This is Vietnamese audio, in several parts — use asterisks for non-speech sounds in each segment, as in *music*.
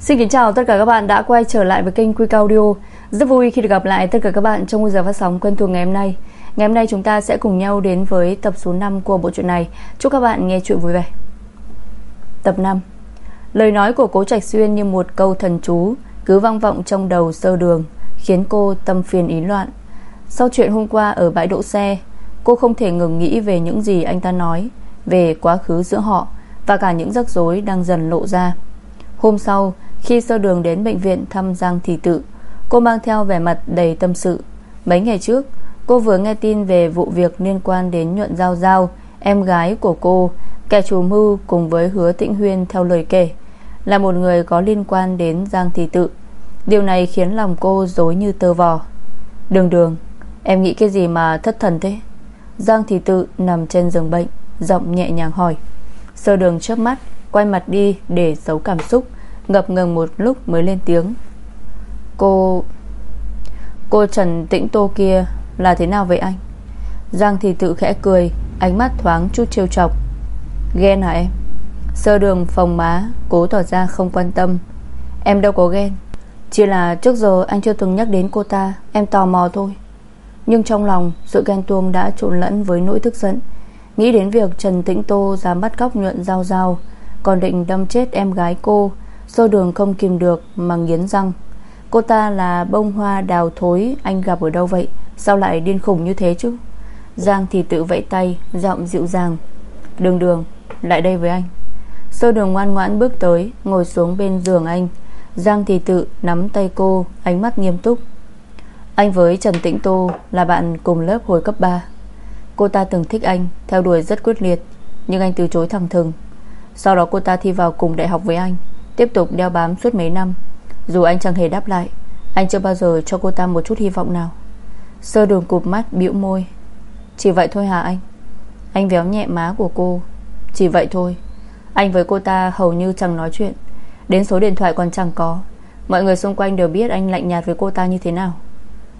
Xin kính chào tất cả các bạn đã quay trở lại với kênh Quick Audio. Rất vui khi được gặp lại tất cả các bạn trong buổi giờ phát sóng quen thuộc ngày hôm nay. Ngày hôm nay chúng ta sẽ cùng nhau đến với tập số 5 của bộ truyện này. Chúc các bạn nghe chuyện vui vẻ. Tập 5 Lời nói của Cố Trạch Xuyên như một câu thần chú, Cứ vang vọng trong đầu sơ đường, Khiến cô tâm phiền ý loạn. Sau chuyện hôm qua ở bãi đỗ xe, Cô không thể ngừng nghĩ về những gì anh ta nói, Về quá khứ giữa họ Và cả những rắc rối đang dần lộ ra. Hôm sau khi sơ đường đến bệnh viện thăm Giang Thị Tự, Cô mang theo vẻ mặt đầy tâm sự. Mấy ngày trước, Cô vừa nghe tin về vụ việc liên quan đến nhuận giao giao, Em gái của cô, Kẻ chủ mưu cùng với hứa tịnh huyên theo lời kể, Là một người có liên quan đến Giang Thị Tự. Điều này khiến lòng cô dối như tơ vò. Đường đường, Em nghĩ cái gì mà thất thần thế? Giang Thị Tự nằm trên giường bệnh, Giọng nhẹ nhàng hỏi. Sơ đường chớp mắt, Quay mặt đi để giấu cảm xúc. Ngập ngừng một lúc mới lên tiếng. Cô Cô Trần Tĩnh Tô kia Là thế nào vậy anh? Giang thì Tự khẽ cười, Ánh mắt thoáng chút trêu chọc. Ghen hả em? Sơ đường phòng má, Cố tỏ ra không quan tâm. Em đâu có ghen. Chỉ là trước giờ anh chưa từng nhắc đến cô ta, Em tò mò thôi. Nhưng trong lòng, sự ghen tuông đã trộn lẫn với nỗi tức giận. Nghĩ đến việc Trần Tĩnh Tô dám bắt cóc nhuận giao giao, Còn định đâm chết em gái cô Sơ đường không kìm được mà nghiến răng. Cô ta là bông hoa đào thối, Anh gặp ở đâu vậy? Sao lại điên khủng như thế chứ? Giang thì tự vẫy tay, Giọng dịu dàng. Đường đường, lại đây với anh. Sơ đường ngoan ngoãn bước tới, Ngồi xuống bên giường anh. Giang thì tự nắm tay cô, Ánh mắt nghiêm túc. Anh với Trần Tĩnh Tô là bạn cùng lớp hồi cấp 3 Cô ta từng thích anh, Theo đuổi rất quyết liệt, Nhưng anh từ chối thẳng thừng. Sau đó cô ta thi vào cùng đại học với anh. Tiếp tục đeo bám suốt mấy năm. Dù anh chẳng hề đáp lại, Anh chưa bao giờ cho cô ta một chút hy vọng nào. Sơ đường cụp mắt bĩu môi. Chỉ vậy thôi hả anh? Anh véo nhẹ má của cô. Chỉ vậy thôi. Anh với cô ta hầu như chẳng nói chuyện. Đến số điện thoại còn chẳng có. Mọi người xung quanh đều biết anh lạnh nhạt với cô ta như thế nào.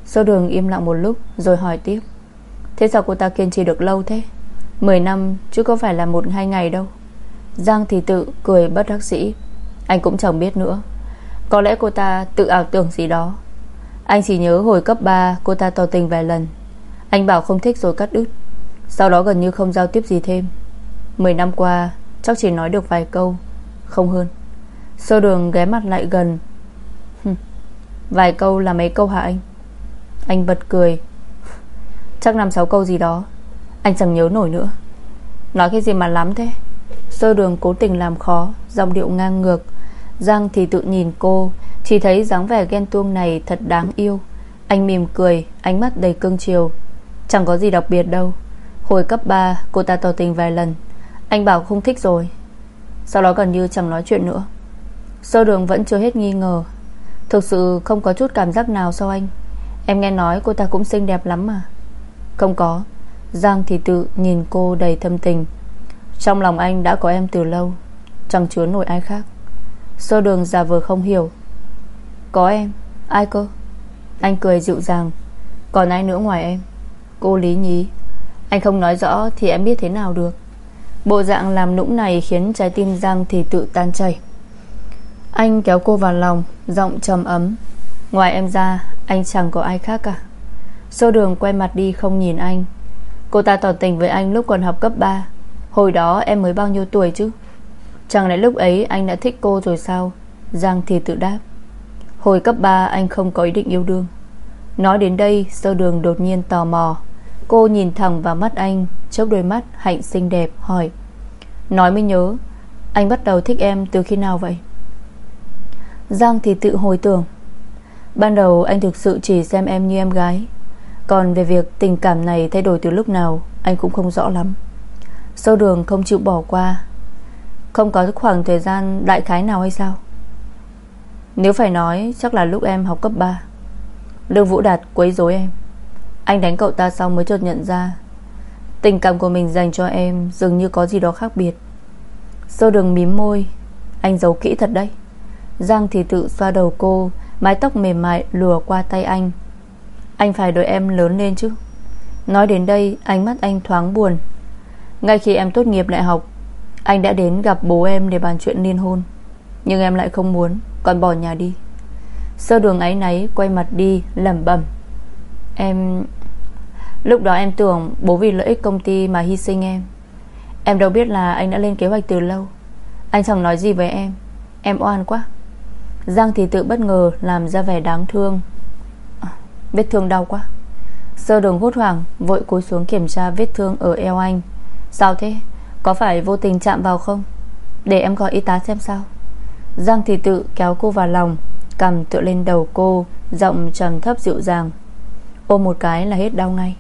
Sơ đường im lặng một lúc, Rồi hỏi tiếp. Thế sao cô ta kiên trì được lâu thế? 10 năm, chứ có phải là một hai ngày đâu. Giang thì tự, cười bất đắc sĩ anh cũng chẳng biết nữa. Có lẽ cô ta tự ảo tưởng gì đó. Anh chỉ nhớ hồi cấp 3 Cô ta tỏ tình vài lần. Anh bảo không thích rồi cắt đứt. Sau đó gần như không giao tiếp gì thêm. 10 năm qua, chắc chỉ nói được vài câu. Không hơn. Sơ đường ghé mặt lại gần. Vài câu là mấy câu hả anh? Anh bật cười. Chắc năm sáu câu gì đó. Anh chẳng nhớ nổi nữa. Nói cái gì mà lắm thế? Sơ đường cố tình làm khó Dòng điệu ngang ngược. Giang thì tự nhìn cô, Chỉ thấy dáng vẻ ghen tuông này thật đáng yêu. Anh mỉm cười, Ánh mắt đầy cương chiều. Chẳng có gì đặc biệt đâu. Hồi cấp 3 cô ta tỏ tình vài lần. Anh bảo không thích rồi. Sau đó gần như chẳng nói chuyện nữa. Sơ đường vẫn chưa hết nghi ngờ. Thực sự không có chút cảm giác nào sao anh. Em nghe nói cô ta cũng xinh đẹp lắm mà. Không có. Giang thì tự nhìn cô đầy thâm tình. Trong lòng anh đã có em từ lâu, Chẳng chứa nổi ai khác. Xô đường giả vờ không hiểu. Có em, ai cơ? Anh cười dịu dàng. Còn ai nữa ngoài em? Cô Lý Nhí. Anh không nói rõ thì em biết thế nào được. Bộ dạng làm nũng này khiến trái tim Giang thì tự tan chảy. Anh kéo cô vào lòng Giọng trầm ấm. Ngoài em ra anh chẳng có ai khác cả. Xô đường quay mặt đi không nhìn anh. Cô ta tỏ tình với anh lúc còn học cấp 3 Hồi đó em mới bao nhiêu tuổi chứ? Chẳng lẽ lúc ấy anh đã thích cô rồi sao? Giang thì tự đáp. Hồi cấp 3 anh không có ý định yêu đương. Nói đến đây, Sơ đường đột nhiên tò mò. Cô nhìn thẳng vào mắt anh, chớp đôi mắt hạnh xinh đẹp, hỏi. Nói mới nhớ, Anh bắt đầu thích em từ khi nào vậy? Giang thì tự hồi tưởng. Ban đầu anh thực sự chỉ xem em như em gái. Còn về việc tình cảm này thay đổi từ lúc nào, Anh cũng không rõ lắm. Sâu đường không chịu bỏ qua. Không có khoảng thời gian đại khái nào hay sao? Nếu phải nói, Chắc là lúc em học cấp 3 Lương Vũ Đạt quấy rối em. Anh đánh cậu ta xong mới chợt nhận ra. Tình cảm của mình dành cho em Dường như có gì đó khác biệt. Sơ đường mím môi, Anh giấu kỹ thật đấy. Giang thì tự xoa đầu cô, Mái tóc mềm mại lùa qua tay anh. Anh phải đợi em lớn lên chứ. Nói đến đây, Ánh mắt anh thoáng buồn. Ngay khi em tốt nghiệp đại học anh đã đến gặp bố em để bàn chuyện liên hôn. Nhưng em lại không muốn Còn bỏ nhà đi. Sơ đường ấy náy quay mặt đi lẩm bẩm. Em Lúc đó em tưởng bố vì lợi ích công ty mà hy sinh em. Em đâu biết là anh đã lên kế hoạch từ lâu. Anh chẳng nói gì với em. Em oan quá. Giang thì tự bất ngờ làm ra vẻ đáng thương. À, Vết thương đau quá. Sơ đường hốt hoảng Vội cúi xuống kiểm tra vết thương ở eo anh. Sao thế? Có phải vô tình chạm vào không? Để em gọi y tá xem sao. Giang thì tự kéo cô vào lòng, Cầm tựa lên đầu cô, Giọng trầm thấp dịu dàng. Ôm một cái là hết đau ngay.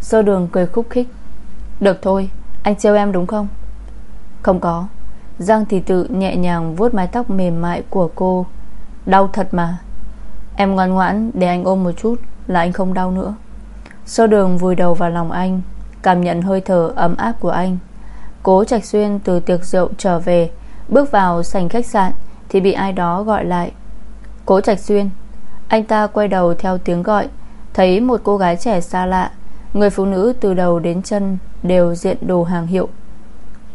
Sơ đường cười khúc khích. Được thôi, anh trêu em đúng không? Không có. Giang thì tự nhẹ nhàng vuốt mái tóc mềm mại của cô. Đau thật mà. Em ngoan ngoãn để anh ôm một chút Là anh không đau nữa. Sơ đường vùi đầu vào lòng anh, Cảm nhận hơi thở ấm áp của anh. Cố Trạch Xuyên từ tiệc rượu trở về, Bước vào sảnh khách sạn Thì bị ai đó gọi lại. Cố Trạch Xuyên. Anh ta quay đầu theo tiếng gọi, Thấy một cô gái trẻ xa lạ, Người phụ nữ từ đầu đến chân Đều diện đồ hàng hiệu.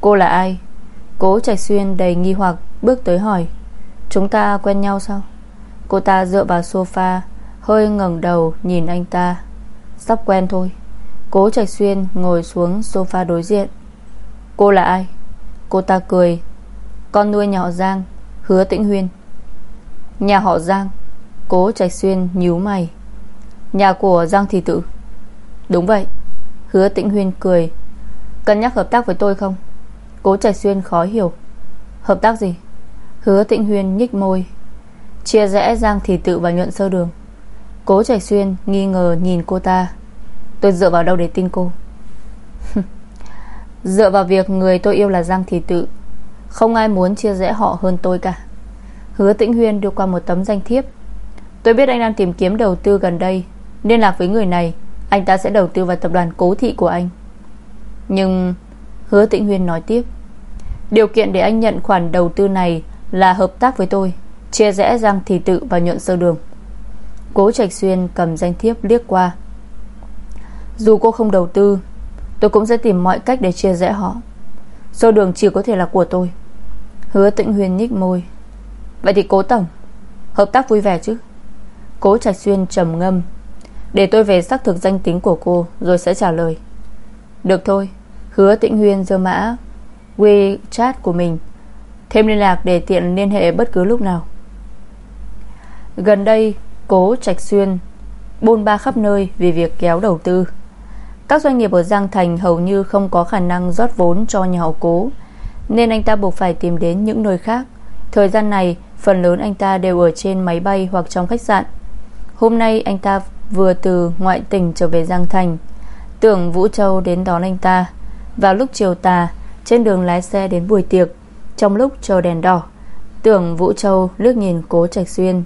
Cô là ai? Cố Trạch Xuyên đầy nghi hoặc bước tới hỏi. Chúng ta quen nhau sao? Cô ta dựa vào sofa, Hơi ngẩng đầu nhìn anh ta. Sắp quen thôi. Cố Trạch Xuyên ngồi xuống sofa đối diện. Cô là ai? Cô ta cười. Con nuôi nhà họ Giang, Hứa Tĩnh Huyên. Nhà họ Giang, Cố Trạch Xuyên nhíu mày. Nhà của Giang Thị Tự. Đúng vậy, Hứa Tĩnh Huyên cười. Cân nhắc hợp tác với tôi không? Cố Trạch Xuyên khó hiểu. Hợp tác gì? Hứa Tĩnh Huyên nhích môi. Chia rẽ Giang Thị Tự và nhuận sơ đường. Cố Trạch Xuyên nghi ngờ nhìn cô ta. Tôi dựa vào đâu để tin cô? Dựa vào việc người tôi yêu là Giang Thị Tự, Không ai muốn chia rẽ họ hơn tôi cả. Hứa Tĩnh Huyên đưa qua một tấm danh thiếp. Tôi biết anh đang tìm kiếm đầu tư gần đây, Liên lạc với người này, Anh ta sẽ đầu tư vào tập đoàn cố thị của anh. Nhưng Hứa Tĩnh Huyên nói tiếp, Điều kiện để anh nhận khoản đầu tư này Là hợp tác với tôi, Chia rẽ Giang Thị Tự và nhuận sơ đường. Cố Trạch Xuyên cầm danh thiếp liếc qua. Dù cô không đầu tư Tôi cũng sẽ tìm mọi cách để chia rẽ họ. Số đường chỉ có thể là của tôi. Hứa tịnh huyền nhích môi. Vậy thì cố tổng, Hợp tác vui vẻ chứ? Cố Trạch Xuyên trầm ngâm. Để tôi về xác thực danh tính của cô, Rồi sẽ trả lời. Được thôi, Hứa tịnh huyền dơ mã WeChat của mình. Thêm liên lạc để tiện liên hệ bất cứ lúc nào. Gần đây, Cố Trạch Xuyên Bôn ba khắp nơi vì việc kéo đầu tư. Các doanh nghiệp ở Giang Thành Hầu như không có khả năng rót vốn cho nhà hậu cố, Nên anh ta buộc phải tìm đến những nơi khác. Thời gian này, Phần lớn anh ta đều ở trên máy bay Hoặc trong khách sạn. Hôm nay, anh ta vừa từ ngoại tỉnh trở về Giang Thành, Tưởng Vũ Châu đến đón anh ta. Vào lúc chiều tà, Trên đường lái xe đến buổi tiệc, Trong lúc chờ đèn đỏ, Tưởng Vũ Châu lướt nhìn Cố Trạch Xuyên.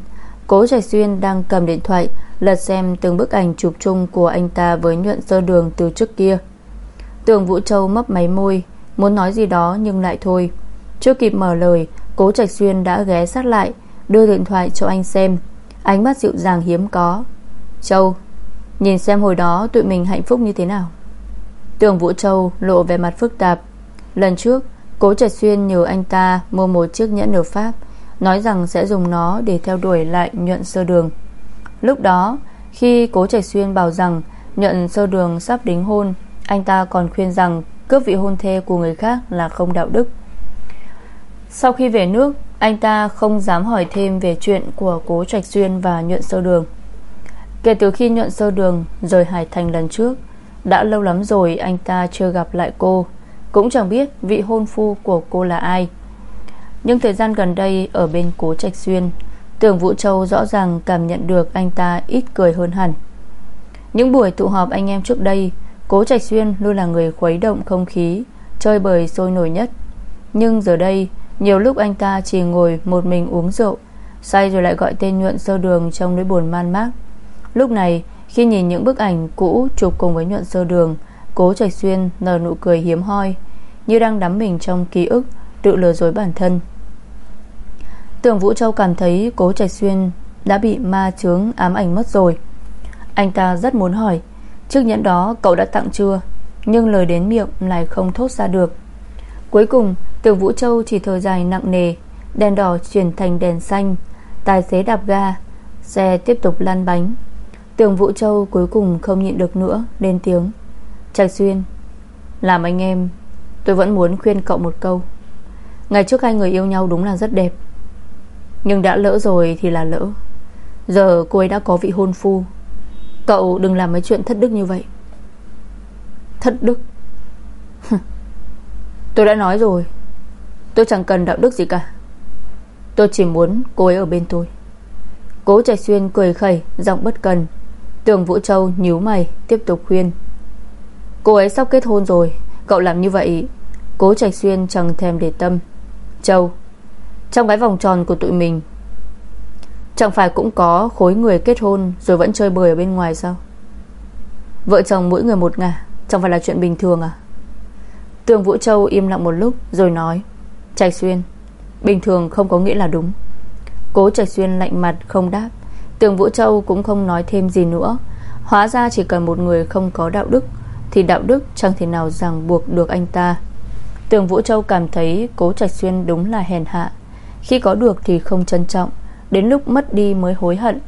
Cố Trạch Xuyên đang cầm điện thoại Lật xem từng bức ảnh chụp chung Của anh ta với nhuận sơ đường từ trước kia. Tường Vũ Châu mấp máy môi, Muốn nói gì đó nhưng lại thôi. Chưa kịp mở lời, Cố Trạch Xuyên đã ghé sát lại, Đưa điện thoại cho anh xem. Ánh mắt dịu dàng hiếm có. Châu, Nhìn xem hồi đó tụi mình hạnh phúc như thế nào. Tường Vũ Châu lộ về mặt phức tạp. Lần trước, Cố Trạch Xuyên nhờ anh ta mua một chiếc nhẫn ở Pháp, Nói rằng sẽ dùng nó để theo đuổi lại nhuận sơ đường. Lúc đó, Khi Cố Trạch Xuyên bảo rằng nhận sơ đường sắp đính hôn, Anh ta còn khuyên rằng Cướp vị hôn thê của người khác là không đạo đức. Sau khi về nước, Anh ta không dám hỏi thêm Về chuyện của Cố Trạch Xuyên và nhuận sơ đường. Kể từ khi nhuận sơ đường Rời Hải Thành lần trước, Đã lâu lắm rồi anh ta chưa gặp lại cô, Cũng chẳng biết vị hôn phu của cô là ai. Nhưng thời gian gần đây Ở bên cố Trạch Xuyên Tưởng Vũ Châu rõ ràng cảm nhận được Anh ta ít cười hơn hẳn. Những buổi tụ họp anh em trước đây, Cố Trạch Xuyên luôn là người khuấy động không khí, Chơi bời sôi nổi nhất. Nhưng giờ đây, Nhiều lúc anh ta chỉ ngồi một mình uống rượu, Say rồi lại gọi tên nhuận sơ đường Trong nỗi buồn man mác. Lúc này, khi nhìn những bức ảnh cũ Chụp cùng với nhuận sơ đường, Cố Trạch Xuyên nở nụ cười hiếm hoi, Như đang đắm mình trong ký ức, Tự lừa dối bản thân. Tưởng Vũ Châu cảm thấy Cố Trạch Xuyên Đã bị ma chướng ám ảnh mất rồi. Anh ta rất muốn hỏi Chiếc nhẫn đó cậu đã tặng chưa? Nhưng lời đến miệng lại không thốt ra được. Cuối cùng Tưởng Vũ Châu chỉ thở dài nặng nề, Đèn đỏ chuyển thành đèn xanh, Tài xế đạp ga, Xe tiếp tục lăn bánh. Tường Vũ Châu cuối cùng không nhịn được nữa, Lên tiếng. Trạch Xuyên, Làm anh em, Tôi vẫn muốn khuyên cậu một câu. Ngày trước hai người yêu nhau đúng là rất đẹp. Nhưng đã lỡ rồi thì là lỡ. Giờ cô ấy đã có vị hôn phu. Cậu đừng làm mấy chuyện thất đức như vậy. Thất đức? Tôi đã nói rồi. Tôi chẳng cần đạo đức gì cả. Tôi chỉ muốn cô ấy ở bên tôi. Cố Trạch Xuyên cười khẩy, Giọng bất cần. Tường Vũ Châu nhíu mày, Tiếp tục khuyên. Cô ấy sắp kết hôn rồi. Cậu làm như vậy, Cố Trạch Xuyên chẳng thèm để tâm. Châu trong cái vòng tròn của tụi mình. Chẳng phải cũng có khối người kết hôn Rồi vẫn chơi bời ở bên ngoài sao? Vợ chồng mỗi người một ngả, Chẳng phải là chuyện bình thường à? Tường Vũ Châu im lặng một lúc Rồi nói, Trạch Xuyên, Bình thường không có nghĩa là đúng. Cố Trạch Xuyên lạnh mặt không đáp. Tường Vũ Châu cũng không nói thêm gì nữa. Hóa ra chỉ cần một người không có đạo đức Thì đạo đức chẳng thể nào ràng buộc được anh ta. Tường Vũ Châu cảm thấy Cố Trạch Xuyên đúng là hèn hạ. Khi có được thì không trân trọng, Đến lúc mất đi mới hối hận.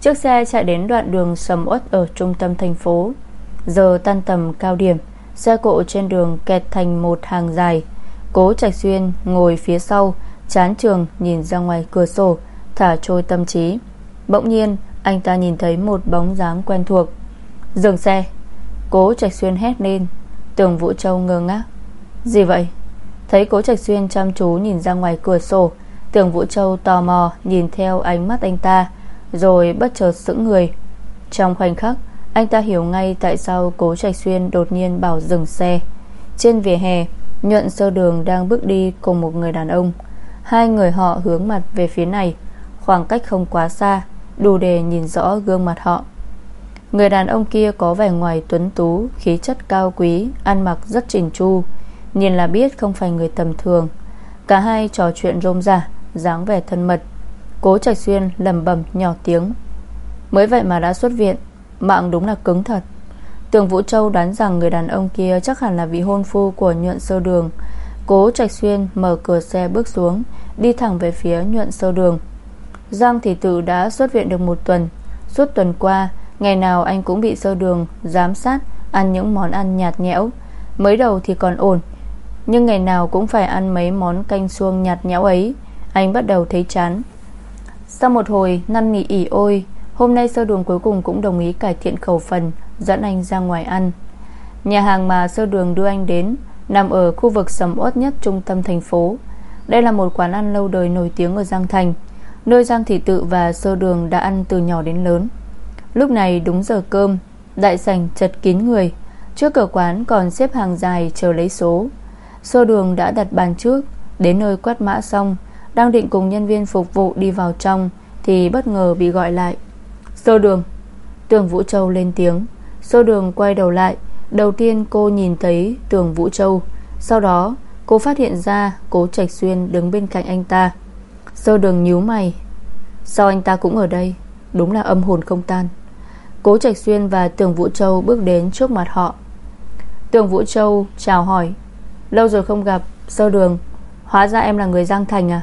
Chiếc xe chạy đến đoạn đường sầm uất Ở trung tâm thành phố. Giờ tan tầm cao điểm, Xe cộ trên đường kẹt thành một hàng dài. Cố Trạch Xuyên ngồi phía sau, Chán trường nhìn ra ngoài cửa sổ, Thả trôi tâm trí. Bỗng nhiên, anh ta nhìn thấy một bóng dáng quen thuộc. Dừng xe. Cố Trạch Xuyên hét lên. Tường Vũ Châu ngơ ngác. Gì vậy? Thấy Cố Trạch Xuyên chăm chú nhìn ra ngoài cửa sổ Tường Vũ Châu tò mò Nhìn theo ánh mắt anh ta, Rồi bất chợt sững người. Trong khoảnh khắc, Anh ta hiểu ngay tại sao Cố Trạch Xuyên đột nhiên bảo dừng xe. Trên vỉa hè, Nhuận sơ đường đang bước đi cùng một người đàn ông. Hai người họ hướng mặt về phía này, Khoảng cách không quá xa, Đủ để nhìn rõ gương mặt họ. Người đàn ông kia có vẻ ngoài tuấn tú, Khí chất cao quý, Ăn mặc rất chỉnh chu, Nhìn là biết không phải người tầm thường. Cả hai trò chuyện rôm rả dáng vẻ thân mật. Cố Trạch Xuyên lầm bầm nhỏ tiếng. Mới vậy mà đã xuất viện, Mạng đúng là cứng thật. Tường Vũ Châu đoán rằng người đàn ông kia Chắc hẳn là vị hôn phu của nhuận sơ đường. Cố Trạch Xuyên mở cửa xe bước xuống, Đi thẳng về phía nhuận sơ đường. Giang Thị Tử đã xuất viện được một tuần. Suốt tuần qua, Ngày nào anh cũng bị sơ đường Giám sát, Ăn những món ăn nhạt nhẽo. Mới đầu thì còn ổn, Nhưng ngày nào cũng phải ăn mấy món canh xuông nhạt nhẽo ấy. Anh bắt đầu thấy chán. Sau một hồi năn nỉ ỉ ôi, Hôm nay sơ đường cuối cùng cũng đồng ý cải thiện khẩu phần, Dẫn anh ra ngoài ăn. Nhà hàng mà sơ đường đưa anh đến Nằm ở khu vực sầm uất nhất trung tâm thành phố. Đây là một quán ăn lâu đời nổi tiếng ở Giang Thành, Nơi Giang Thị Tự và Sơ Đường đã ăn từ nhỏ đến lớn. Lúc này đúng giờ cơm, Đại sảnh chật kín người, Trước cửa quán còn xếp hàng dài chờ lấy số. Sơ Đường đã đặt bàn trước, Đến nơi quét mã xong đang định cùng nhân viên phục vụ đi vào trong, Thì bất ngờ bị gọi lại. Sơ Đường. Tường Vũ Châu lên tiếng. Sơ Đường quay đầu lại. Đầu tiên cô nhìn thấy Tường Vũ Châu. Sau đó, cô phát hiện ra Cố Trạch Xuyên đứng bên cạnh anh ta. Sơ đường nhíu mày. Sao anh ta cũng ở đây? Đúng là âm hồn không tan. Cố Trạch Xuyên và Tường Vũ Châu bước đến trước mặt họ. Tường Vũ Châu chào hỏi. Lâu rồi không gặp Sơ đường. Hóa ra em là người Giang Thành à?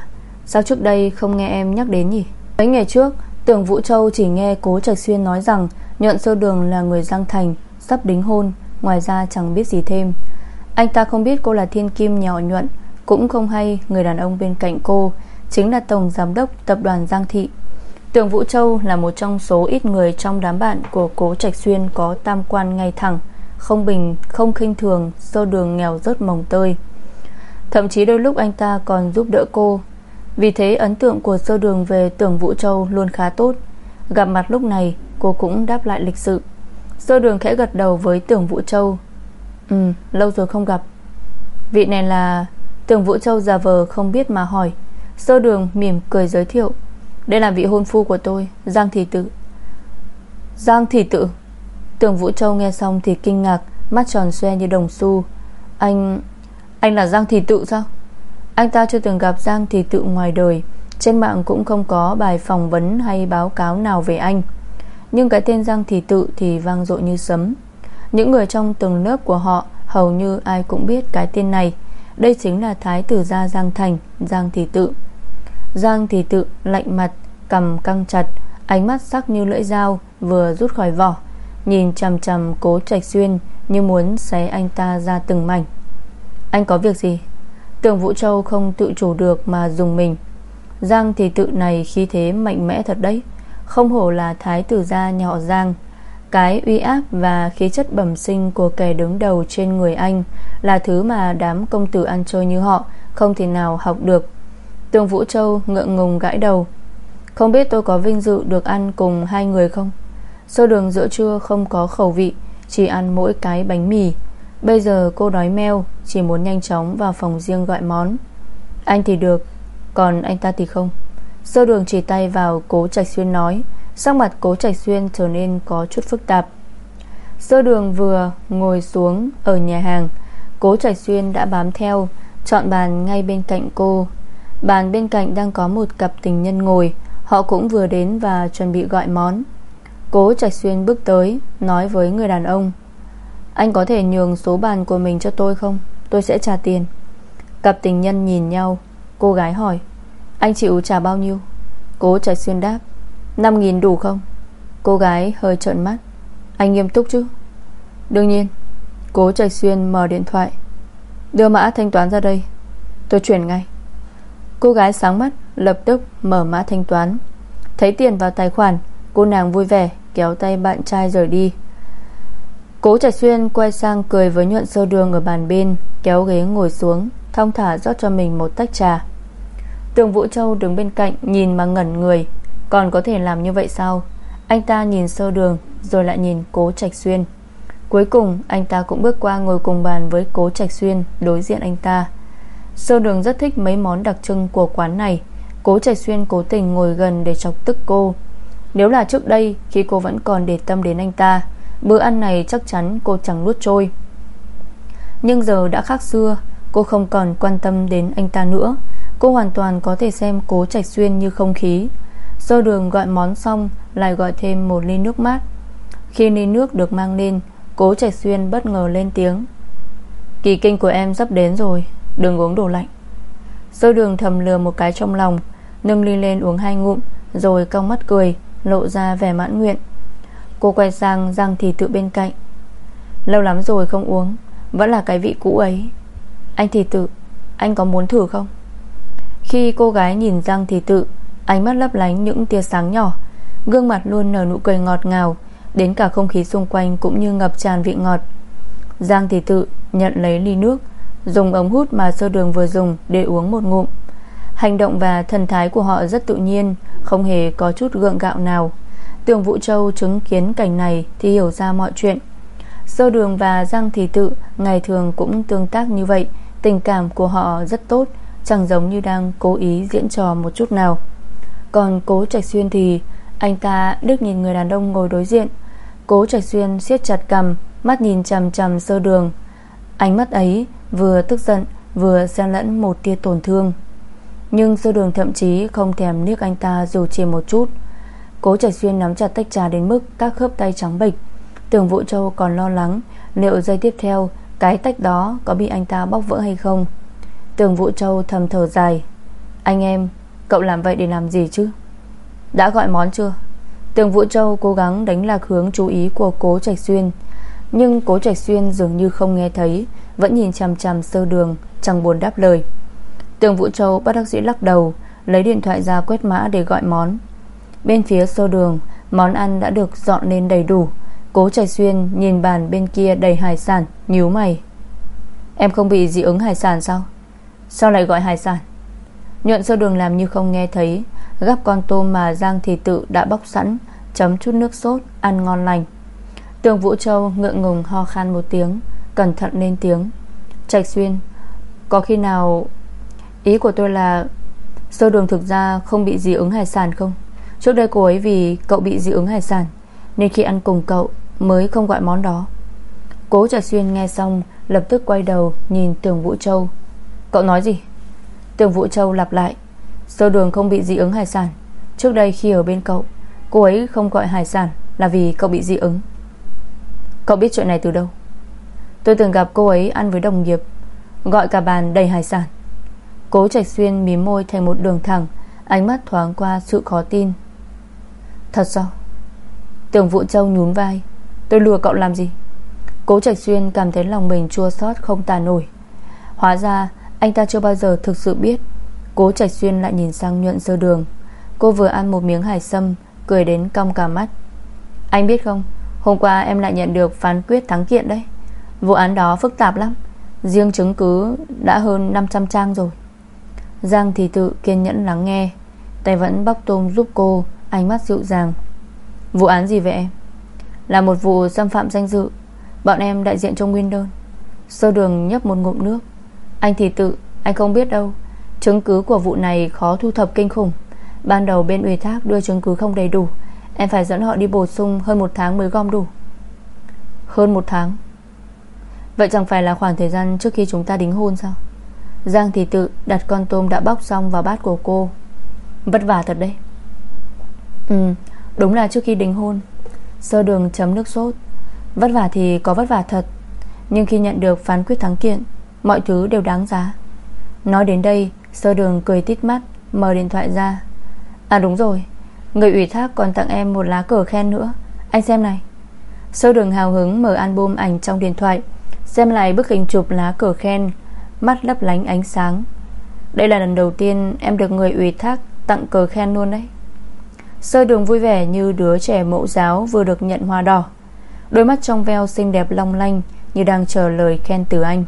Sao trước đây không nghe em nhắc đến nhỉ? Mấy ngày trước tưởng Vũ Châu chỉ nghe Cố Trạch Xuyên nói rằng Nhuận Sơ Đường là người Giang Thành Sắp đính hôn Ngoài ra chẳng biết gì thêm. Anh ta không biết cô là thiên kim nhỏ nhuận Cũng không hay người đàn ông bên cạnh cô Chính là Tổng Giám đốc Tập đoàn Giang Thị. Tưởng Vũ Châu là một trong số ít người Trong đám bạn của Cố Trạch Xuyên Có tam quan ngay thẳng Không bình, không khinh thường Sơ đường nghèo rớt mồng tơi. Thậm chí đôi lúc anh ta còn giúp đỡ cô vì thế ấn tượng của sơ đường về tưởng Vũ Châu luôn khá tốt. Gặp mặt lúc này, Cô cũng đáp lại lịch sự. Sơ đường khẽ gật đầu với tưởng Vũ Châu. Ừ lâu rồi không gặp. Vị này là Tưởng Vũ Châu già vờ không biết mà hỏi. Sơ đường mỉm cười giới thiệu. Đây là vị hôn phu của tôi, Giang Thị Tự. Giang Thị Tự? Tưởng Vũ Châu nghe xong thì kinh ngạc, Mắt tròn xoe như đồng xu. Anh... anh là Giang Thị Tự sao? Anh ta chưa từng gặp Giang Thị Tự ngoài đời. Trên mạng cũng không có bài phỏng vấn Hay báo cáo nào về anh. Nhưng cái tên Giang Thị Tự Thì vang dội như sấm. Những người trong từng lớp của họ Hầu như ai cũng biết cái tên này. Đây chính là Thái tử gia Giang Thành, Giang Thị Tự. Giang thì tự lạnh mặt cầm căng chặt, Ánh mắt sắc như lưỡi dao, Vừa rút khỏi vỏ, Nhìn chằm chằm cố trạch xuyên Như muốn xé anh ta ra từng mảnh. Anh có việc gì? Tưởng Vũ Châu không tự chủ được mà dùng mình. Giang thì tự này khí thế mạnh mẽ thật đấy. Không hổ là thái tử gia nhà họ Giang. Cái uy áp và khí chất bẩm sinh Của kẻ đứng đầu trên người anh Là thứ mà đám công tử ăn chơi như họ Không thể nào học được. Tường Vũ Châu ngượng ngùng gãi đầu. Không biết tôi có vinh dự được ăn cùng hai người không? Sơ đường giữa trưa không có khẩu vị, Chỉ ăn mỗi cái bánh mì. Bây giờ cô đói meo, Chỉ muốn nhanh chóng vào phòng riêng gọi món. Anh thì được, Còn anh ta thì không. Sơ đường chỉ tay vào cố trạch xuyên nói, Sắc mặt cố trạch xuyên trở nên có chút phức tạp. Sơ đường vừa ngồi xuống Ở nhà hàng, Cố trạch xuyên đã bám theo, Chọn bàn ngay bên cạnh cô. Bàn bên cạnh đang có một cặp tình nhân ngồi, Họ cũng vừa đến và chuẩn bị gọi món. Cố Trạch Xuyên bước tới, Nói với người đàn ông anh có thể nhường số bàn của mình cho tôi không? Tôi sẽ trả tiền. Cặp tình nhân nhìn nhau. Cô gái hỏi, Anh chịu trả bao nhiêu? Cố Trạch Xuyên đáp 5.000 đủ không? Cô gái hơi trợn mắt, Anh nghiêm túc chứ? Đương nhiên. Cố Trạch Xuyên mở điện thoại, Đưa mã thanh toán ra đây. Tôi chuyển ngay. Cô gái sáng mắt, lập tức mở mã thanh toán. Thấy tiền vào tài khoản, Cô nàng vui vẻ, kéo tay bạn trai rời đi. Cố Trạch Xuyên quay sang cười với nhuận sơ đường ở bàn bên, Kéo ghế ngồi xuống, Thong thả rót cho mình một tách trà. Tường Vũ Châu đứng bên cạnh Nhìn mà ngẩn người. Còn có thể làm như vậy sao? Anh ta nhìn sơ đường, Rồi lại nhìn cố Trạch Xuyên. Cuối cùng, anh ta cũng bước qua ngồi cùng bàn với cố Trạch Xuyên Đối diện anh ta. Sơ đường rất thích mấy món đặc trưng của quán này. Cố Trạch Xuyên cố tình ngồi gần để chọc tức cô. Nếu là trước đây, Khi cô vẫn còn để tâm đến anh ta Bữa ăn này chắc chắn cô chẳng nuốt trôi. Nhưng giờ đã khác xưa, Cô không còn quan tâm đến anh ta nữa. Cô hoàn toàn có thể xem cố Trạch Xuyên như không khí. Sơ đường gọi món xong, Lại gọi thêm một ly nước mát. Khi ly nước được mang lên, Cố Trạch Xuyên bất ngờ lên tiếng. Kỳ kinh của em sắp đến rồi, Đừng uống đồ lạnh. Sơ đường thầm lừa một cái trong lòng, Nâng ly lên uống hai ngụm, Rồi cong mắt cười, Lộ ra vẻ mãn nguyện. Cô quay sang Giang thì tự bên cạnh. Lâu lắm rồi không uống, Vẫn là cái vị cũ ấy. Anh thì tự, Anh có muốn thử không? Khi cô gái nhìn Giang thì tự, Ánh mắt lấp lánh những tia sáng nhỏ, Gương mặt luôn nở nụ cười ngọt ngào, Đến cả không khí xung quanh cũng như ngập tràn vị ngọt. Giang thì tự nhận lấy ly nước, Dùng ống hút mà sơ đường vừa dùng Để uống một ngụm. Hành động và thần thái của họ rất tự nhiên, Không hề có chút gượng gạo nào. Tường Vũ Châu chứng kiến cảnh này Thì hiểu ra mọi chuyện. Sơ đường và Giang Thị Tự, Ngày thường cũng tương tác như vậy, Tình cảm của họ rất tốt, Chẳng giống như đang cố ý diễn trò một chút nào. Còn cố Trạch Xuyên thì, Anh ta đứt nhìn người đàn ông ngồi đối diện. Cố Trạch Xuyên siết chặt cầm Mắt nhìn chằm chằm sơ đường. Ánh mắt ấy Vừa tức giận, Vừa xen lẫn một tia tổn thương. Nhưng sơ đường thậm chí không thèm liếc anh ta dù chỉ một chút. Cố Trạch Xuyên nắm chặt tách trà đến mức Các khớp tay trắng bệch. Tưởng Vũ Châu còn lo lắng Liệu giây tiếp theo Cái tách đó có bị anh ta bóc vỡ hay không. Tưởng Vũ Châu thầm thở dài. Anh em, Cậu làm vậy để làm gì chứ? Đã gọi món chưa? Tường Vũ Châu cố gắng đánh lạc hướng chú ý của Cố Trạch Xuyên. Nhưng Cố Trạch Xuyên dường như không nghe thấy, vẫn nhìn chằm chằm sơ đường, Chẳng buồn đáp lời. Tường Vũ Châu bắt đắc sĩ lắc đầu, Lấy điện thoại ra quét mã để gọi món. Bên phía xô đường, Món ăn đã được dọn lên đầy đủ. Cố Trạch Xuyên nhìn bàn bên kia đầy hải sản, nhíu mày. Em không bị dị ứng hải sản sao? Sao lại gọi hải sản? Nhuận sơ đường làm như không nghe thấy. Gắp con tôm mà Giang Thị Tự đã bóc sẵn, Chấm chút nước sốt, Ăn ngon lành. Tường Vũ Châu ngượng ngùng ho khan một tiếng, Cẩn thận lên tiếng. Trạch Xuyên, Có khi nào Ý của tôi là Sơ đường thực ra không bị dị ứng hải sản không? Trước đây cô ấy vì cậu bị dị ứng hải sản, Nên khi ăn cùng cậu Mới không gọi món đó. Cố Trạch Xuyên nghe xong, Lập tức quay đầu nhìn Tường Vũ Châu. Cậu nói gì? Tường Vũ Châu lặp lại. Sơ đường không bị dị ứng hải sản. Trước đây khi ở bên cậu, Cô ấy không gọi hải sản là vì cậu bị dị ứng. Cậu biết chuyện này từ đâu? Tôi từng gặp cô ấy ăn với đồng nghiệp, Gọi cả bàn đầy hải sản. Cố Trạch Xuyên mím môi thành một đường thẳng, Ánh mắt thoáng qua sự khó tin. Thật sao? Tưởng Vũ Châu nhún vai. Tôi lừa cậu làm gì? Cố Trạch Xuyên cảm thấy lòng mình chua xót không tả nổi. Hóa ra, anh ta chưa bao giờ thực sự biết. Cố Trạch Xuyên lại nhìn sang nhuận sơ đường. Cô vừa ăn một miếng hải sâm, Cười đến cong cả mắt. Anh biết không, Hôm qua em lại nhận được phán quyết thắng kiện đấy. Vụ án đó phức tạp lắm. Riêng chứng cứ đã hơn 500 trang rồi. Giang thì tự kiên nhẫn lắng nghe. Tay vẫn bóc tôm giúp cô. Ánh mắt dịu dàng. Vụ án gì vậy em? Là một vụ xâm phạm danh dự. Bọn em đại diện trong nguyên đơn. Sơ đường nhấp một ngụm nước. Anh thì tự, anh không biết đâu. Chứng cứ của vụ này khó thu thập kinh khủng. Ban đầu bên ủy thác đưa chứng cứ không đầy đủ. Em phải dẫn họ đi bổ sung hơn một tháng mới gom đủ. Hơn một tháng? Vậy chẳng phải là khoảng thời gian trước khi chúng ta đính hôn sao? Giang thì tự đặt con tôm đã bóc xong vào bát của cô. Vất vả thật đấy. Ừ Đúng là trước khi đính hôn, Sơ đường chấm nước sốt. Vất vả thì có vất vả thật, Nhưng khi nhận được phán quyết thắng kiện, Mọi thứ đều đáng giá. Nói đến đây, Sơ đường cười tít mắt, Mở điện thoại ra. À đúng rồi, Người ủy thác còn tặng em một lá cờ khen nữa. Anh xem này. Sơ đường hào hứng mở album ảnh trong điện thoại, Xem lại bức hình chụp lá cờ khen, Mắt lấp lánh ánh sáng. Đây là lần đầu tiên em được người ủy thác Tặng cờ khen luôn đấy. Sơ đường vui vẻ như đứa trẻ mẫu giáo Vừa được nhận hoa đỏ. Đôi mắt trong veo xinh đẹp long lanh Như đang chờ lời khen từ anh.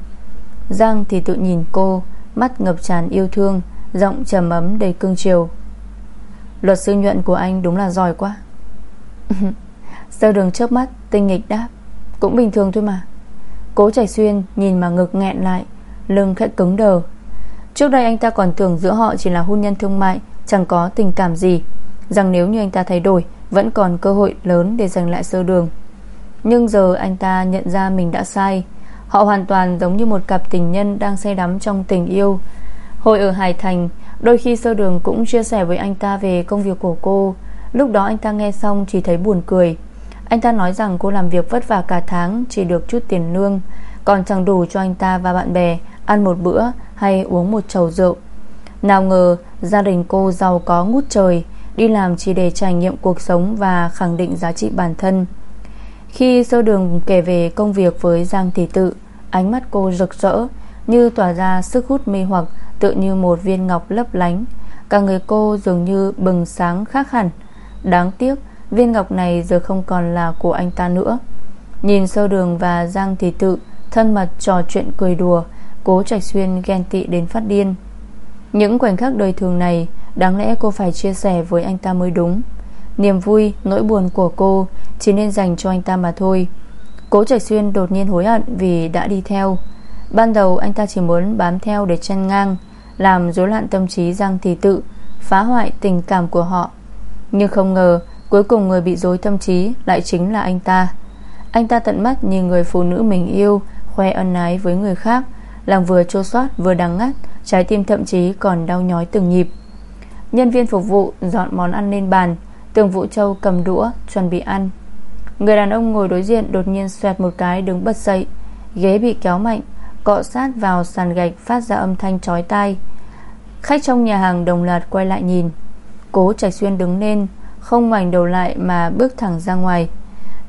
Giang thì tự nhìn cô, Mắt ngập tràn yêu thương, Giọng trầm ấm đầy cương chiều Luật sư nhuận của anh đúng là giỏi quá. *laughs* Sơ đường chớp mắt, Tinh nghịch đáp. Cũng bình thường thôi mà. Cố chảy Xuyên nhìn mà ngực nghẹn lại, Lưng khẽ cứng đờ. Trước đây anh ta còn tưởng giữa họ chỉ là hôn nhân thương mại, Chẳng có tình cảm gì. Rằng nếu như anh ta thay đổi, Vẫn còn cơ hội lớn để giành lại sơ đường. Nhưng giờ anh ta nhận ra mình đã sai. Họ hoàn toàn giống như một cặp tình nhân Đang say đắm trong tình yêu. Hồi ở Hải Thành, Đôi khi sơ đường cũng chia sẻ với anh ta Về công việc của cô. Lúc đó anh ta nghe xong chỉ thấy buồn cười. Anh ta nói rằng cô làm việc vất vả cả tháng, Chỉ được chút tiền lương. Còn chẳng đủ cho anh ta và bạn bè Ăn một bữa hay uống một chầu rượu. Nào ngờ gia đình cô giàu có ngút trời Đi làm chỉ để trải nghiệm cuộc sống Và khẳng định giá trị bản thân. Khi sơ đường kể về công việc với Giang Thị Tự, Ánh mắt cô rực rỡ, Như tỏa ra sức hút mê hoặc Tự như một viên ngọc lấp lánh. Cả người cô dường như bừng sáng khác hẳn. Đáng tiếc, Viên ngọc này giờ không còn là của anh ta nữa. Nhìn sơ đường và Giang Thị Tự, Thân mật trò chuyện cười đùa, Cố Trạch Xuyên ghen tị đến phát điên. Những khoảnh khắc đời thường này Đáng lẽ cô phải chia sẻ với anh ta mới đúng. Niềm vui, nỗi buồn của cô Chỉ nên dành cho anh ta mà thôi. Cố Trạch Xuyên đột nhiên hối hận Vì đã đi theo. Ban đầu anh ta chỉ muốn bám theo để chân ngang Làm rối loạn tâm trí Giang Thị Tự Phá hoại tình cảm của họ. Nhưng không ngờ Cuối cùng người bị dối tâm trí Lại chính là anh ta. Anh ta tận mắt nhìn người phụ nữ mình yêu Khoe ân ái với người khác làm vừa chua xót vừa đắng ngắt Trái tim thậm chí còn đau nhói từng nhịp. Nhân viên phục vụ dọn món ăn lên bàn. Tường Vũ Châu cầm đũa, chuẩn bị ăn. Người đàn ông ngồi đối diện đột nhiên xoẹt một cái đứng bật dậy. Ghế bị kéo mạnh, Cọ sát vào sàn gạch phát ra âm thanh chói tai. Khách trong nhà hàng đồng loạt quay lại nhìn. Cố Trạch Xuyên đứng lên, Không ngoảnh đầu lại mà bước thẳng ra ngoài.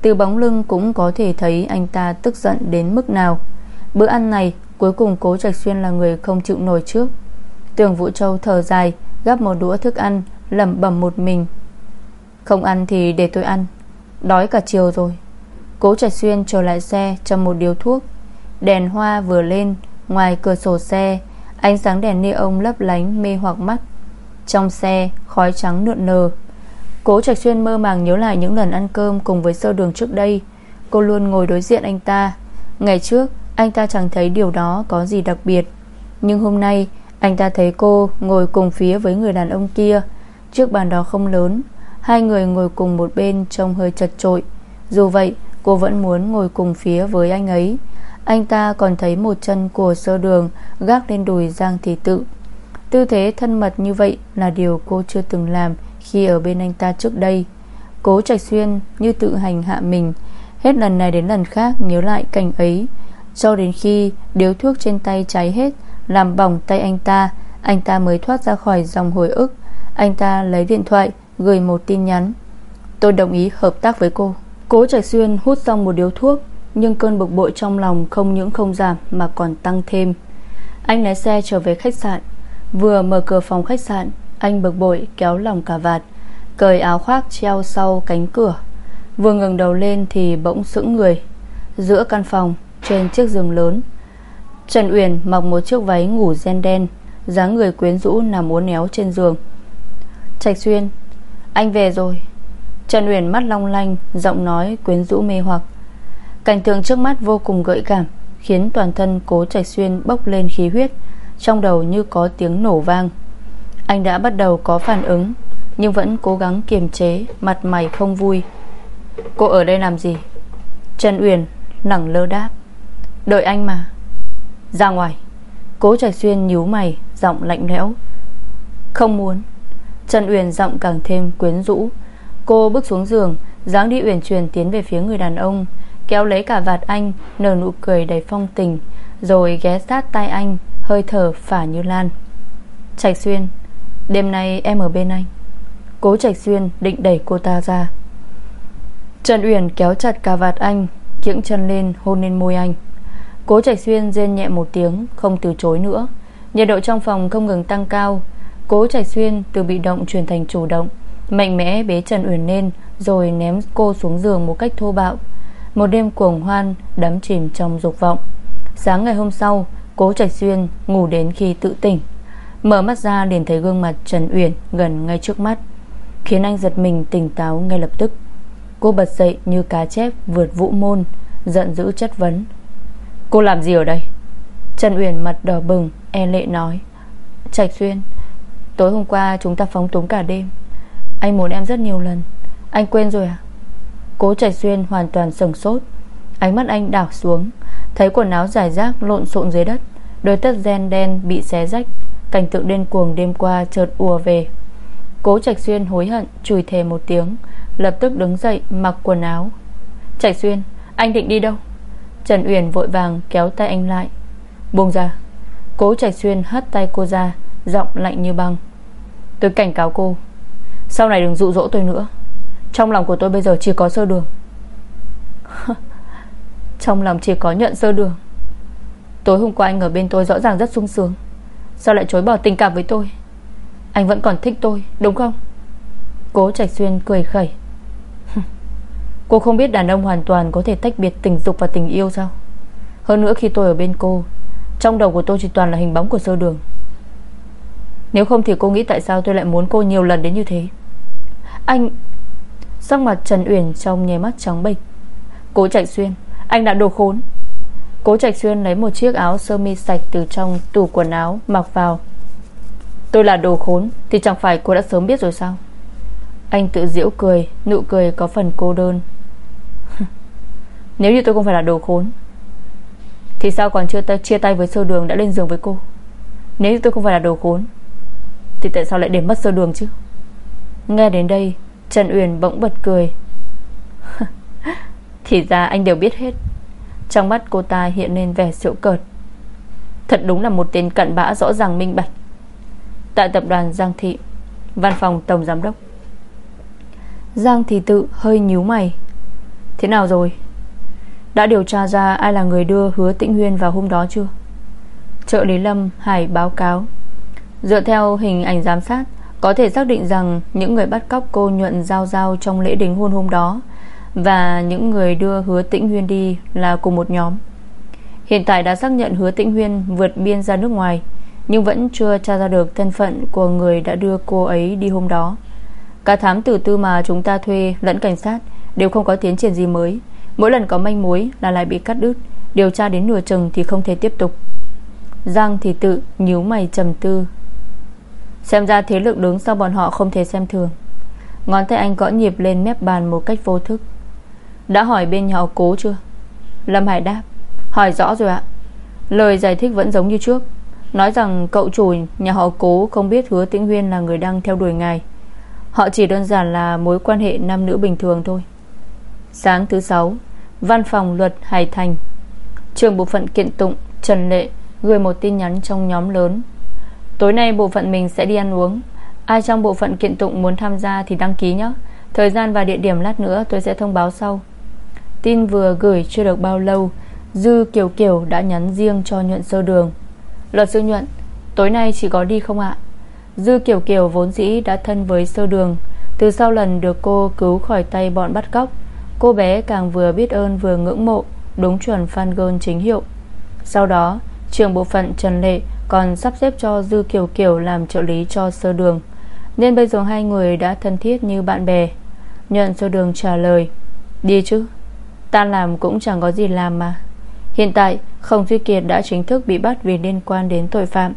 Từ bóng lưng cũng có thể thấy Anh ta tức giận đến mức nào. Bữa ăn này, Cuối cùng Cố Trạch Xuyên là người không chịu nổi trước. Tường Vũ Châu thở dài. Gắp một đũa thức ăn, lẩm bẩm một mình. Không ăn thì để tôi ăn. Đói cả chiều rồi. Cố Trạch Xuyên trở lại xe Trong một điếu thuốc. Đèn hoa vừa lên, Ngoài cửa sổ xe, Ánh sáng đèn neon lấp lánh mê hoặc mắt. Trong xe, khói trắng nượn nờ. Cố Trạch Xuyên mơ màng nhớ lại những lần ăn cơm Cùng với sơ đường trước đây. Cô luôn ngồi đối diện anh ta. Ngày trước, anh ta chẳng thấy điều đó có gì đặc biệt. Nhưng hôm nay anh ta thấy cô ngồi cùng phía với người đàn ông kia. Trước bàn đó không lớn, Hai người ngồi cùng một bên Trông hơi chật trội Dù vậy, cô vẫn muốn ngồi cùng phía với anh ấy. Anh ta còn thấy một chân của sơ đường Gác lên đùi Giang Thị Tự. Tư thế thân mật như vậy Là điều cô chưa từng làm Khi ở bên anh ta trước đây. Cố Trạch Xuyên như tự hành hạ mình, Hết lần này đến lần khác nhớ lại cảnh ấy. Cho đến khi điếu thuốc trên tay cháy hết làm bỏng tay anh ta. Anh ta mới thoát ra khỏi dòng hồi ức. Anh ta lấy điện thoại, Gửi một tin nhắn. Tôi đồng ý hợp tác với cô. Cố Trạch Xuyên hút xong một điếu thuốc, Nhưng cơn bực bội trong lòng không những không giảm Mà còn tăng thêm. Anh lái xe trở về khách sạn. Vừa mở cửa phòng khách sạn, Anh bực bội kéo lòng cả vạt, Cởi áo khoác treo sau cánh cửa. Vừa ngừng đầu lên thì bỗng sững người. Giữa căn phòng, Trên chiếc giường lớn Trần Uyển mặc một chiếc váy ngủ ren đen, dáng người quyến rũ nằm uốn éo trên giường. Trạch Xuyên, Anh về rồi. Trần Uyển mắt long lanh, Giọng nói quyến rũ mê hoặc. Cảnh tượng trước mắt vô cùng gợi cảm, Khiến toàn thân cố Trạch Xuyên bốc lên khí huyết, Trong đầu như có tiếng nổ vang. Anh đã bắt đầu có phản ứng, Nhưng vẫn cố gắng kiềm chế, Mặt mày không vui. Cô ở đây làm gì? Trần Uyển lẳng lơ đáp. Đợi anh mà. Ra ngoài. Cố Trạch Xuyên nhíu mày, Giọng lạnh lẽo. Không muốn. Trần Uyển giọng càng thêm quyến rũ. Cô bước xuống giường, dáng đi uyển chuyển tiến về phía người đàn ông, Kéo lấy cả vạt anh, Nở nụ cười đầy phong tình, Rồi ghé sát tay anh, Hơi thở phả như lan. Trạch Xuyên, Đêm nay em ở bên anh. Cố Trạch Xuyên định đẩy cô ta ra. Trần Uyển kéo chặt cả vạt anh, Kiễng chân lên, hôn lên môi anh. Cố Trạch Xuyên rên nhẹ một tiếng, Không từ chối nữa. Nhiệt độ trong phòng không ngừng tăng cao. Cố Trạch Xuyên từ bị động chuyển thành chủ động, Mạnh mẽ bế Trần Uyển lên, Rồi ném cô xuống giường một cách thô bạo. Một đêm cuồng hoan, Đắm chìm trong dục vọng. Sáng ngày hôm sau, Cố Trạch Xuyên ngủ đến khi tự tỉnh. Mở mắt ra liền thấy gương mặt Trần Uyển Gần ngay trước mắt, Khiến anh giật mình tỉnh táo ngay lập tức. Cô bật dậy như cá chép vượt vũ môn, Giận dữ chất vấn. Cô làm gì ở đây? Trần Uyển mặt đỏ bừng E lệ nói. Trạch Xuyên, Tối hôm qua chúng ta phóng túng cả đêm. Anh muốn em rất nhiều lần. Anh quên rồi à? Cố Trạch Xuyên hoàn toàn sừng sốt. Ánh mắt anh đảo xuống, Thấy quần áo dài rác lộn xộn dưới đất. Đôi tất gen đen bị xé rách, Cảnh tượng điên cuồng đêm qua chợt ùa về. Cố Trạch Xuyên hối hận Chùi thề một tiếng, Lập tức đứng dậy mặc quần áo. Trạch Xuyên, anh định đi đâu? Trần Uyển vội vàng kéo tay anh lại. Buông ra. Cố Trạch Xuyên hất tay cô ra, Giọng lạnh như băng. Tôi cảnh cáo cô, Sau này đừng dụ dỗ tôi nữa. Trong lòng của tôi bây giờ chỉ có sơ đường. *laughs* Trong lòng chỉ có nhận sơ đường. Tối hôm qua anh ở bên tôi rõ ràng rất sung sướng. Sao lại chối bỏ tình cảm với tôi? Anh vẫn còn thích tôi, đúng không? Cố Trạch Xuyên cười khẩy. Cô không biết đàn ông hoàn toàn Có thể tách biệt tình dục và tình yêu sao? Hơn nữa khi tôi ở bên cô, Trong đầu của tôi chỉ toàn là hình bóng của sơ đường. Nếu không thì cô nghĩ tại sao tôi lại muốn cô nhiều lần đến như thế? Anh, Sắc mặt Trần Uyển trong nháy mắt trắng bệch. Cố Trạch Xuyên, Anh đã đồ khốn. Cố Trạch Xuyên lấy một chiếc áo sơ mi sạch Từ trong tủ quần áo mặc vào. Tôi là đồ khốn, Thì chẳng phải cô đã sớm biết rồi sao? Anh tự giễu cười, Nụ cười có phần cô đơn. *laughs* Nếu như tôi không phải là đồ khốn, Thì sao còn chưa ta chia tay với sơ đường Đã lên giường với cô? Nếu như tôi không phải là đồ khốn, Thì tại sao lại để mất sơ đường chứ? Nghe đến đây, Trần Uyển bỗng bật cười. *laughs* Thì ra anh đều biết hết. Trong mắt cô ta hiện lên vẻ siễu cợt. Thật đúng là một tên cận bã rõ ràng minh bạch. Tại tập đoàn Giang Thị, Văn phòng Tổng Giám đốc. Giang Thị tự hơi nhíu mày. Thế nào rồi? Đã điều tra ra ai là người đưa hứa tĩnh huyên vào hôm đó chưa? Trợ lý Lâm Hải báo cáo. Dựa theo hình ảnh giám sát, Có thể xác định rằng Những người bắt cóc cô nhuận giao giao Trong lễ đính hôn hôm đó Và những người đưa hứa tĩnh huyên đi Là cùng một nhóm. Hiện tại đã xác nhận hứa tĩnh huyên Vượt biên ra nước ngoài, Nhưng vẫn chưa tra ra được thân phận Của người đã đưa cô ấy đi hôm đó. Cả thám tử tư mà chúng ta thuê lẫn cảnh sát Đều không có tiến triển gì mới. Mỗi lần có manh mối là lại bị cắt đứt. Điều tra đến nửa chừng thì không thể tiếp tục. Giang thì tự nhíu mày trầm tư. Xem ra thế lực đứng sau bọn họ không thể xem thường. Ngón tay anh gõ nhịp lên mép bàn một cách vô thức. Đã hỏi bên nhà họ cố chưa? Lâm Hải đáp. Hỏi rõ rồi ạ. Lời giải thích vẫn giống như trước. Nói rằng cậu chủ nhà họ cố Không biết hứa tĩnh huyên là người đang theo đuổi ngài. Họ chỉ đơn giản là mối quan hệ nam nữ bình thường thôi. Sáng thứ sáu, Văn phòng luật Hải Thành. Trường bộ phận kiện tụng Trần Lệ Gửi một tin nhắn trong nhóm lớn. Tối nay bộ phận mình sẽ đi ăn uống. Ai trong bộ phận kiện tụng muốn tham gia thì đăng ký nhé. Thời gian và địa điểm lát nữa tôi sẽ thông báo sau. Tin vừa gửi chưa được bao lâu, Dư Kiều Kiều đã nhắn riêng cho nhuận sơ đường. Luật sư nhuận, Tối nay chỉ có đi không ạ? Dư Kiều Kiều vốn dĩ đã thân với sơ đường. Từ sau lần được cô cứu khỏi tay bọn bắt cóc Cô bé càng vừa biết ơn vừa ngưỡng mộ, Đúng chuẩn fan girl chính hiệu. Sau đó trường bộ phận Trần Lệ Còn sắp xếp cho Dư Kiều Kiều Làm trợ lý cho sơ đường. Nên bây giờ hai người đã thân thiết như bạn bè. Nhận sơ đường trả lời, Đi chứ, Ta làm cũng chẳng có gì làm mà. Hiện tại, Khổng Duy Kiệt đã chính thức bị bắt Vì liên quan đến tội phạm.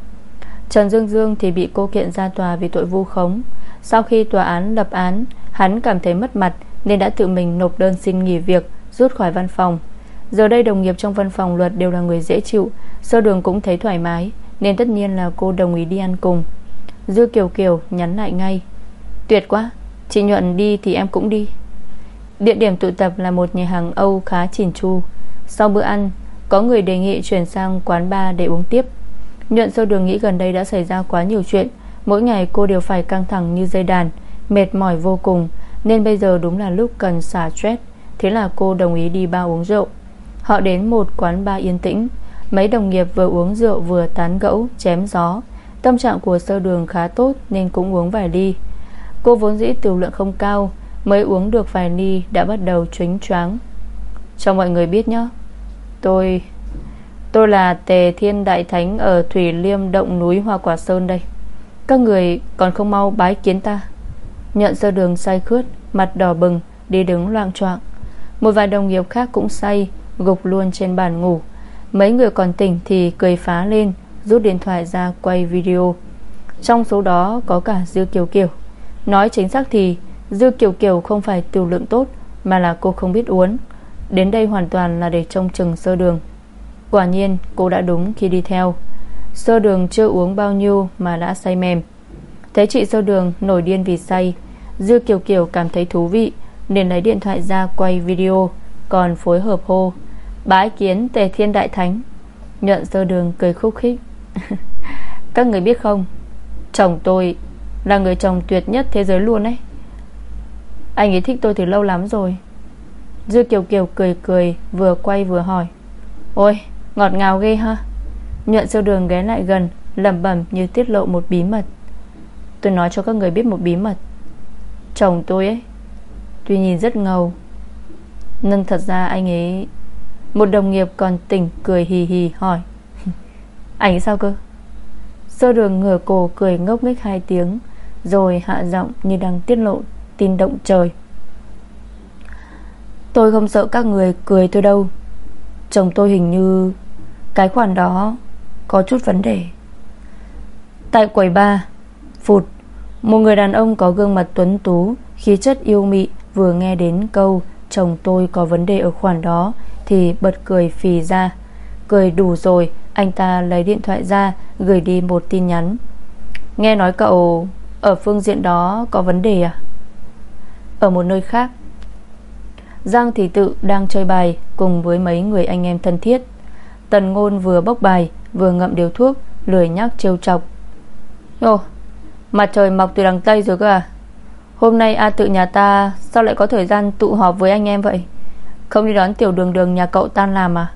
Trần Dương Dương thì bị cô kiện ra tòa Vì tội vu khống. Sau khi tòa án lập án, Hắn cảm thấy mất mặt nên đã tự mình nộp đơn xin nghỉ việc, Rút khỏi văn phòng. Giờ đây đồng nghiệp trong văn phòng luật đều là người dễ chịu, Sơ đường cũng thấy thoải mái, Nên tất nhiên là cô đồng ý đi ăn cùng. Dư Kiều Kiều nhắn lại ngay. Tuyệt quá, Chị Nhuận đi thì em cũng đi. Địa điểm tụ tập là một nhà hàng Âu khá chỉn chu. Sau bữa ăn, Có người đề nghị chuyển sang quán bar để uống tiếp. Nhuận sơ đường nghĩ gần đây đã xảy ra quá nhiều chuyện, Mỗi ngày cô đều phải căng thẳng như dây đàn, Mệt mỏi vô cùng nên bây giờ đúng là lúc cần xả stress. Thế là cô đồng ý đi ba uống rượu. Họ đến một quán ba yên tĩnh. Mấy đồng nghiệp vừa uống rượu vừa tán gẫu, Chém gió. Tâm trạng của sơ đường khá tốt Nên cũng uống vài ly. Cô vốn dĩ tiểu lượng không cao, Mới uống được vài ly đã bắt đầu chuyến choáng. Cho mọi người biết nhé Tôi Tôi là Tề Thiên Đại Thánh Ở Thủy Liêm Động núi Hoa Quả Sơn đây. Các người còn không mau bái kiến ta. Nhận sơ đường say khướt. Mặt đỏ bừng, Đi đứng loạng choạng. Một vài đồng nghiệp khác cũng say, Gục luôn trên bàn ngủ. Mấy người còn tỉnh thì cười phá lên, Rút điện thoại ra quay video. Trong số đó có cả Dư Kiều Kiều. Nói chính xác thì, Dư Kiều Kiều không phải tiểu lượng tốt, Mà là cô không biết uống Đến đây hoàn toàn là để trông chừng sơ đường. Quả nhiên, cô đã đúng khi đi theo. Sơ đường chưa uống bao nhiêu Mà đã say mềm. Thấy chị sơ đường nổi điên vì say Dư Kiều Kiều cảm thấy thú vị Nên lấy điện thoại ra quay video, Còn phối hợp hô Bái kiến, tề thiên đại thánh. Nhuận sơ đường cười khúc khích. *laughs* Các người biết không, Chồng tôi là người chồng tuyệt nhất thế giới luôn ấy. Anh ấy thích tôi từ lâu lắm rồi. Dư Kiều Kiều cười cười, Vừa quay vừa hỏi, Ôi, ngọt ngào ghê ha. Nhuận Sơ đường ghé lại gần, lẩm bẩm như tiết lộ một bí mật. Tôi nói cho các người biết một bí mật. Chồng tôi ấy. Tuy nhìn rất ngầu, nhưng thật ra anh ấy, Một đồng nghiệp còn tỉnh cười hì hì hỏi, *laughs* Anh ấy sao cơ? Sơ đường ngửa cổ cười ngốc nghếch hai tiếng, Rồi hạ giọng như đang tiết lộ Tin động trời. Tôi không sợ các người cười tôi đâu. Chồng tôi hình như Cái khoản đó Có chút vấn đề. Tại quầy ba Phụt một người đàn ông có gương mặt tuấn tú, Khí chất yêu mị, Vừa nghe đến câu, Chồng tôi có vấn đề ở khoản đó, Thì bật cười phì ra. Cười đủ rồi, Anh ta lấy điện thoại ra, Gửi đi một tin nhắn. Nghe nói cậu Ở phương diện đó có vấn đề à? Ở một nơi khác. Giang Thị Tự đang chơi bài Cùng với mấy người anh em thân thiết. Tần Ngôn vừa bốc bài, Vừa ngậm điếu thuốc, Lười nhắc trêu chọc. Ồ Mặt trời mọc từ đằng Tây rồi cơ à? Hôm nay A tự nhà ta Sao lại có thời gian tụ họp với anh em vậy? Không đi đón tiểu đường đường nhà cậu tan làm à?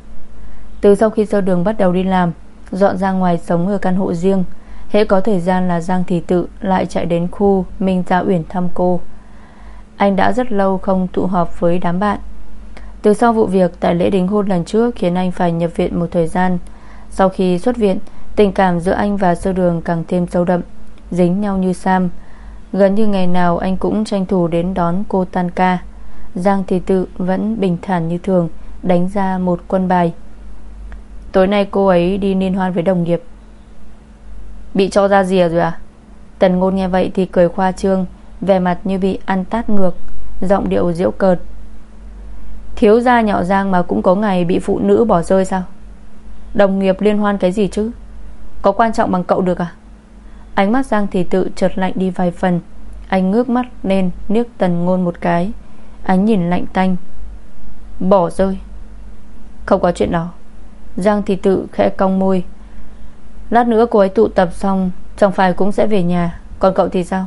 Từ sau khi sơ đường bắt đầu đi làm, Dọn ra ngoài sống ở căn hộ riêng, Hễ có thời gian là Giang Thị Tự Lại chạy đến khu Minh Gia Uyển thăm cô. Anh đã rất lâu không tụ họp với đám bạn. Từ sau vụ việc Tại lễ đính hôn lần trước Khiến anh phải nhập viện một thời gian. Sau khi xuất viện, Tình cảm giữa anh và sơ đường càng thêm sâu đậm. Dính nhau như Sam. Gần như ngày nào anh cũng tranh thủ đến đón cô tan ca Giang Thị Tự vẫn bình thản như thường, Đánh ra một quân bài. Tối nay cô ấy đi liên hoan với đồng nghiệp. Bị cho ra rìa rồi à? Tần ngôn nghe vậy thì cười khoa trương, vẻ mặt như bị ăn tát ngược, Giọng điệu diễu cợt. Thiếu gia nhỏ giang mà cũng có ngày Bị phụ nữ bỏ rơi sao? Đồng nghiệp liên hoan cái gì chứ? Có quan trọng bằng cậu được à? Ánh mắt Giang Thị Tự chợt lạnh đi vài phần. Anh ngước mắt lên, Niếc tần ngôn một cái. Ánh nhìn lạnh tanh. Bỏ rơi. Không có chuyện đó. Giang Thị Tự khẽ cong môi. Lát nữa cô ấy tụ tập xong, Chẳng phải cũng sẽ về nhà. Còn cậu thì sao?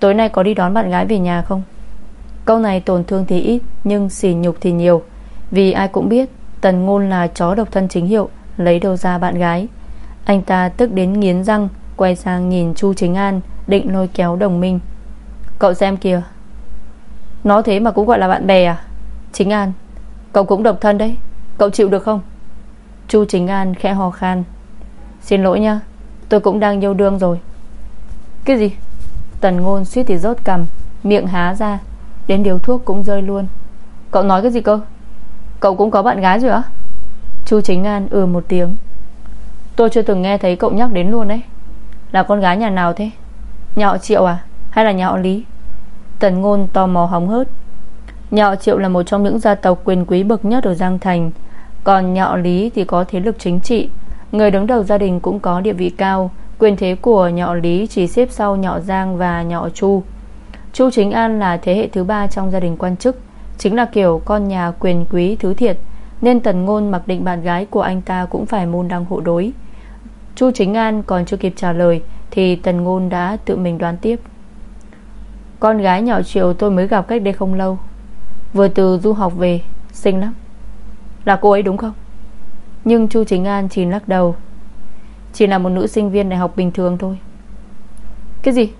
Tối nay có đi đón bạn gái về nhà không? Câu này tổn thương thì ít, Nhưng xỉ nhục thì nhiều. Vì ai cũng biết, Tần ngôn là chó độc thân chính hiệu, Lấy đâu ra bạn gái. Anh ta tức đến nghiến răng Quay sang nhìn Chu Chính An, Định lôi kéo đồng minh. Cậu xem kìa. Nó thế mà cũng gọi là bạn bè à? Chính An, Cậu cũng độc thân đấy. Cậu chịu được không? Chu Chính An khẽ hò khan. Xin lỗi nha Tôi cũng đang yêu đương rồi. Cái gì? Tần ngôn suýt thì rốt cầm Miệng há ra, Đến điều thuốc cũng rơi luôn. Cậu nói cái gì cơ? Cậu cũng có bạn gái rồi á? Chu Chính An ừ một tiếng. Tôi chưa từng nghe thấy cậu nhắc đến luôn đấy là con gái nhà nào thế? Nhà họ Triệu à? Hay là nhà họ Lý? Tần ngôn tò mò hóng hớt. Nhà họ Triệu là một trong những gia tộc quyền quý bậc nhất ở Giang Thành. Còn nhà họ Lý thì có thế lực chính trị. Người đứng đầu gia đình cũng có địa vị cao. Quyền thế của nhà họ Lý chỉ xếp sau nhà họ Giang và nhà họ Chu. Chu Chính An là thế hệ thứ ba trong gia đình quan chức, Chính là kiểu con nhà quyền quý thứ thiệt, Nên Tần Ngôn mặc định bạn gái của anh ta cũng phải môn đăng hộ đối. Chu Chính An còn chưa kịp trả lời Thì Tần Ngôn đã tự mình đoán tiếp. Con gái nhỏ Triệu tôi mới gặp cách đây không lâu. Vừa từ du học về, Xinh lắm. Là cô ấy đúng không? Nhưng Chu Chính An chỉ lắc đầu. Chỉ là một nữ sinh viên đại học bình thường thôi. Cái gì?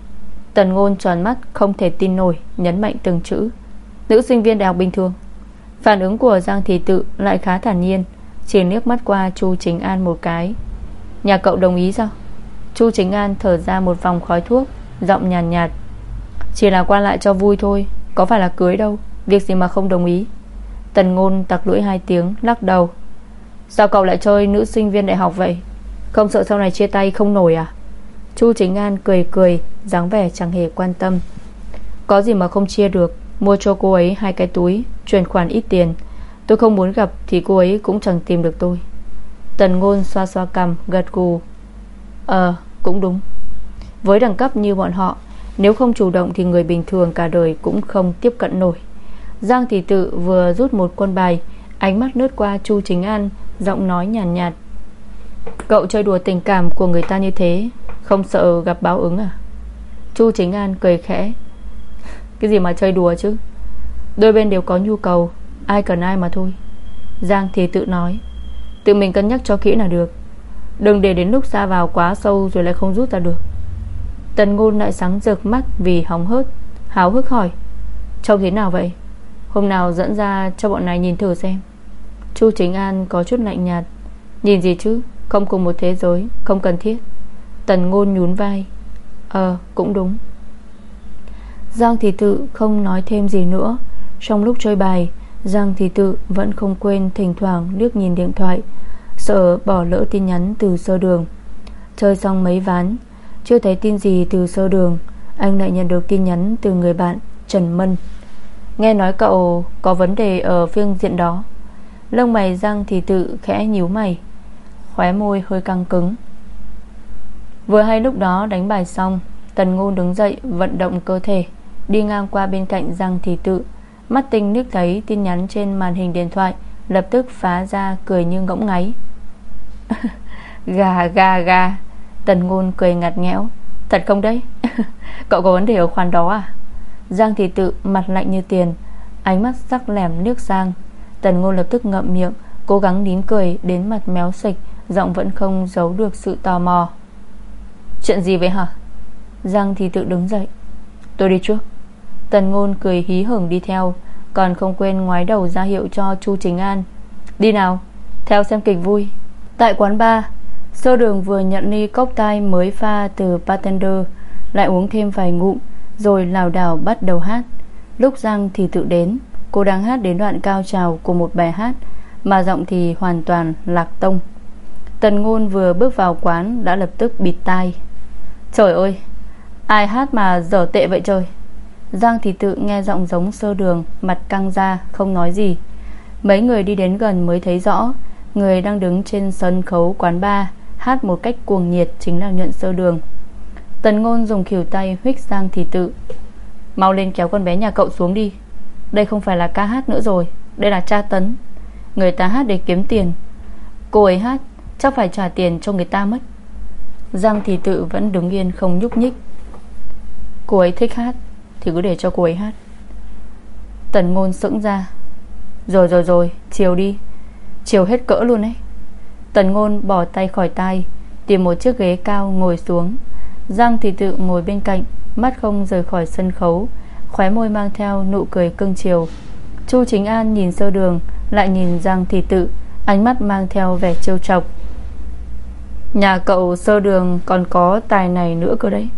Tần ngôn tròn mắt, không thể tin nổi, Nhấn mạnh từng chữ. Nữ sinh viên đại học bình thường. Phản ứng của Giang Thị Tự lại khá thản nhiên, Chỉ liếc mắt qua Chu Chính An một cái. Nhà cậu đồng ý sao? Chu Chính An thở ra một vòng khói thuốc Giọng nhàn nhạt, nhạt Chỉ là qua lại cho vui thôi Có phải là cưới đâu Việc gì mà không đồng ý? Tần ngôn tặc lưỡi hai tiếng lắc đầu. Sao cậu lại chơi nữ sinh viên đại học vậy? Không sợ sau này chia tay không nổi à? Chu Chính An cười cười dáng vẻ chẳng hề quan tâm. Có gì mà không chia được Mua cho cô ấy hai cái túi Chuyển khoản ít tiền. Tôi không muốn gặp thì cô ấy cũng chẳng tìm được tôi. Tần ngôn xoa xoa cằm Gật gù. Ờ cũng đúng. Với đẳng cấp như bọn họ Nếu không chủ động thì người bình thường cả đời Cũng không tiếp cận nổi. Giang Thị Tự vừa rút một quân bài Ánh mắt lướt qua Chu Chính An Giọng nói nhàn nhạt, nhạt. Cậu chơi đùa tình cảm của người ta như thế Không sợ gặp báo ứng à? Chu Chính An cười khẽ. *laughs* Cái gì mà chơi đùa chứ? Đôi bên đều có nhu cầu Ai cần ai mà thôi. Giang thì tự nói. Tự mình cân nhắc cho kỹ là được. Đừng để đến lúc xa vào quá sâu Rồi lại không rút ra được. Tần ngôn lại sáng rực mắt vì hóng hớt, Háo hức hỏi, Trông thế nào vậy? Hôm nào dẫn ra cho bọn này nhìn thử xem. Chu Chính An có chút lạnh nhạt, Nhìn gì chứ? Không cùng một thế giới, Không cần thiết. Tần ngôn nhún vai Ờ cũng đúng. Giang Thị Tự không nói thêm gì nữa. Trong lúc chơi bài, Giang Thị Tự vẫn không quên Thỉnh thoảng liếc nhìn điện thoại Sợ bỏ lỡ tin nhắn từ sơ đường. Chơi xong mấy ván, Chưa thấy tin gì từ sơ đường, Anh lại nhận được tin nhắn từ người bạn Trần Mân. Nghe nói cậu có vấn đề ở phương diện đó. Lông mày răng thì Tự khẽ nhíu mày, Khóe môi hơi căng cứng. Vừa hay lúc đó đánh bài xong, Tần Ngôn đứng dậy vận động cơ thể, Đi ngang qua bên cạnh Giang Thị Tự. Mắt tinh nước thấy tin nhắn trên màn hình điện thoại, Lập tức phá ra cười như ngỗng ngáy. *laughs* Gà gà gà. Tần Ngôn cười ngặt nghẽo. Thật không đấy? *laughs* Cậu có vấn đề ở khoản đó à? Giang Thị Tự mặt lạnh như tiền, Ánh mắt sắc lẻm nước sang. Tần Ngôn lập tức ngậm miệng, Cố gắng nín cười đến mặt méo xịch Giọng vẫn không giấu được sự tò mò. Chuyện gì vậy hả? Giang thì tự đứng dậy. Tôi đi trước. Tần ngôn cười hí hửng đi theo, Còn không quên ngoái đầu ra hiệu cho Chu Chính An. Đi nào, Theo xem kịch vui. Tại quán bar Sơ đường vừa nhận ly cốc tai mới pha từ bartender, Lại uống thêm vài ngụm, Rồi lào đảo bắt đầu hát. Lúc Giang thì tự đến, Cô đang hát đến đoạn cao trào của một bài hát, Mà giọng thì hoàn toàn lạc tông. Tần ngôn vừa bước vào quán Đã lập tức bịt tai. Trời ơi, Ai hát mà dở tệ vậy trời? Giang thì tự nghe giọng giống sơ đường, Mặt căng ra, không nói gì. Mấy người đi đến gần mới thấy rõ Người đang đứng trên sân khấu quán bar Hát một cách cuồng nhiệt Chính là nhuận sơ đường. Tần ngôn dùng khỉu tay huých sang thì tự. Mau lên kéo con bé nhà cậu xuống đi. Đây không phải là ca hát nữa rồi, Đây là tra tấn. Người ta hát để kiếm tiền. Cô ấy hát, chắc phải trả tiền cho người ta mất. Giang thì tự vẫn đứng yên không nhúc nhích. Cô ấy thích hát, Thì cứ để cho cô ấy hát. Tần ngôn sững ra. Rồi rồi rồi, chiều đi. Chiều hết cỡ luôn ấy. Tần ngôn bỏ tay khỏi tay Tìm một chiếc ghế cao ngồi xuống. Giang thì tự ngồi bên cạnh, Mắt không rời khỏi sân khấu, Khóe môi mang theo nụ cười cưng chiều. Chu Chính An nhìn sơ đường, Lại nhìn Giang Thị Tự, Ánh mắt mang theo vẻ trêu chọc. Nhà cậu sơ đường còn có tài này nữa cơ đấy.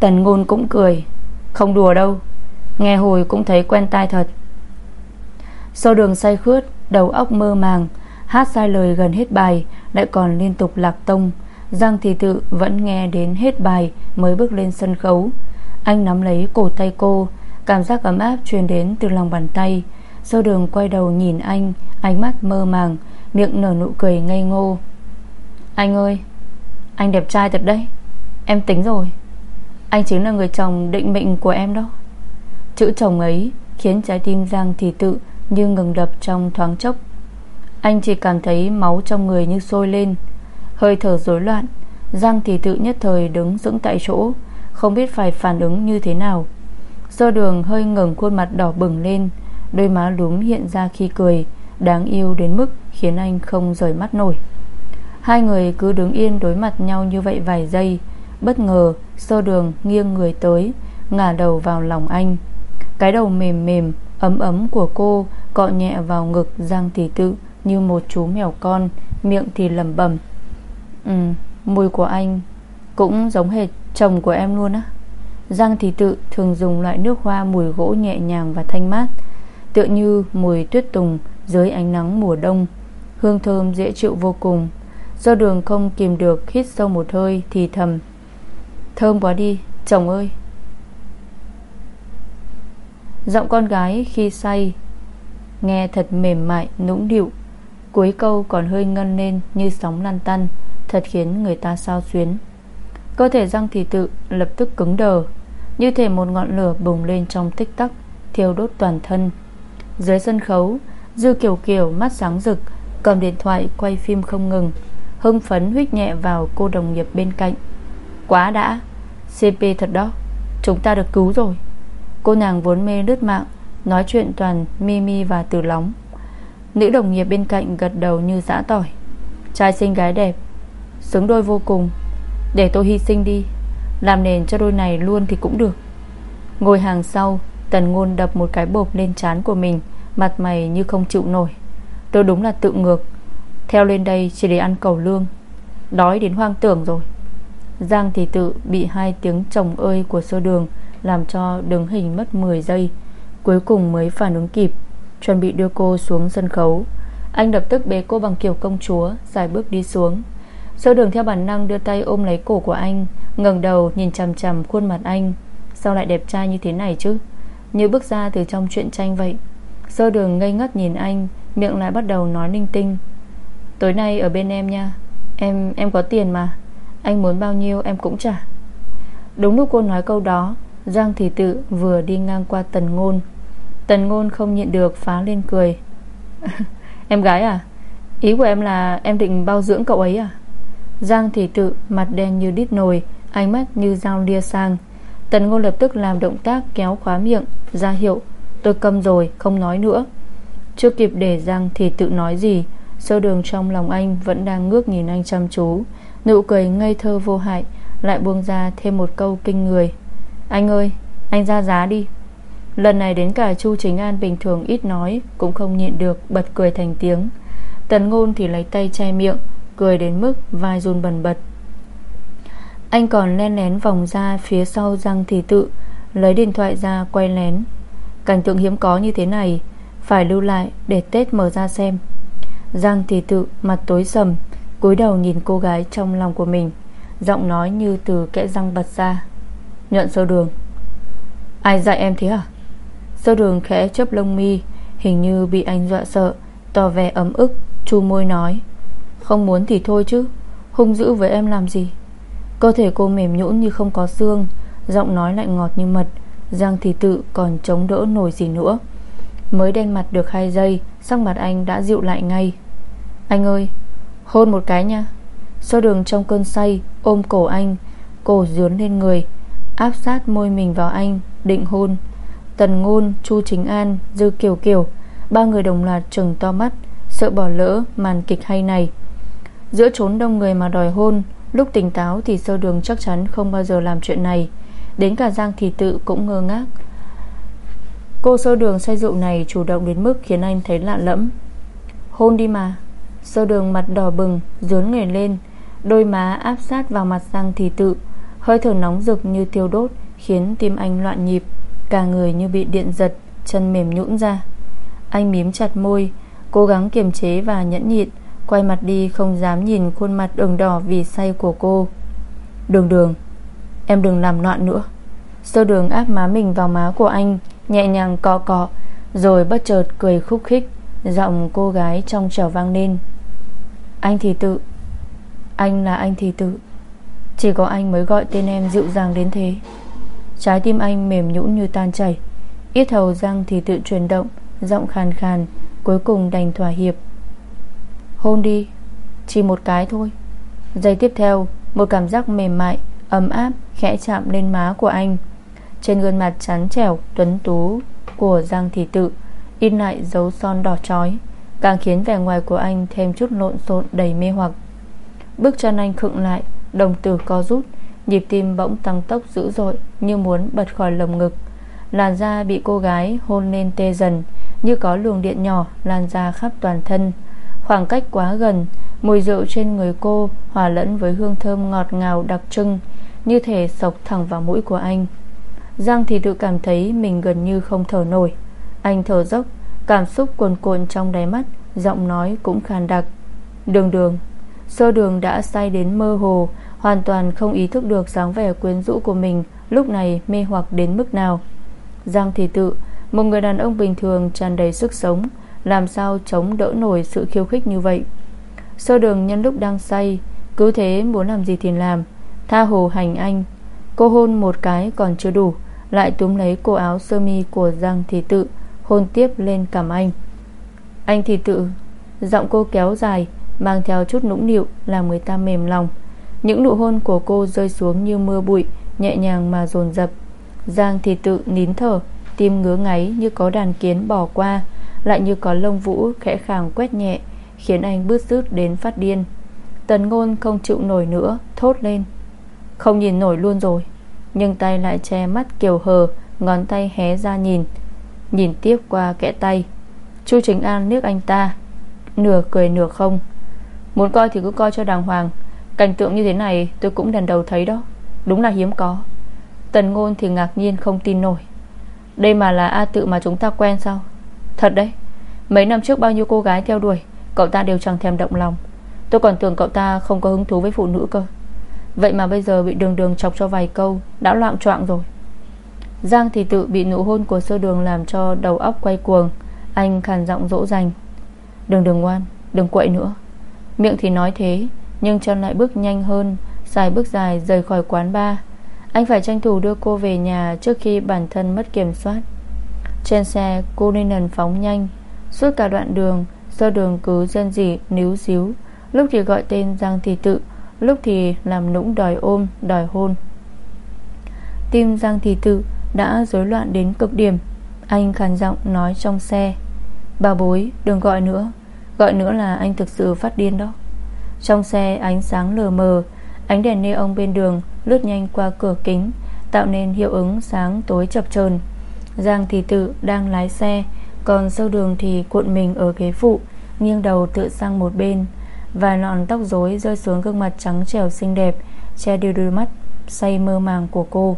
Tần ngôn cũng cười, Không đùa đâu. Nghe hồi cũng thấy quen tai thật. Sơ đường say khướt Đầu óc mơ màng, Hát sai lời gần hết bài, Lại còn liên tục lạc tông. Giang Thị Tự vẫn nghe đến hết bài Mới bước lên sân khấu. Anh nắm lấy cổ tay cô, Cảm giác ấm áp truyền đến từ lòng bàn tay. Sơ đường quay đầu nhìn anh, Ánh mắt mơ màng, Miệng nở nụ cười ngây ngô. Anh ơi, Anh đẹp trai thật đấy, Em tính rồi. Anh chính là người chồng định mệnh của em đó. Chữ chồng ấy Khiến trái tim Giang Thị Tự như ngừng đập trong thoáng chốc. Anh chỉ cảm thấy máu trong người như sôi lên, Hơi thở rối loạn. Giang thì Tự nhất thời đứng dững tại chỗ, Không biết phải phản ứng như thế nào. Do đường hơi ngừng khuôn mặt đỏ bừng lên, Đôi má lúm hiện ra khi cười, Đáng yêu đến mức khiến anh không rời mắt nổi. Hai người cứ đứng yên đối mặt nhau như vậy vài giây, Bất ngờ sơ đường nghiêng người tới, Ngả đầu vào lòng anh. Cái đầu mềm mềm, Ấm ấm của cô Cọ nhẹ vào ngực Giang thì Tự Như một chú mèo con, Miệng thì lẩm bẩm. Ừ mùi của anh Cũng giống hệt chồng của em luôn á. Giang Thị Tự thường dùng loại nước hoa mùi gỗ nhẹ nhàng và thanh mát, Tựa như mùi tuyết tùng dưới ánh nắng mùa đông. Hương thơm dễ chịu vô cùng. Do đường không kìm được, Hít sâu một hơi thì thầm, Thơm quá đi, chồng ơi. Giọng con gái khi say Nghe thật mềm mại, nũng điệu. Cuối câu còn hơi ngân lên Như sóng lăn tăn, Thật khiến người ta sao xuyến. Cơ thể răng thị tự lập tức cứng đờ, Như thể một ngọn lửa bùng lên trong tích tắc, Thiêu đốt toàn thân. Dưới sân khấu, Dư Kiều Kiều mắt sáng rực, Cầm điện thoại quay phim không ngừng, Hưng phấn huyết nhẹ vào cô đồng nghiệp bên cạnh. Quá đã CP thật đó, Chúng ta được cứu rồi. Cô nàng vốn mê lướt mạng Nói chuyện toàn Mimi và Từ Lóng. Nữ đồng nghiệp bên cạnh gật đầu như dã tỏi. Trai xinh gái đẹp, Xứng đôi vô cùng. Để tôi hy sinh đi, Làm nền cho đôi này luôn thì cũng được. Ngồi hàng sau, Tần ngôn đập một cái bộp lên trán của mình, Mặt mày như không chịu nổi. Tôi đúng là tự ngược. Theo lên đây chỉ để ăn cầu lương. Đói đến hoang tưởng rồi. Giang thì tự bị hai tiếng chồng ơi của sơ đường Làm cho đứng hình mất 10 giây. Cuối cùng mới phản ứng kịp, Chuẩn bị đưa cô xuống sân khấu. Anh lập tức bế cô bằng kiểu công chúa, Dài bước đi xuống. Sơ đường theo bản năng đưa tay ôm lấy cổ của anh, ngẩng đầu nhìn chằm chằm khuôn mặt anh. Sao lại đẹp trai như thế này chứ? Như bước ra từ trong chuyện tranh vậy. Sơ đường ngây ngất nhìn anh, Miệng lại bắt đầu nói linh tinh. Tối nay ở bên em nha. Em em có tiền mà. Anh muốn bao nhiêu em cũng trả. Đúng lúc cô nói câu đó Giang Thị Tự vừa đi ngang qua Tần Ngôn. Tần Ngôn không nhịn được phá lên cười. *laughs* Em gái à Ý của em là em định bao dưỡng cậu ấy à? Giang Thị Tự mặt đen như đít nồi, Ánh mắt như dao lia sang. Tần Ngôn lập tức làm động tác kéo khóa miệng, ra hiệu, Tôi câm rồi, không nói nữa. Chưa kịp để Giang Thị tự nói gì, Sơ đường trong lòng anh Vẫn đang ngước nhìn anh chăm chú. Nụ cười ngây thơ vô hại Lại buông ra thêm một câu kinh người. Anh ơi, anh ra giá đi. Lần này đến cả Chu Chính An bình thường ít nói, Cũng không nhịn được bật cười thành tiếng. Tần ngôn thì lấy tay che miệng, Cười đến mức vai run bần bật. Anh còn len lén vòng ra Phía sau răng Thị Tự, Lấy điện thoại ra quay lén. Cảnh tượng hiếm có như thế này, Phải lưu lại để Tết mở ra xem. Giang thì tự, mặt tối sầm, cúi đầu nhìn cô gái trong lòng của mình, Giọng nói như từ kẽ răng bật ra. Nhận sơ đường. Ai dạy em thế à? Sơ đường khẽ chớp lông mi, Hình như bị anh dọa sợ, Tỏ vẻ ấm ức, Chu môi nói. Không muốn thì thôi chứ, Hung dữ với em làm gì? Cơ thể cô mềm nhũn như không có xương, Giọng nói lại ngọt như mật Giang thì tự còn chống đỡ nổi gì nữa. Mới đen mặt được 2 giây, Sắc mặt anh đã dịu lại ngay. Anh ơi, Hôn một cái nha. Sơ đường trong cơn say, Ôm cổ anh, Cổ dướn lên người Áp sát môi mình vào anh Định hôn. Tần Ngôn, Chu Chính An, Dư Kiều Kiều Ba người đồng loạt trừng to mắt Sợ bỏ lỡ màn kịch hay này. Giữa chốn đông người mà đòi hôn Lúc tỉnh táo thì sơ đường chắc chắn Không bao giờ làm chuyện này. Đến cả Giang Thị Tự cũng ngơ ngác. Cô sơ đường say rượu này Chủ động đến mức khiến anh thấy lạ lẫm. Hôn đi mà. Sơ đường mặt đỏ bừng Dướn người lên Đôi má áp sát vào mặt Giang Thị Tự. Hơi thở nóng rực như tiêu đốt Khiến tim anh loạn nhịp, Cả người như bị điện giật, Chân mềm nhũn ra. Anh mím chặt môi, Cố gắng kiềm chế và nhẫn nhịn, Quay mặt đi không dám nhìn khuôn mặt đường đỏ vì say của cô. Đường đường, Em đừng làm loạn nữa. Sơ đường áp má mình vào má của anh, Nhẹ nhàng cọ cọ, Rồi bất chợt cười khúc khích, Giọng cô gái trong trẻo vang lên. Anh thì tự, Anh là anh thì tự. Chỉ có anh mới gọi tên em dịu dàng đến thế. Trái tim anh mềm nhũn như tan chảy. Ít hầu răng thì tự chuyển động, Giọng khàn khàn, Cuối cùng đành thỏa hiệp. Hôn đi, Chỉ một cái thôi. Giây tiếp theo, Một cảm giác mềm mại, Ấm áp khẽ chạm lên má của anh. Trên gương mặt trắng trẻo, Tuấn tú của Giang Thị Tự, In lại dấu son đỏ chói, Càng khiến vẻ ngoài của anh thêm chút lộn xộn đầy mê hoặc. Bước chân anh khựng lại Đồng tử co rút, Nhịp tim bỗng tăng tốc dữ dội Như muốn bật khỏi lồng ngực. Làn da bị cô gái hôn lên tê dần, Như có luồng điện nhỏ lan ra khắp toàn thân. Khoảng cách quá gần, Mùi rượu trên người cô Hòa lẫn với hương thơm ngọt ngào đặc trưng, Như thể sộc thẳng vào mũi của anh. Giang thì tự cảm thấy Mình gần như không thở nổi. Anh thở dốc, Cảm xúc cuồn cuộn trong đáy mắt, Giọng nói cũng khàn đặc. Đường đường Sơ đường đã say đến mơ hồ, Hoàn toàn không ý thức được dáng vẻ quyến rũ của mình, Lúc này mê hoặc đến mức nào. Giang thì tự, Một người đàn ông bình thường tràn đầy sức sống, Làm sao chống đỡ nổi sự khiêu khích như vậy? Sơ đường nhân lúc đang say, Cứ thế muốn làm gì thì làm, Tha hồ hành anh. Cô hôn một cái còn chưa đủ, Lại túm lấy cổ áo sơ mi của Giang Thị Tự, Hôn tiếp lên cằm anh. Anh Thị Tự, Giọng cô kéo dài Mang theo chút nũng nịu Làm người ta mềm lòng. Những nụ hôn của cô rơi xuống như mưa bụi, Nhẹ nhàng mà dồn dập. Giang thì Tự nín thở, Tim ngứa ngáy như có đàn kiến bỏ qua, Lại như có lông vũ khẽ khàng quét nhẹ, Khiến anh bứt rứt đến phát điên. Tần ngôn không chịu nổi nữa, Thốt lên. Không nhìn nổi luôn rồi. Nhưng tay lại che mắt kiều hờ, Ngón tay hé ra nhìn. Nhìn tiếp qua kẽ tay. Chu Chính An liếc anh ta. Nửa cười nửa không. Muốn coi thì cứ coi cho đàng hoàng. Cảnh tượng như thế này tôi cũng lần đầu thấy đó. Đúng là hiếm có. Tần ngôn thì ngạc nhiên không tin nổi. Đây mà là A tự mà chúng ta quen sao? Thật đấy. Mấy năm trước bao nhiêu cô gái theo đuổi Cậu ta đều chẳng thèm động lòng. Tôi còn tưởng cậu ta không có hứng thú với phụ nữ cơ. Vậy mà bây giờ bị đường đường chọc cho vài câu Đã loạn choạng rồi. Giang thì tự bị nụ hôn của sơ đường Làm cho đầu óc quay cuồng. Anh khàn giọng dỗ dành. Đường đường ngoan, đừng quậy nữa. Miệng thì nói thế, Nhưng chân lại bước nhanh hơn dài bước dài rời khỏi quán bar. Anh phải tranh thủ đưa cô về nhà Trước khi bản thân mất kiểm soát. Trên xe, cô nên phóng nhanh, Suốt cả đoạn đường, Do đường cứ dân dị níu xíu. Lúc thì gọi tên Giang Thị Tự, Lúc thì làm nũng đòi ôm, Đòi hôn. Tim Giang Thị Tự đã rối loạn đến cực điểm, Anh khàn giọng nói trong xe. Bà bối, đừng gọi nữa. Gọi nữa là anh thực sự phát điên đó. Trong xe, ánh sáng lờ mờ, Ánh đèn neon bên đường Lướt nhanh qua cửa kính, Tạo nên hiệu ứng sáng tối chập chờn. Giang Thị Tự đang lái xe, Còn sâu đường thì cuộn mình ở ghế phụ, Nghiêng đầu tự sang một bên Vài lọn tóc rối rơi xuống gương mặt trắng trẻo xinh đẹp, Che đi đôi mắt Say mơ màng của cô.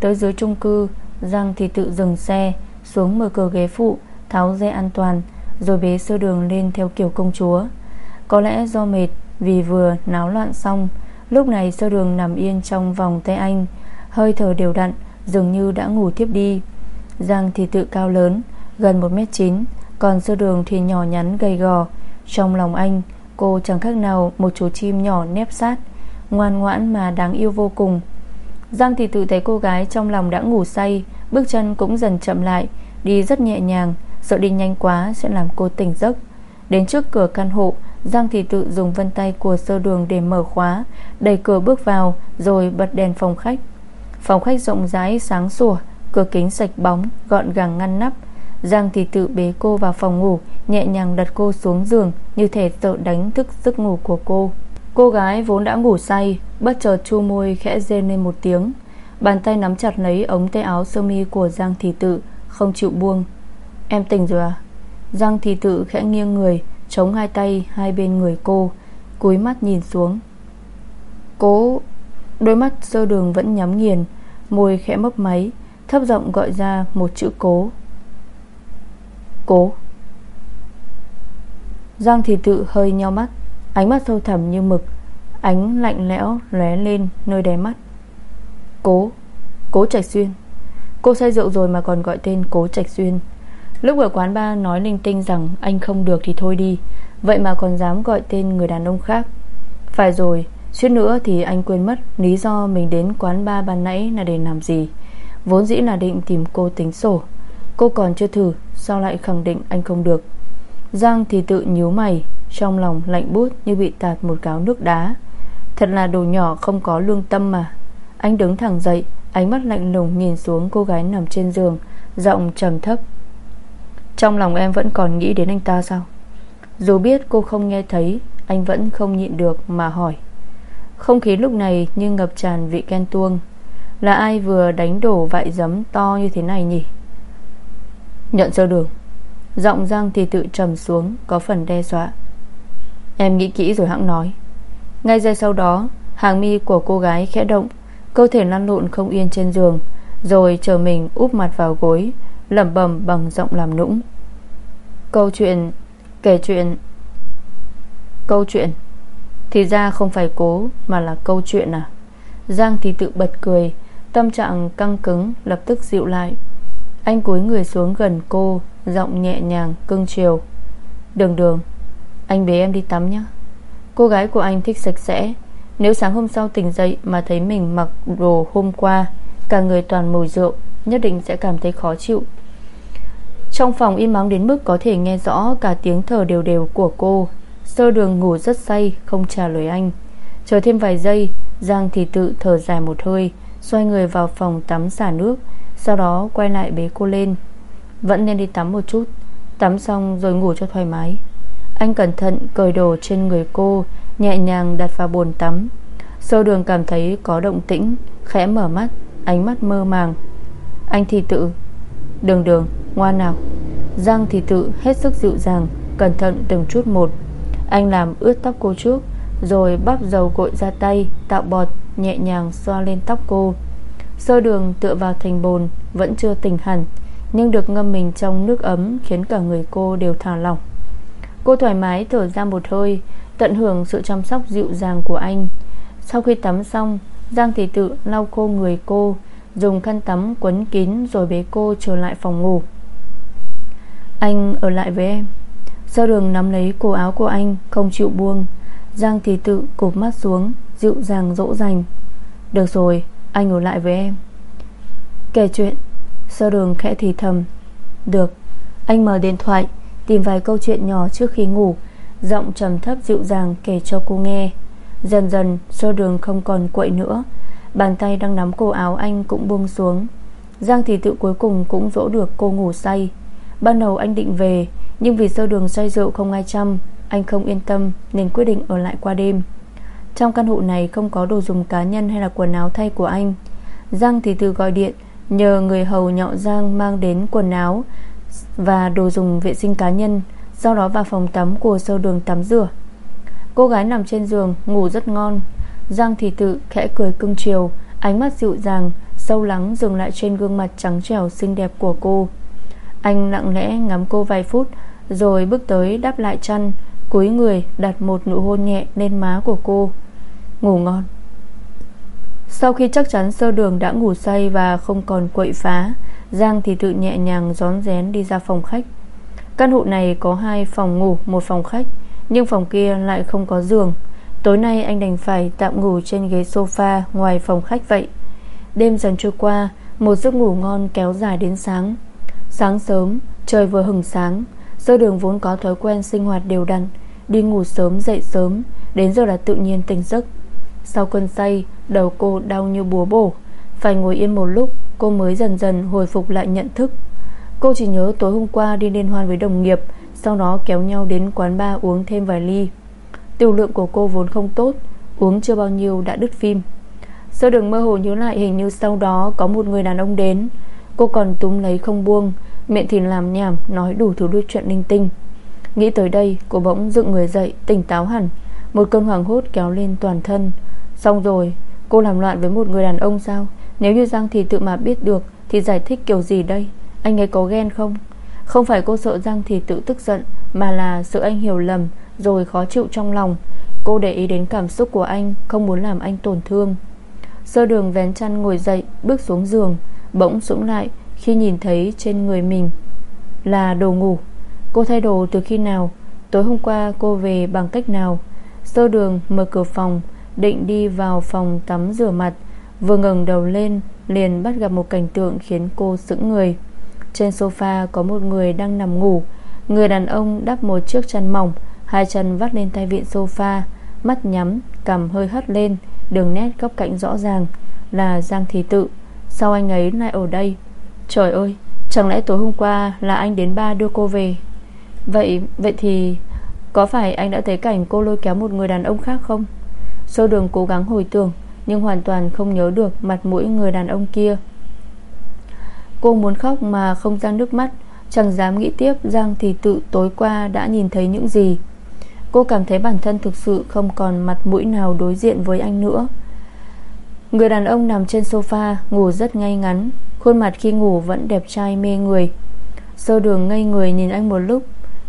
Tới dưới chung cư, Giang thì tự dừng xe, Xuống mở cửa ghế phụ, Tháo dây an toàn rồi bế sơ đường lên theo kiểu công chúa. Có lẽ do mệt Vì vừa náo loạn xong, Lúc này sơ đường nằm yên trong vòng tay anh, Hơi thở đều đặn, Dường như đã ngủ tiếp đi. Giang thì tự cao lớn, Gần 1m9 còn sơ đường thì nhỏ nhắn gầy gò. Trong lòng anh, Cô chẳng khác nào một chú chim nhỏ nép sát, Ngoan ngoãn mà đáng yêu vô cùng. Giang thì tự thấy cô gái trong lòng đã ngủ say, Bước chân cũng dần chậm lại, Đi rất nhẹ nhàng Sợ đi nhanh quá sẽ làm cô tỉnh giấc. Đến trước cửa căn hộ, Giang thì tự dùng vân tay của sơ đường để mở khóa, Đẩy cửa bước vào, Rồi bật đèn phòng khách. Phòng khách rộng rãi, sáng sủa, Cửa kính sạch bóng, Gọn gàng ngăn nắp. Giang thì tự bế cô vào phòng ngủ, Nhẹ nhàng đặt cô xuống giường, Như thể sợ đánh thức giấc ngủ của cô. Cô gái vốn đã ngủ say, Bất chợt chu môi khẽ rên lên một tiếng. Bàn tay nắm chặt lấy ống tay áo sơ mi của Giang Thị Tự, Không chịu buông. Em tỉnh rồi à? Giang Thị Tự khẽ nghiêng người, Chống hai tay hai bên người cô, Cúi mắt nhìn xuống. Cố, Đôi mắt sơ đường vẫn nhắm nghiền, Môi khẽ mấp máy, Thấp giọng gọi ra một chữ cố. Cố. Giang Thị Tự hơi nheo mắt, Ánh mắt sâu thẳm như mực, Ánh lạnh lẽo lóe lên nơi đáy mắt. Cố Cố Trạch Xuyên. Cô say rượu rồi mà còn gọi tên Cố Trạch Xuyên. Lúc ở quán ba nói linh tinh rằng Anh không được thì thôi đi. Vậy mà còn dám gọi tên người đàn ông khác. Phải rồi, Suýt nữa thì anh quên mất Lý do mình đến quán ba ban nãy là để làm gì. Vốn dĩ là định tìm cô tính sổ. Cô còn chưa thử, Sao lại khẳng định anh không được? Giang thì tự nhíu mày, Trong lòng lạnh bút như bị tạt một gáo nước đá. Thật là đồ nhỏ không có lương tâm mà. Anh đứng thẳng dậy, Ánh mắt lạnh lùng nhìn xuống cô gái nằm trên giường, Giọng trầm thấp. Trong lòng em vẫn còn nghĩ đến anh ta sao? Dù biết cô không nghe thấy, Anh vẫn không nhịn được mà hỏi. Không khí lúc này như ngập tràn vị ken tuông. Là ai vừa đánh đổ vại giấm to như thế này nhỉ? Nhận sơ đường. Giọng Giang thì tự trầm xuống, Có phần đe dọa. Em nghĩ kỹ rồi hãng nói. Ngay giây sau đó, Hàng mi của cô gái khẽ động, Cơ thể lăn lộn không yên trên giường, Rồi chờ mình úp mặt vào gối lẩm bẩm bằng giọng làm nũng. Câu chuyện, Kể chuyện, Câu chuyện. Thì ra không phải cố Mà là câu chuyện à? Giang thì tự bật cười, Tâm trạng căng cứng lập tức dịu lại. Anh cúi người xuống gần cô, Giọng nhẹ nhàng, cưng chiều. Đường đường, Anh bế em đi tắm nhé Cô gái của anh thích sạch sẽ. Nếu sáng hôm sau tỉnh dậy Mà thấy mình mặc đồ hôm qua, Cả người toàn mùi rượu, Nhất định sẽ cảm thấy khó chịu. Trong phòng im ắng đến mức có thể nghe rõ Cả tiếng thở đều đều của cô. Sơ đường ngủ rất say, Không trả lời anh. Chờ thêm vài giây, Giang thì tự thở dài một hơi, Xoay người vào phòng tắm xả nước, Sau đó quay lại bế cô lên. Vẫn nên đi tắm một chút. Tắm xong rồi ngủ cho thoải mái. Anh cẩn thận cởi đồ trên người cô, Nhẹ nhàng đặt vào bồn tắm. Sơ đường cảm thấy có động tĩnh, Khẽ mở mắt, Ánh mắt mơ màng. Anh thì tự Đường đường, ngoan nào. Giang thì tự hết sức dịu dàng, Cẩn thận từng chút một. Anh làm ướt tóc cô trước, Rồi bắp dầu gội ra tay, Tạo bọt, nhẹ nhàng xoa lên tóc cô. Sơ đường tựa vào thành bồn, Vẫn chưa tỉnh hẳn, Nhưng được ngâm mình trong nước ấm Khiến cả người cô đều thả lỏng. Cô thoải mái thở ra một hơi, Tận hưởng sự chăm sóc dịu dàng của anh. Sau khi tắm xong, Giang thị tự lau khô người cô Dùng khăn tắm quấn kín Rồi bế cô trở lại phòng ngủ. Anh ở lại với em. Sơ đường nắm lấy cổ áo của anh, Không chịu buông, Giang thì tự cụp mắt xuống, Dịu dàng dỗ dành. Được rồi, anh ở lại với em. Kể chuyện. Sơ đường khẽ thì thầm. Được, Anh mở điện thoại, Tìm vài câu chuyện nhỏ trước khi ngủ, Giọng trầm thấp dịu dàng kể cho cô nghe. Dần dần sơ đường không còn quậy nữa Bàn tay đang nắm cổ áo anh cũng buông xuống. Giang thì tự cuối cùng cũng dỗ được cô ngủ say. Ban đầu anh định về, Nhưng vì sơ đường say rượu không ai chăm, Anh không yên tâm Nên quyết định ở lại qua đêm. Trong căn hộ này không có đồ dùng cá nhân Hay là quần áo thay của anh. Giang thì tự gọi điện, Nhờ người hầu nhọ Giang mang đến quần áo Và đồ dùng vệ sinh cá nhân, Sau đó vào phòng tắm của sơ đường tắm rửa. Cô gái nằm trên giường, Ngủ rất ngon. Giang thì tự khẽ cười cưng chiều, Ánh mắt dịu dàng, Sâu lắng dừng lại trên gương mặt trắng trẻo xinh đẹp của cô. Anh lặng lẽ ngắm cô vài phút, Rồi bước tới đáp lại chăn, Cúi người đặt một nụ hôn nhẹ lên má của cô. Ngủ ngon. Sau khi chắc chắn sơ đường đã ngủ say Và không còn quậy phá, Giang thì tự nhẹ nhàng gión rén đi ra phòng khách. Căn hộ này có hai phòng ngủ, Một phòng khách, Nhưng phòng kia lại không có giường. Tối nay anh đành phải tạm ngủ trên ghế sofa Ngoài phòng khách vậy. Đêm dần trôi qua, Một giấc ngủ ngon kéo dài đến sáng. Sáng sớm, trời vừa hừng sáng Sơ đường vốn có thói quen sinh hoạt đều đặn, Đi ngủ sớm, dậy sớm, Đến giờ là tự nhiên tỉnh giấc. Sau cơn say, Đầu cô đau như búa bổ. Phải ngồi yên một lúc, Cô mới dần dần hồi phục lại nhận thức. Cô chỉ nhớ tối hôm qua đi liên hoan với đồng nghiệp, Sau đó kéo nhau đến quán bar uống thêm vài ly. Tiểu lượng của cô vốn không tốt, Uống chưa bao nhiêu đã đứt phim. Sơ đường mơ hồ nhớ lại, hình như sau đó Có một người đàn ông đến. Cô còn túm lấy không buông, Miệng thì làm nhảm, nói đủ thứ đuôi chuyện linh tinh. Nghĩ tới đây, cô bỗng dựng người dậy, Tỉnh táo hẳn. Một cơn hoàng hốt kéo lên toàn thân. Xong rồi, cô làm loạn với một người đàn ông sao? Nếu như Giang thì tự mà biết được, Thì giải thích kiểu gì đây? Anh ấy có ghen không? Không phải cô sợ Giang thì tự tức giận, Mà là sợ anh hiểu lầm. Rồi khó chịu trong lòng. Cô để ý đến cảm xúc của anh, Không muốn làm anh tổn thương. Sơ đường vén chăn ngồi dậy, Bước xuống giường, Bỗng sũng lại khi nhìn thấy trên người mình Là đồ ngủ. Cô thay đồ từ khi nào? Tối hôm qua cô về bằng cách nào? Sơ đường mở cửa phòng, Định đi vào phòng tắm rửa mặt, Vừa ngẩng đầu lên, Liền bắt gặp một cảnh tượng khiến cô sững người. Trên sofa có một người đang nằm ngủ. Người đàn ông đắp một chiếc chăn mỏng Hai chân vắt lên tay vịn sofa Mắt nhắm, cầm hơi hất lên Đường nét góc cạnh rõ ràng Là Giang Thị Tự. Sao anh ấy lại ở đây? Trời ơi Chẳng lẽ tối hôm qua là anh đến ba đưa cô về? Vậy vậy thì Có phải anh đã thấy cảnh cô lôi kéo một người đàn ông khác không? Sô đường cố gắng hồi tưởng Nhưng hoàn toàn không nhớ được Mặt mũi người đàn ông kia. Cô muốn khóc mà không ra nước mắt Chẳng dám nghĩ tiếp Giang thì tự tối qua đã nhìn thấy những gì. Cô cảm thấy bản thân thực sự Không còn mặt mũi nào đối diện với anh nữa. Người đàn ông nằm trên sofa, Ngủ rất ngay ngắn. Khuôn mặt khi ngủ vẫn đẹp trai, mê người. Sơ đường ngây người nhìn anh một lúc.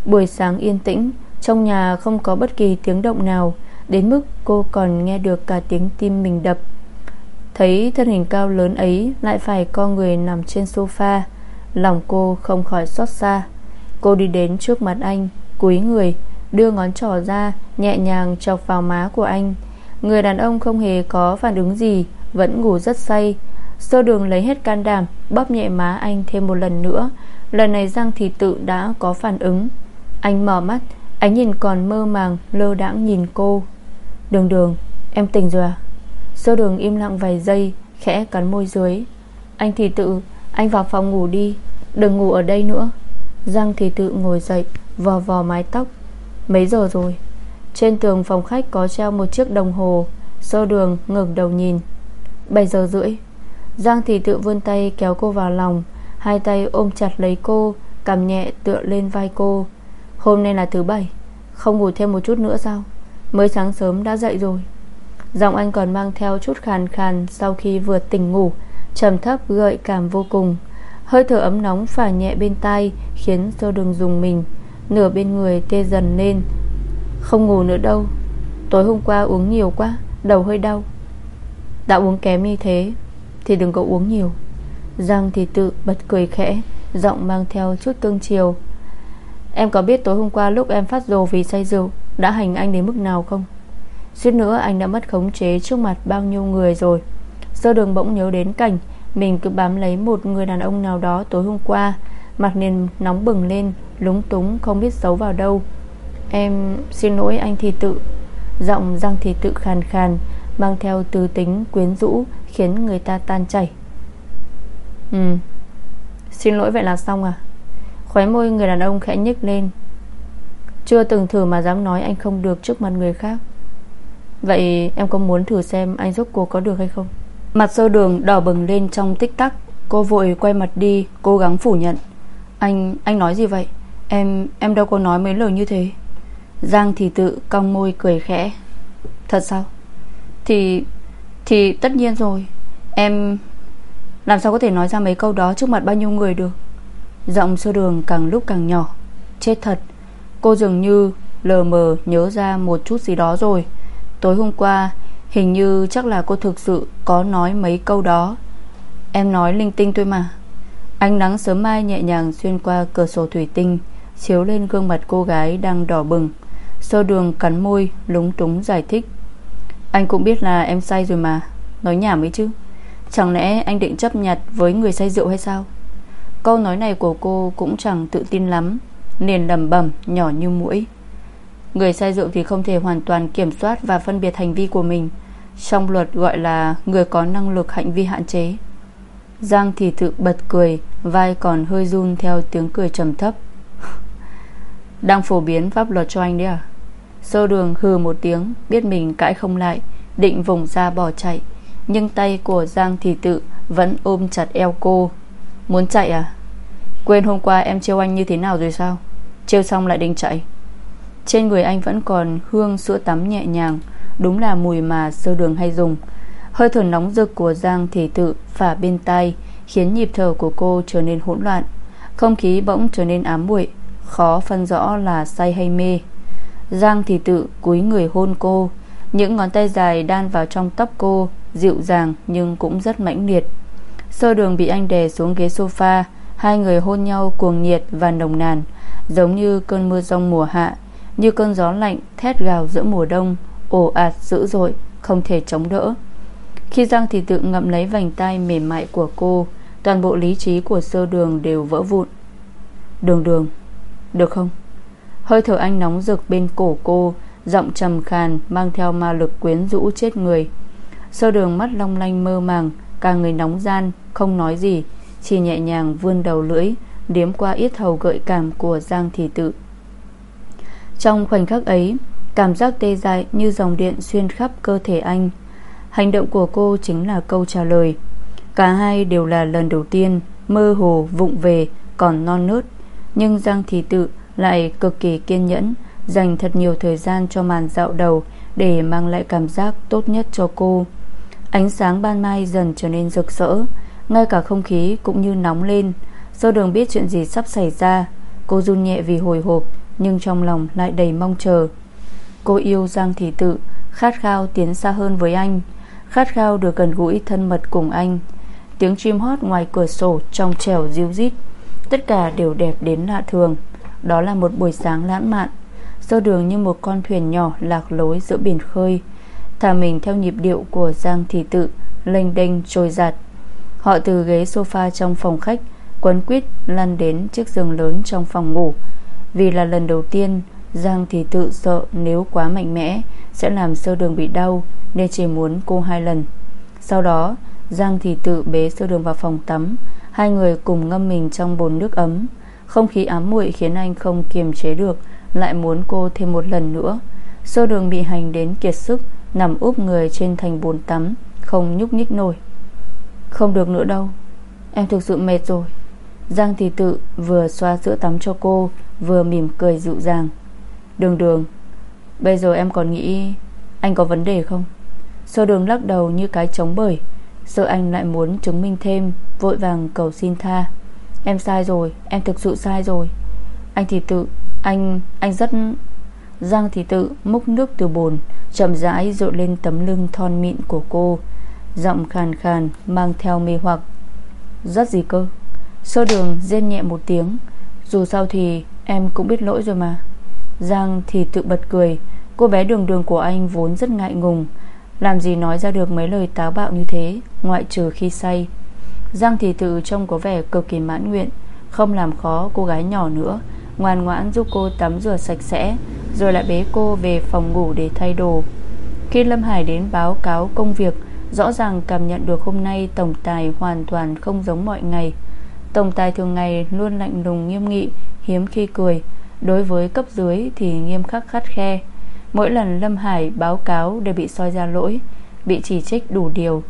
Buổi sáng yên tĩnh, Trong nhà không có bất kỳ tiếng động nào. Đến mức cô còn nghe được cả tiếng tim mình đập. Thấy thân hình cao lớn ấy, Lại phải co người nằm trên sofa. Lòng cô không khỏi xót xa. Cô đi đến trước mặt anh, Cúi người. Đưa ngón trỏ ra, Nhẹ nhàng chọc vào má của anh. Người đàn ông không hề có phản ứng gì, Vẫn ngủ rất say. Sơ đường lấy hết can đảm, Bóp nhẹ má anh thêm một lần nữa. Lần này Giang thì tự đã có phản ứng. Anh mở mắt, Ánh nhìn còn mơ màng, lơ đãng nhìn cô. Đường đường, Em tỉnh rồi à? Sơ đường im lặng vài giây, Khẽ cắn môi dưới. Anh thì tự, Anh vào phòng ngủ đi, Đừng ngủ ở đây nữa. Giang thì tự ngồi dậy, Vò vò mái tóc. Mấy giờ rồi? Trên tường phòng khách có treo một chiếc đồng hồ, Sơ đường, ngẩng đầu nhìn. 7 giờ rưỡi. Giang thì tự vươn tay kéo cô vào lòng, Hai tay ôm chặt lấy cô Cầm nhẹ tựa lên vai cô. Hôm nay là thứ bảy, Không ngủ thêm một chút nữa sao? Mới sáng sớm đã dậy rồi. Giọng anh còn mang theo chút khàn khàn Sau khi vừa tỉnh ngủ, trầm thấp gợi cảm vô cùng. Hơi thở ấm nóng phả nhẹ bên tai Khiến sơ đường dùng mình. Nửa bên người tê dần lên. Không ngủ nữa đâu. Tối hôm qua uống nhiều quá, Đầu hơi đau. Đã uống kém như thế, Thì đừng có uống nhiều. Giang thì tự bật cười khẽ, Giọng mang theo chút tương chiều. Em có biết tối hôm qua lúc em phát rồ vì say rượu, Đã hành anh đến mức nào không? Suýt nữa anh đã mất khống chế trước mặt bao nhiêu người rồi. Sơ đường bỗng nhớ đến cảnh, Mình cứ bám lấy một người đàn ông nào đó tối hôm qua, Mặt liền nóng bừng lên. Lúng túng không biết giấu vào đâu. Em xin lỗi anh thì tự. Giọng Giang thì tự khàn khàn Mang theo tư tính quyến rũ Khiến người ta tan chảy. Ừ Xin lỗi vậy là xong à? Khóe môi người đàn ông khẽ nhếch lên. Chưa từng thử mà dám nói anh không được trước mặt người khác. Vậy em có muốn thử xem anh giúp cô có được hay không? Mặt sơ đường đỏ bừng lên trong tích tắc. Cô vội quay mặt đi Cố gắng phủ nhận. Anh, anh nói gì vậy? Em, em đâu có nói mấy lời như thế. Giang thì tự cong môi cười khẽ. Thật sao? Thì, thì tất nhiên rồi. Em Làm sao có thể nói ra mấy câu đó trước mặt bao nhiêu người được? Giọng sơ đường càng lúc càng nhỏ. Chết thật. Cô dường như lờ mờ nhớ ra một chút gì đó rồi. Tối hôm qua Hình như chắc là cô thực sự Có nói mấy câu đó. Em nói linh tinh thôi mà. Ánh nắng sớm mai nhẹ nhàng xuyên qua cửa sổ thủy tinh. Chiếu lên gương mặt cô gái đang đỏ bừng. Sơ đường cắn môi, Lúng túng giải thích. Anh cũng biết là em say rồi mà, Nói nhảm ấy chứ. Chẳng lẽ anh định chấp nhặt với người say rượu hay sao? Câu nói này của cô cũng chẳng tự tin lắm Liền lầm bẩm nhỏ như mũi. Người say rượu thì không thể hoàn toàn kiểm soát Và phân biệt hành vi của mình. Trong luật gọi là Người có năng lực hành vi hạn chế. Giang thì tự bật cười, Vai còn hơi run theo tiếng cười trầm thấp. Đang phổ biến pháp luật cho anh đấy à? Sơ đường hừ một tiếng, Biết mình cãi không lại, Định vùng ra bỏ chạy. Nhưng tay của Giang thì tự Vẫn ôm chặt eo cô. Muốn chạy à? Quên hôm qua em trêu anh như thế nào rồi sao? Trêu xong lại định chạy. Trên người anh vẫn còn hương sữa tắm nhẹ nhàng, Đúng là mùi mà sơ đường hay dùng. Hơi thở nóng rực của Giang thì tự phả bên tai, Khiến nhịp thở của cô trở nên hỗn loạn. Không khí bỗng trở nên ám muội Khó phân rõ là say hay mê. Giang thì tự cúi người hôn cô. Những ngón tay dài đan vào trong tóc cô, Dịu dàng nhưng cũng rất mãnh liệt. Sơ đường bị anh đè xuống ghế sofa, Hai người hôn nhau cuồng nhiệt và nồng nàn, Giống như cơn mưa rông mùa hạ, Như cơn gió lạnh thét gào giữa mùa đông, ồ ạt dữ dội, Không thể chống đỡ. Khi Giang thì tự ngậm lấy vành tay mềm mại của cô, Toàn bộ lý trí của sơ đường đều vỡ vụn. Đường đường. Được không? Hơi thở anh nóng rực bên cổ cô, Giọng trầm khàn, mang theo ma lực quyến rũ chết người. Sơ đường mắt long lanh mơ màng, Cả người nóng gian, Không nói gì, Chỉ nhẹ nhàng vươn đầu lưỡi, Điếm qua ít hầu gợi cảm của Giang Thị Tự. Trong khoảnh khắc ấy, Cảm giác tê dại như dòng điện xuyên khắp cơ thể anh. Hành động của cô chính là câu trả lời. Cả hai đều là lần đầu tiên, Mơ hồ vụng về, Còn non nớt. Nhưng Giang Thị Tự lại cực kỳ kiên nhẫn, Dành thật nhiều thời gian cho màn dạo đầu Để mang lại cảm giác tốt nhất cho cô. Ánh sáng ban mai dần trở nên rực rỡ, Ngay cả không khí cũng như nóng lên. Do đường biết chuyện gì sắp xảy ra. Cô run nhẹ vì hồi hộp, Nhưng trong lòng lại đầy mong chờ. Cô yêu Giang Thị Tự, Khát khao tiến xa hơn với anh, Khát khao được gần gũi thân mật cùng anh. Tiếng chim hót ngoài cửa sổ Trong trèo ríu rít. Tất cả đều đẹp đến lạ thường. Đó là một buổi sáng lãng mạn. Sơ đường như một con thuyền nhỏ lạc lối giữa biển khơi. Thả mình theo nhịp điệu của Giang Thị Tự, lênh đênh trôi giạt. Họ từ ghế sofa trong phòng khách, Quấn quýt lăn đến chiếc giường lớn trong phòng ngủ. Vì là lần đầu tiên, Giang Thị tự sợ nếu quá mạnh mẽ, Sẽ làm sơ đường bị đau, Nên chỉ muốn cô hai lần. Sau đó, Giang Thị tự bế sơ đường vào phòng tắm Hai người cùng ngâm mình trong bồn nước ấm. Không khí ám muội khiến anh không kiềm chế được, Lại muốn cô thêm một lần nữa. Sô đường bị hành đến kiệt sức, Nằm úp người trên thành bồn tắm, Không nhúc nhích nổi. Không được nữa đâu, Em thực sự mệt rồi. Giang thì tự vừa xoa sữa tắm cho cô, Vừa mỉm cười dịu dàng. Đường đường, Bây giờ em còn nghĩ Anh có vấn đề không? Sô đường lắc đầu như cái trống bời. Sợ anh lại muốn chứng minh thêm Vội vàng cầu xin tha. Em sai rồi, em thực sự sai rồi. Anh thì tự, anh, anh rất Giang thì tự múc nước từ bồn Chậm rãi rội lên tấm lưng thon mịn của cô Giọng khàn khàn Mang theo mê hoặc. Rất gì cơ? Sơ đường rên nhẹ một tiếng Dù sao thì em cũng biết lỗi rồi mà. Giang thì tự bật cười Cô bé đường đường của anh vốn rất ngại ngùng làm gì nói ra được mấy lời táo bạo như thế, Ngoại trừ khi say. Giang thì tự trông có vẻ cực kỳ mãn nguyện, Không làm khó cô gái nhỏ nữa. Ngoan ngoãn giúp cô tắm rửa sạch sẽ, Rồi lại bế cô về phòng ngủ để thay đồ. Khi Lâm Hải đến báo cáo công việc, Rõ ràng cảm nhận được hôm nay Tổng tài hoàn toàn không giống mọi ngày. Tổng tài thường ngày luôn lạnh lùng nghiêm nghị, Hiếm khi cười. Đối với cấp dưới thì nghiêm khắc khắt khe. Mỗi lần Lâm Hải báo cáo đều bị soi ra lỗi, Bị chỉ trích đủ điều.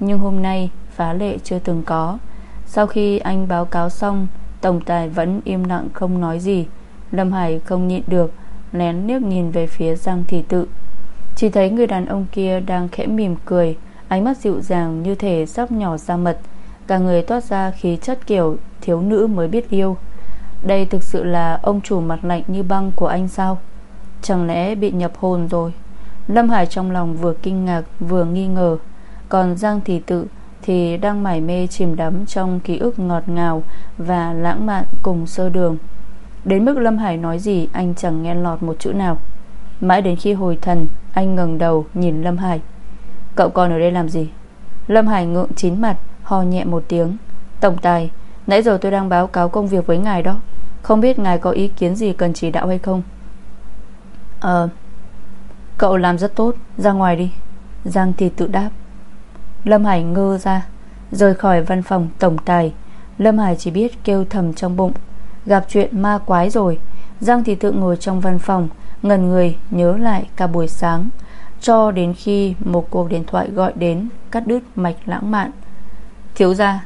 Nhưng hôm nay, phá lệ chưa từng có. Sau khi anh báo cáo xong, Tổng tài vẫn im lặng không nói gì. Lâm Hải không nhịn được, Lén liếc nhìn về phía Giang Thị Tự. Chỉ thấy người đàn ông kia đang khẽ mỉm cười, Ánh mắt dịu dàng như thể sắp nhỏ ra mật. Cả người toát ra khí chất kiểu Thiếu nữ mới biết yêu. Đây thực sự là ông chủ mặt lạnh như băng của anh sao? Chẳng lẽ bị nhập hồn rồi Lâm Hải trong lòng vừa kinh ngạc Vừa nghi ngờ Còn Giang Thị Tự thì đang mải mê chìm đắm trong ký ức ngọt ngào và lãng mạn cùng sơ đường. Đến mức Lâm Hải nói gì anh chẳng nghe lọt một chữ nào. Mãi đến khi hồi thần, anh ngẩng đầu nhìn Lâm Hải. Cậu còn ở đây làm gì? Lâm Hải ngượng chín mặt, ho nhẹ một tiếng. Tổng tài, nãy giờ tôi đang báo cáo công việc với ngài đó. Không biết ngài có ý kiến gì cần chỉ đạo hay không? Ờ, cậu làm rất tốt, ra ngoài đi. Giang thì tự đáp. Lâm Hải ngơ ra Rời khỏi văn phòng tổng tài. Lâm Hải chỉ biết kêu thầm trong bụng. Gặp chuyện ma quái rồi Giang thì tự ngồi trong văn phòng Ngần người nhớ lại cả buổi sáng Cho đến khi một cuộc điện thoại gọi đến Cắt đứt mạch lãng mạn. Thiếu ra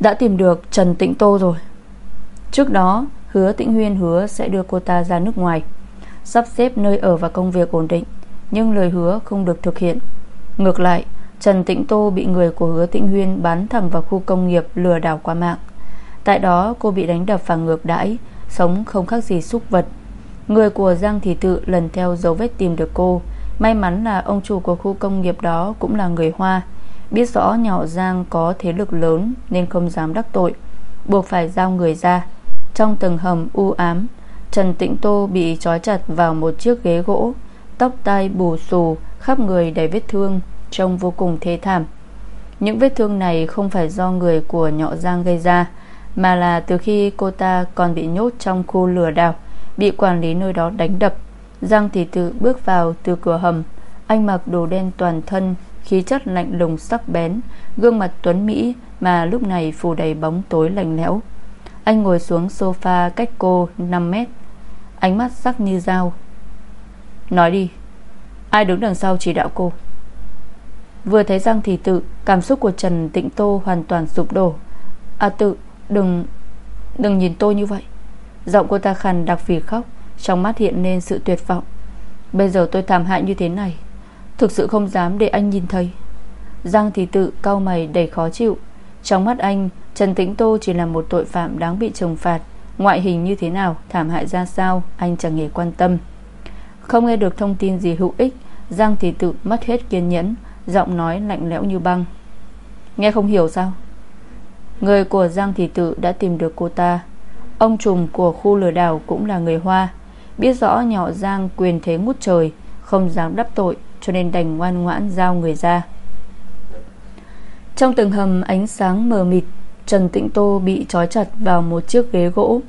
Đã tìm được Trần tịnh Tô rồi. Trước đó Hứa Tĩnh Huyên hứa sẽ đưa cô ta ra nước ngoài. Sắp xếp nơi ở và công việc ổn định, Nhưng lời hứa không được thực hiện. Ngược lại, Trần Tĩnh Tô bị người của hứa Tĩnh Huyên Bán thẳng vào khu công nghiệp lừa đảo qua mạng. Tại đó, cô bị đánh đập và ngược đãi, Sống không khác gì súc vật. Người của Giang Thị Tự lần theo dấu vết tìm được cô. May mắn là ông chủ của khu công nghiệp đó Cũng là người Hoa. Biết rõ nhỏ Giang có thế lực lớn Nên không dám đắc tội, Buộc phải giao người ra. Trong tầng hầm u ám Trần Tịnh Tô bị trói chặt vào một chiếc ghế gỗ, Tóc tai bù xù, Khắp người đầy vết thương, Trông vô cùng thê thảm. Những vết thương này không phải do người của Nhọ Giang gây ra, Mà là từ khi cô ta còn bị nhốt trong khu lừa đảo, Bị quản lý nơi đó đánh đập. Giang thì tự bước vào từ cửa hầm, Anh mặc đồ đen toàn thân, Khí chất lạnh lùng sắc bén, Gương mặt tuấn Mỹ Mà lúc này phủ đầy bóng tối lạnh lẽo. Anh ngồi xuống sofa cách cô 5 mét. Ánh mắt sắc như dao. Nói đi, Ai đứng đằng sau chỉ đạo cô? Vừa thấy Giang Thị tự, Cảm xúc của Trần Tịnh Tô hoàn toàn sụp đổ. À tự, đừng Đừng nhìn tôi như vậy. Giọng cô ta khàn đặc vì khóc, Trong mắt hiện lên sự tuyệt vọng. Bây giờ tôi thảm hại như thế này, Thực sự không dám để anh nhìn thấy. Giang Thị tự cau mày đầy khó chịu. Trong mắt anh, Trần Tĩnh Tô chỉ là một tội phạm đáng bị trừng phạt. Ngoại hình như thế nào, Thảm hại ra sao, Anh chẳng hề quan tâm. Không nghe được thông tin gì hữu ích, Giang thì tự mất hết kiên nhẫn, Giọng nói lạnh lẽo như băng. Nghe không hiểu sao? Người của Giang Thị Tự đã tìm được cô ta. Ông trùm của khu lừa đảo cũng là người Hoa. Biết rõ nhỏ Giang quyền thế ngút trời, Không dám đắp tội, Cho nên đành ngoan ngoãn giao người ra. Trong tầng hầm ánh sáng mờ mịt Trần Tịnh Tô bị trói chặt vào một chiếc ghế gỗ,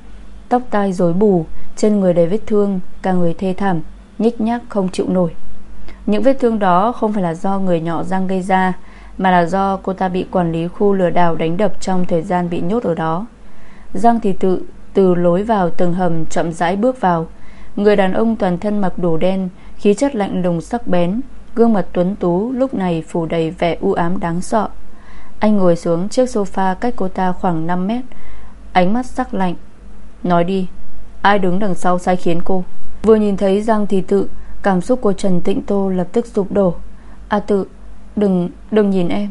Tóc tai rối bù, Trên người đầy vết thương, Cả người thê thảm, Nhích nhác không chịu nổi. Những vết thương đó không phải là do người nhỏ Giang gây ra, Mà là do cô ta bị quản lý khu lừa đảo đánh đập Trong thời gian bị nhốt ở đó. Giang thì tự, từ lối vào tầng hầm chậm rãi bước vào. Người đàn ông toàn thân mặc đồ đen, Khí chất lạnh lùng sắc bén, Gương mặt tuấn tú, lúc này phủ đầy vẻ u ám đáng sợ. Anh ngồi xuống chiếc sofa cách cô ta khoảng 5 mét. Ánh mắt sắc lạnh. Nói đi Ai đứng đằng sau sai khiến cô? Vừa nhìn thấy Giang Thị Tự Cảm xúc của Trần Tịnh Tô lập tức sụp đổ. A Tự Đừng, đừng nhìn em.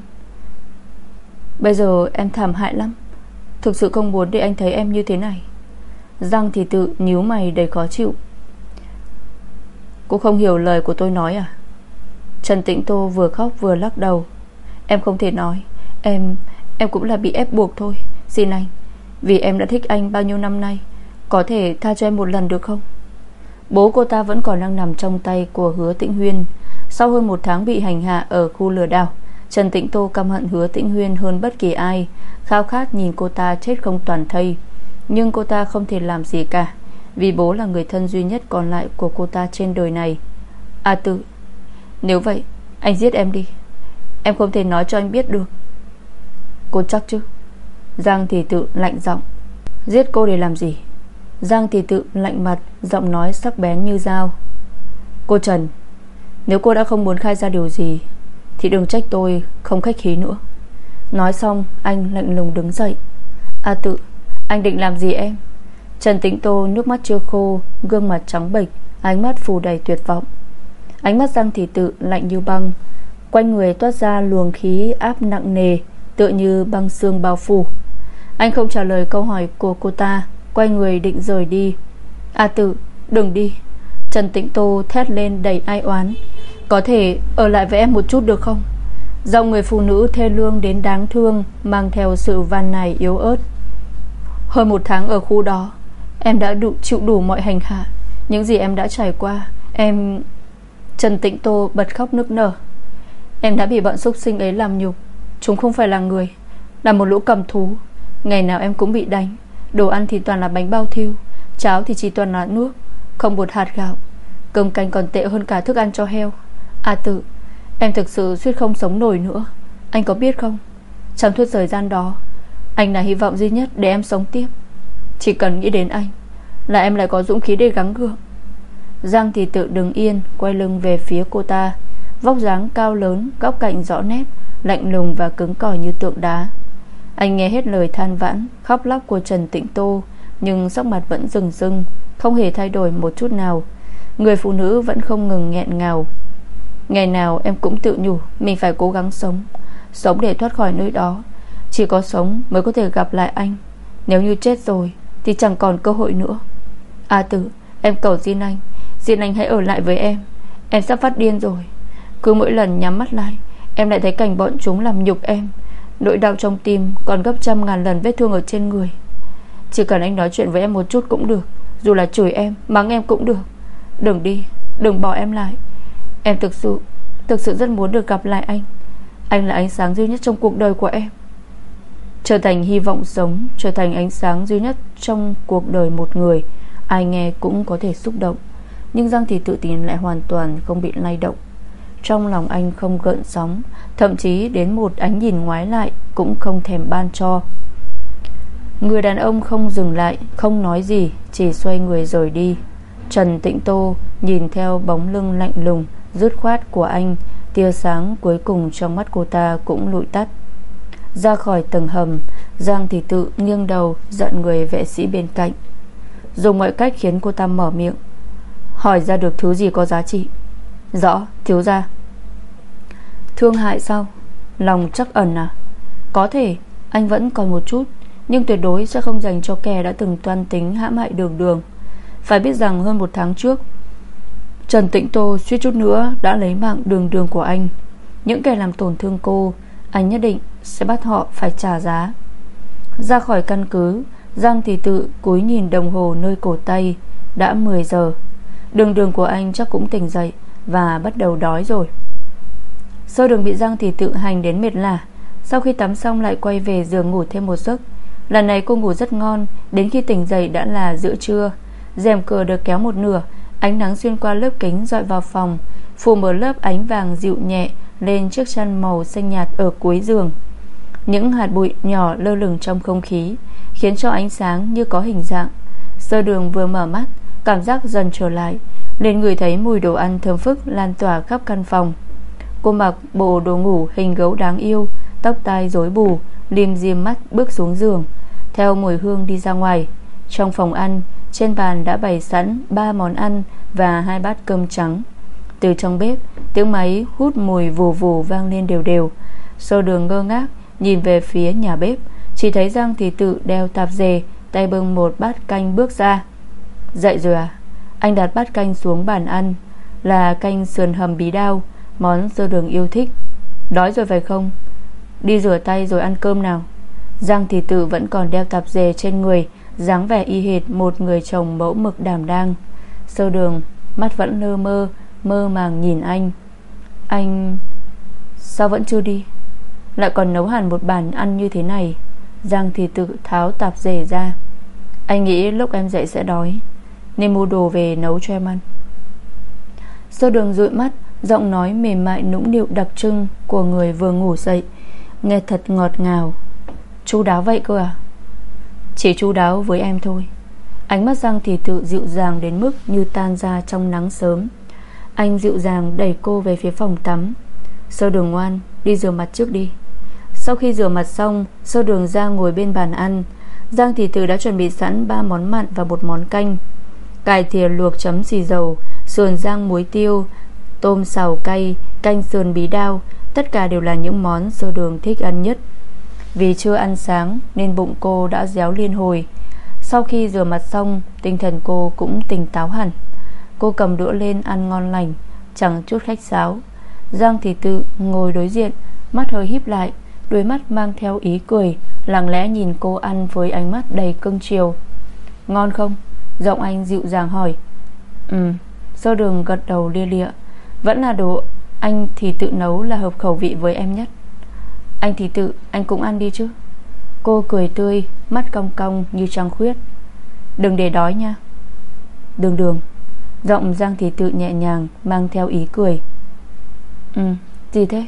Bây giờ em thảm hại lắm. Thực sự không muốn để anh thấy em như thế này. Giang thị tự nhíu mày đầy khó chịu. Cô không hiểu lời của tôi nói à? Trần Tịnh Tô vừa khóc vừa lắc đầu. Em không thể nói. Em em cũng là bị ép buộc thôi. Xin anh Vì em đã thích anh bao nhiêu năm nay Có thể tha cho em một lần được không? Bố cô ta vẫn còn đang nằm trong tay Của hứa Tĩnh Huyên. Sau hơn một tháng bị hành hạ ở khu lừa đảo Trần Tĩnh Tô căm hận hứa Tĩnh Huyên hơn bất kỳ ai Khao khát nhìn cô ta chết không toàn thây. Nhưng cô ta không thể làm gì cả Vì bố là người thân duy nhất còn lại Của cô ta trên đời này. A à, tự Nếu vậy anh giết em đi. Em không thể nói cho anh biết được. Cô chắc chứ? Giang thì tự lạnh giọng. Giết cô để làm gì? Giang thì tự lạnh mặt, Giọng nói sắc bén như dao. Cô Trần, Nếu cô đã không muốn khai ra điều gì, Thì đừng trách tôi không khách khí nữa. Nói xong, anh lạnh lùng đứng dậy. A tự, Anh định làm gì em? Trần Tĩnh Tô nước mắt chưa khô, Gương mặt trắng bệch, Ánh mắt phù đầy tuyệt vọng. Ánh mắt Giang Thị Tự lạnh như băng, Quanh người toát ra luồng khí áp nặng nề Tựa như băng xương bao phủ. Anh không trả lời câu hỏi của cô ta Quay người định rời đi. A tự đừng đi. Trần Tĩnh Tô thét lên đầy ai oán. Có thể ở lại với em một chút được không? Giọng người phụ nữ thê lương đến đáng thương Mang theo sự van này yếu ớt. Hơn một tháng ở khu đó Em đã đủ, chịu đủ mọi hành hạ. Những gì em đã trải qua Em... Trần Tịnh Tô bật khóc nức nở. Em đã bị bọn xúc sinh ấy làm nhục Chúng không phải là người, Là một lũ cầm thú. Ngày nào em cũng bị đánh. Đồ ăn thì toàn là bánh bao thiêu, Cháo thì chỉ toàn là nước, Không một hạt gạo. Cơm canh còn tệ hơn cả thức ăn cho heo. A à tự, Em thực sự suýt không sống nổi nữa. Anh có biết không? Trong suốt thời gian đó, Anh là hy vọng duy nhất để em sống tiếp. Chỉ cần nghĩ đến anh, Là em lại có dũng khí để gắng gượng. Giang thì tự đứng yên, Quay lưng về phía cô ta, Vóc dáng cao lớn, Góc cạnh rõ nét. Lạnh lùng và cứng cỏi như tượng đá. Anh nghe hết lời than vãn, Khóc lóc của Trần Tịnh Tô, Nhưng sắc mặt vẫn rừng rưng, Không hề thay đổi một chút nào. Người phụ nữ vẫn không ngừng nghẹn ngào. Ngày nào em cũng tự nhủ, Mình phải cố gắng sống Sống để thoát khỏi nơi đó. Chỉ có sống mới có thể gặp lại anh. Nếu như chết rồi, Thì chẳng còn cơ hội nữa. A tử, em cầu xin anh Xin anh hãy ở lại với em. Em sắp phát điên rồi. Cứ mỗi lần nhắm mắt lại Em lại thấy cảnh bọn chúng làm nhục em. Nỗi đau trong tim còn gấp trăm ngàn lần vết thương ở trên người. Chỉ cần anh nói chuyện với em một chút cũng được. Dù là chửi em, mắng em cũng được. Đừng đi, đừng bỏ em lại. Em thực sự Thực sự rất muốn được gặp lại anh. Anh là ánh sáng duy nhất trong cuộc đời của em. Trở thành hy vọng sống Trở thành ánh sáng duy nhất Trong cuộc đời một người Ai nghe cũng có thể xúc động. Nhưng Giang thì tự tin lại hoàn toàn không bị lay động. Trong lòng anh không gợn sóng, Thậm chí đến một ánh nhìn ngoái lại Cũng không thèm ban cho. Người đàn ông không dừng lại, Không nói gì, Chỉ xoay người rời đi. Trần Tịnh Tô nhìn theo bóng lưng lạnh lùng, Dứt khoát của anh, Tia sáng cuối cùng trong mắt cô ta cũng lụi tắt. Ra khỏi tầng hầm, Giang thì tự nghiêng đầu Giận người vệ sĩ bên cạnh. Dùng mọi cách khiến cô ta mở miệng. Hỏi ra được thứ gì có giá trị? Rõ, thiếu ra Thương hại sao? Lòng chắc ẩn à? Có thể, anh vẫn còn một chút, Nhưng tuyệt đối sẽ không dành cho kẻ đã từng toan tính hãm hại đường đường. Phải biết rằng hơn một tháng trước, Trần tịnh Tô suýt chút nữa Đã lấy mạng đường đường của anh. Những kẻ làm tổn thương cô, Anh nhất định sẽ bắt họ phải trả giá. Ra khỏi căn cứ, Giang thì tự cúi nhìn đồng hồ nơi cổ tay, Đã 10 giờ. Đường đường của anh chắc cũng tỉnh dậy và bắt đầu đói rồi. Sơ đường bị răng thì tự hành đến mệt lả. Sau khi tắm xong lại quay về giường ngủ thêm một giấc. Lần này cô ngủ rất ngon, Đến khi tỉnh dậy đã là giữa trưa. Rèm cửa được kéo một nửa, Ánh nắng xuyên qua lớp kính dọi vào phòng, Phủ một lớp ánh vàng dịu nhẹ Lên chiếc chăn màu xanh nhạt ở cuối giường. Những hạt bụi nhỏ lơ lửng trong không khí, Khiến cho ánh sáng như có hình dạng. Sơ đường vừa mở mắt, Cảm giác dần trở lại liền người thấy mùi đồ ăn thơm phức lan tỏa khắp căn phòng. Cô mặc bộ đồ ngủ hình gấu đáng yêu, Tóc tai rối bù Lim diêm mắt bước xuống giường, Theo mùi hương đi ra ngoài. Trong phòng ăn, trên bàn đã bày sẵn ba món ăn Và hai bát cơm trắng. Từ trong bếp, Tiếng máy hút mùi vù vù vang lên đều đều. Sô đường ngơ ngác Nhìn về phía nhà bếp, Chỉ thấy Giang thì tự đeo tạp dề, Tay bưng một bát canh bước ra. Dậy rồi à? Anh đặt bát canh xuống bàn ăn, Là canh sườn hầm bí đao, Món sơ đường yêu thích. Đói rồi phải không? Đi rửa tay rồi ăn cơm nào. Giang Thị tự vẫn còn đeo tạp dề trên người, dáng vẻ y hệt một người chồng mẫu mực đảm đang. Sơ đường, Mắt vẫn lơ mơ Mơ màng nhìn anh. Anh, Sao vẫn chưa đi? Lại còn nấu hẳn một bàn ăn như thế này. Giang thì tự tháo tạp dề ra. Anh nghĩ lúc em dậy sẽ đói. Nên mua đồ về nấu cho em ăn. Sơ đường dụi mắt, Giọng nói mềm mại nũng nịu đặc trưng Của người vừa ngủ dậy, Nghe thật ngọt ngào. Chú đáo vậy cơ à? Chỉ chú đáo với em thôi. Ánh mắt Giang thì tự dịu dàng đến mức Như tan ra trong nắng sớm. Anh dịu dàng đẩy cô về phía phòng tắm. Sơ đường ngoan, Đi rửa mặt trước đi. Sau khi rửa mặt xong Sơ đường ra ngồi bên bàn ăn, Giang thì tự đã chuẩn bị sẵn ba món mặn và một món canh. Cải thìa luộc chấm xì dầu, Sườn rang muối tiêu, Tôm xào cay, Canh sườn bí đao, Tất cả đều là những món sơ đường thích ăn nhất. Vì chưa ăn sáng Nên bụng cô đã réo liên hồi. Sau khi rửa mặt xong, Tinh thần cô cũng tỉnh táo hẳn. Cô cầm đũa lên ăn ngon lành, Chẳng chút khách sáo. Giang thị tự ngồi đối diện, Mắt hơi híp lại, Đôi mắt mang theo ý cười, Lặng lẽ nhìn cô ăn với ánh mắt đầy cưng chiều. Ngon không? Giọng anh dịu dàng hỏi. Ừ Sơ đường gật đầu lia lịa? Vẫn là đồ anh thì tự nấu là hợp khẩu vị với em nhất. Anh thì tự, anh cũng ăn đi chứ. Cô cười tươi, Mắt cong cong như trăng khuyết. Đừng để đói nha. Đường đường. Giọng Giang thì tự nhẹ nhàng, Mang theo ý cười. Ừ Gì thế?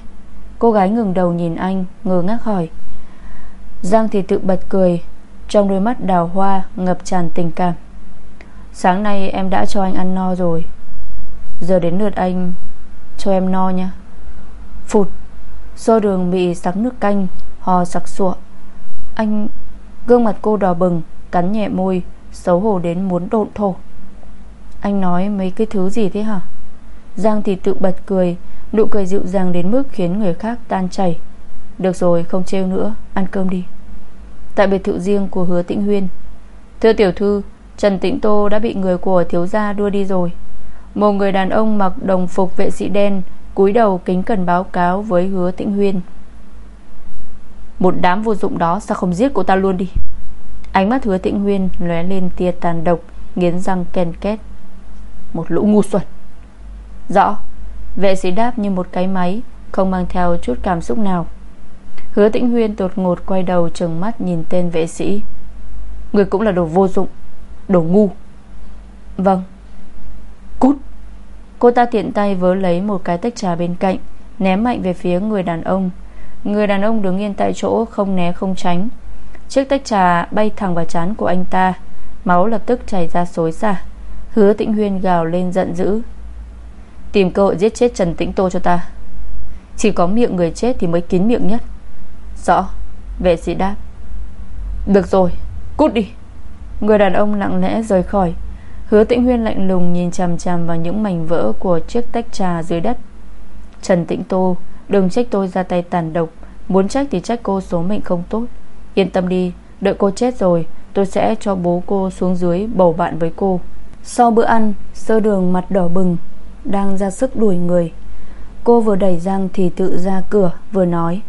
Cô gái ngừng đầu nhìn anh, Ngơ ngác hỏi. Giang thì tự bật cười, Trong đôi mắt đào hoa, ngập tràn tình cảm. Sáng nay em đã cho anh ăn no rồi. Giờ đến lượt anh, Cho em no nha. Phụt Xô đường bị sắc nước canh, Hò sặc sụa. Anh, Gương mặt cô đỏ bừng, Cắn nhẹ môi, Xấu hổ đến muốn độn thổ. Anh nói mấy cái thứ gì thế hả? Giang thì tự bật cười, Nụ cười dịu dàng đến mức khiến người khác tan chảy. Được rồi, không trêu nữa, Ăn cơm đi. Tại biệt thự riêng của hứa tĩnh huyên. Thưa tiểu thư Trần Tĩnh Tô đã bị người của thiếu gia đưa đi rồi. Một người đàn ông mặc đồng phục vệ sĩ đen, cúi đầu kính cần báo cáo với hứa tĩnh huyên. Một đám vô dụng đó Sao không giết cô ta luôn đi? Ánh mắt hứa tĩnh huyên lóe lên tia tàn độc, Nghiến răng ken két. Một lũ ngu xuẩn. Rõ, Vệ sĩ đáp như một cái máy, Không mang theo chút cảm xúc nào. Hứa tĩnh huyên tột ngột quay đầu trừng mắt nhìn tên vệ sĩ. Người cũng là đồ vô dụng. Đồ ngu. Vâng. Cút. Cô ta tiện tay vớ lấy một cái tách trà bên cạnh Ném mạnh về phía người đàn ông. Người đàn ông đứng yên tại chỗ Không né không tránh. Chiếc tách trà bay thẳng vào trán của anh ta. Máu lập tức chảy ra xối xả. Hứa tĩnh huyên gào lên giận dữ. Tìm cơ hội giết chết Trần Tĩnh Tô cho ta. Chỉ có miệng người chết thì mới kín miệng nhất. Rõ. Vệ sĩ đáp. Được rồi. Cút đi Người đàn ông lặng lẽ rời khỏi. Hứa tĩnh huyên lạnh lùng nhìn chằm chằm vào những mảnh vỡ Của chiếc tách trà dưới đất. Trần Tĩnh Tô, Đừng trách tôi ra tay tàn độc. Muốn trách thì trách cô số mệnh không tốt. Yên tâm đi, Đợi cô chết rồi, Tôi sẽ cho bố cô xuống dưới bầu bạn với cô. Sau bữa ăn, Sơ đường mặt đỏ bừng, Đang ra sức đuổi người. Cô vừa đẩy Giang thì tự ra cửa, Vừa nói,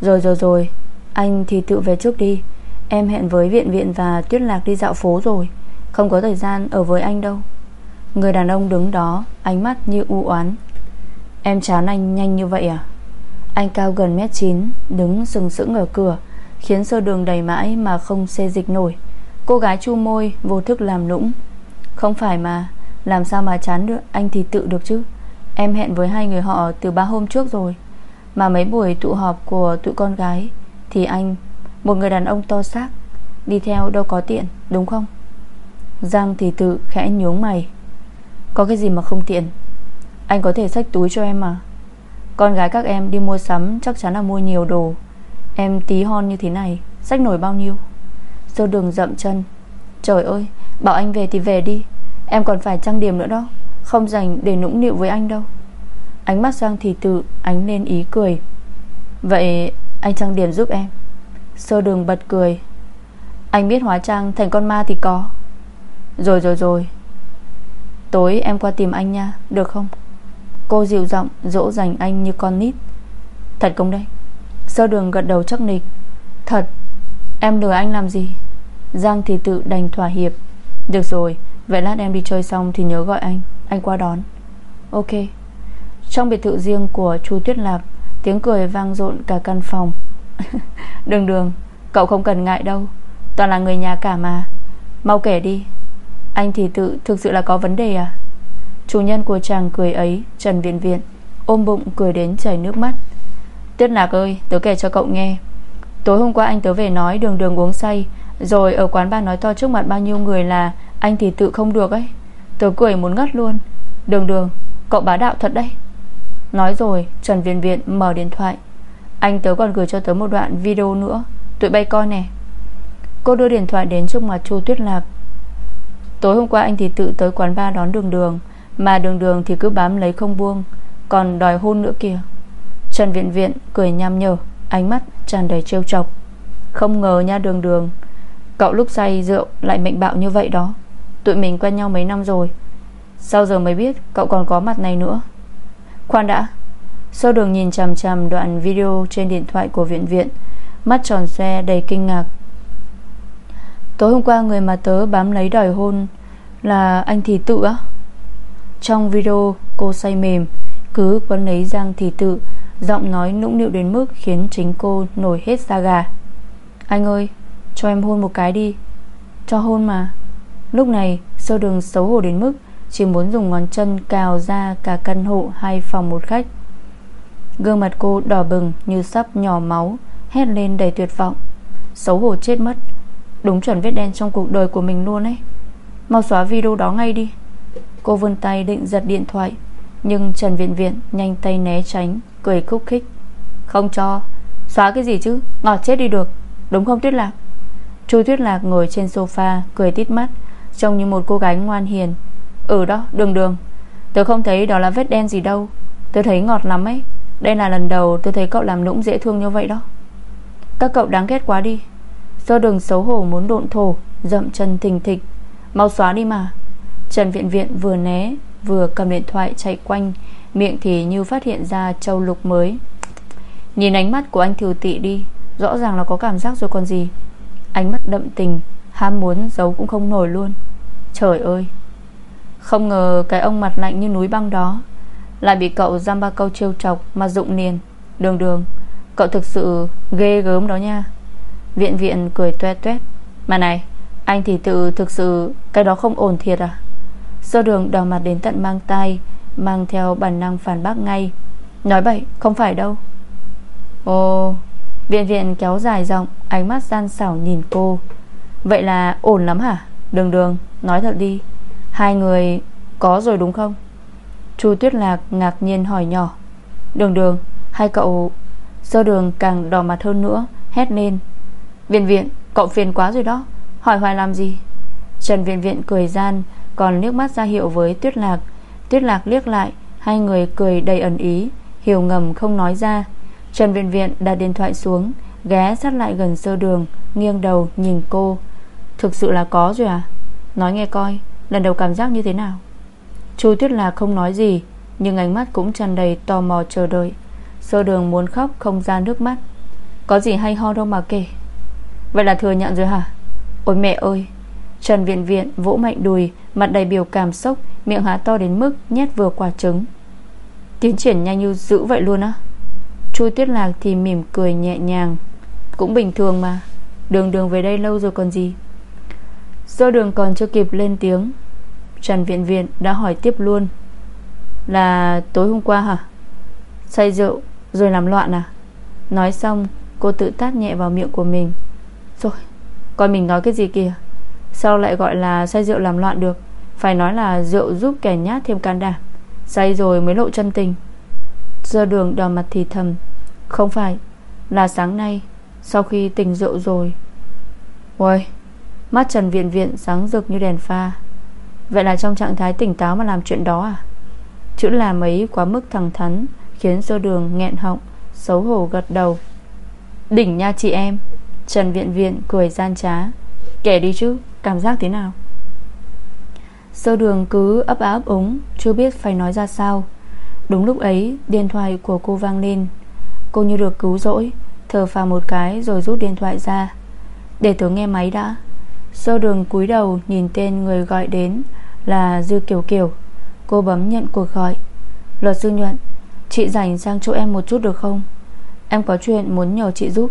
Rồi rồi rồi, Anh thì tự về trước đi. Em hẹn với viện viện và tuyết lạc đi dạo phố rồi. Không có thời gian ở với anh đâu. Người đàn ông đứng đó, Ánh mắt như u oán. Em chán anh nhanh như vậy à? Anh cao gần mét 9 Đứng sừng sững ở cửa, Khiến sơ đường đầy mãi mà không xê dịch nổi. Cô gái chu môi, vô thức làm lũng. Không phải mà, Làm sao mà chán được, Anh thì tự được chứ. Em hẹn với hai người họ từ ba hôm trước rồi. Mà mấy buổi tụ họp của tụi con gái, Thì anh một người đàn ông to xác, Đi theo đâu có tiện, đúng không? Giang thì tự khẽ nhướng mày. Có cái gì mà không tiện? Anh có thể xách túi cho em mà. Con gái các em đi mua sắm Chắc chắn là mua nhiều đồ. Em tí hon như thế này Sách nổi bao nhiêu? Sơ đường dậm chân. Trời ơi, Bảo anh về thì về đi. Em còn phải trang điểm nữa đó. Không dành để nũng nịu với anh đâu. Ánh mắt Giang thì tự ánh lên ý cười. Vậy anh trang điểm giúp em. Sơ đường bật cười. Anh biết hóa trang thành con ma thì có. Rồi rồi rồi. Tối em qua tìm anh nha, Được không? Cô dịu giọng dỗ dành anh như con nít. Thật không đây Sơ đường gật đầu chắc nịch. Thật, Em lừa anh làm gì? Giang thì tự đành thỏa hiệp. Được rồi, Vậy lát em đi chơi xong thì nhớ gọi anh. Anh qua đón. Ok. Trong biệt thự riêng của Chu Tuyết Lạc Tiếng cười vang rộn cả căn phòng. *laughs* Đường đường, Cậu không cần ngại đâu. Toàn là người nhà cả mà. Mau kể đi. Anh thì tự, thực sự là có vấn đề à? Chủ nhân của chàng cười ấy, Trần Viện Viện, Ôm bụng cười đến chảy nước mắt. Tuyết Lạc ơi, tớ kể cho cậu nghe. Tối hôm qua anh tớ về nói đường đường uống say, Rồi ở quán ba nói to trước mặt bao nhiêu người là Anh thì tự không được ấy. Tớ cười muốn ngất luôn. Đường đường, cậu bá đạo thật đấy. Nói rồi, Trần Viện Viện mở điện thoại. Anh tớ còn gửi cho tớ một đoạn video nữa. Tụi bay coi nè. Cô đưa điện thoại đến trước mặt Chu Tuyết Lạp Tối hôm qua anh thì tự tới quán ba đón đường đường, Mà đường đường thì cứ bám lấy không buông, Còn đòi hôn nữa kìa. Trần Viện Viện cười nham nhở, Ánh mắt tràn đầy trêu chọc. Không ngờ nha đường đường, Cậu lúc say rượu lại mệnh bạo như vậy đó. Tụi mình quen nhau mấy năm rồi. Sao giờ mới biết cậu còn có mặt này nữa. Khoan đã sau đường nhìn chằm chằm đoạn video Trên điện thoại của viện viện, Mắt tròn xe đầy kinh ngạc. Tối hôm qua người mà tớ bám lấy đòi hôn Là anh thì tự á. Trong video, cô say mềm, Cứ quấn lấy Giang thì tự, Giọng nói nũng nịu đến mức Khiến chính cô nổi hết da gà. Anh ơi, cho em hôn một cái đi, Cho hôn mà. Lúc này sơ đường xấu hổ đến mức Chỉ muốn dùng ngón chân cào ra cả căn hộ Hai phòng một khách. Gương mặt cô đỏ bừng như sắp nhỏ máu, Hét lên đầy tuyệt vọng. Xấu hổ chết mất. Đúng chuẩn vết đen trong cuộc đời của mình luôn ấy. Mau xóa video đó ngay đi. Cô vươn tay định giật điện thoại, Nhưng Trần Viện Viện nhanh tay né tránh, Cười khúc khích. Không cho. Xóa cái gì chứ? Ngọt chết đi được. Đúng không Tuyết Lạc? Chu Tuyết Lạc ngồi trên sofa, Cười tít mắt, Trông như một cô gái ngoan hiền. Ừ đó, đường đường. Tôi không thấy đó là vết đen gì đâu. Tôi thấy ngọt lắm ấy. Đây là lần đầu tôi thấy cậu làm nũng dễ thương như vậy đó. Các cậu đáng ghét quá đi. Do đường xấu hổ muốn độn thổ, Dậm chân thình thịch. Mau xóa đi mà. Trần Viện Viện vừa né, Vừa cầm điện thoại chạy quanh. Miệng thì như phát hiện ra châu lục mới. Nhìn ánh mắt của anh thiều tị đi, Rõ ràng là có cảm giác rồi còn gì. Ánh mắt đậm tình, Ham muốn giấu cũng không nổi luôn. Trời ơi. Không ngờ cái ông mặt lạnh như núi băng đó lại bị cậu giam ba câu trêu chọc Mà dụng niền Đường đường, Cậu thực sự ghê gớm đó nha. Viện viện cười toe toét. Mà này, Anh thì tự thực sự, Cái đó không ổn thiệt à? Sơ đường đỏ mặt đến tận mang tay Mang theo bản năng phản bác ngay. Nói bậy, không phải đâu. Ồ Viện viện kéo dài giọng, Ánh mắt gian xảo nhìn cô. Vậy là ổn lắm hả? Đường đường, nói thật đi. Hai người có rồi đúng không? Chu Tuyết Lạc ngạc nhiên hỏi nhỏ, Đường đường, Hai cậu Sơ đường càng đỏ mặt hơn nữa, Hét lên. Viện viện, cậu phiền quá rồi đó, Hỏi hoài làm gì? Trần viện viện cười gian, Còn liếc mắt ra hiệu với Tuyết Lạc. Tuyết Lạc liếc lại, Hai người cười đầy ẩn ý, Hiểu ngầm không nói ra. Trần viện viện đặt điện thoại xuống, Ghé sát lại gần sơ đường, Nghiêng đầu nhìn cô. Thực sự là có rồi à? Nói nghe coi, Lần đầu cảm giác như thế nào? Chu Tuyết Lạc không nói gì, Nhưng ánh mắt cũng tràn đầy tò mò chờ đợi. Sơ đường muốn khóc không ra nước mắt. Có gì hay ho đâu mà kể. Vậy là thừa nhận rồi hả? Ôi mẹ ơi! Trần Viện Viện vỗ mạnh đùi, Mặt đầy biểu cảm sốc, Miệng há to đến mức nhét vừa quả trứng. Tiến triển nhanh như dữ vậy luôn á. Chu Tuyết Lạc thì mỉm cười nhẹ nhàng. Cũng bình thường mà. Đường đường về đây lâu rồi còn gì. Do đường còn chưa kịp lên tiếng. Trần Viện Viện đã hỏi tiếp luôn. Là tối hôm qua hả? Say rượu, Rồi làm loạn à? Nói xong, cô tự tát nhẹ vào miệng của mình. Rồi, Coi mình nói cái gì kìa? Sao lại gọi là say rượu làm loạn được? Phải nói là rượu giúp kẻ nhát thêm can đảm. Say rồi mới lộ chân tình. Dơ đường đỏ mặt thì thầm. Không phải, Là sáng nay, Sau khi tỉnh rượu rồi. Uầy, Mắt Trần Viện Viện sáng rực như đèn pha. Vậy là trong trạng thái tỉnh táo mà làm chuyện đó à? Chữ làm ấy quá mức thẳng thắn, Khiến sơ đường nghẹn họng, Xấu hổ gật đầu. Đỉnh nha chị em, Trần Viện Viện cười gian trá. Kể đi chứ, cảm giác thế nào? Sơ đường cứ ấp áp úng, Chưa biết phải nói ra sao. Đúng lúc ấy, điện thoại của cô vang lên. Cô như được cứu rỗi, Thở phào một cái rồi rút điện thoại ra. Để tớ nghe máy đã. Sơ đường cúi đầu nhìn tên người gọi đến. Là Dư Kiều Kiều. Cô bấm nhận cuộc gọi. Luật sư nhuận Chị rảnh sang chỗ em một chút được không? Em có chuyện muốn nhờ chị giúp.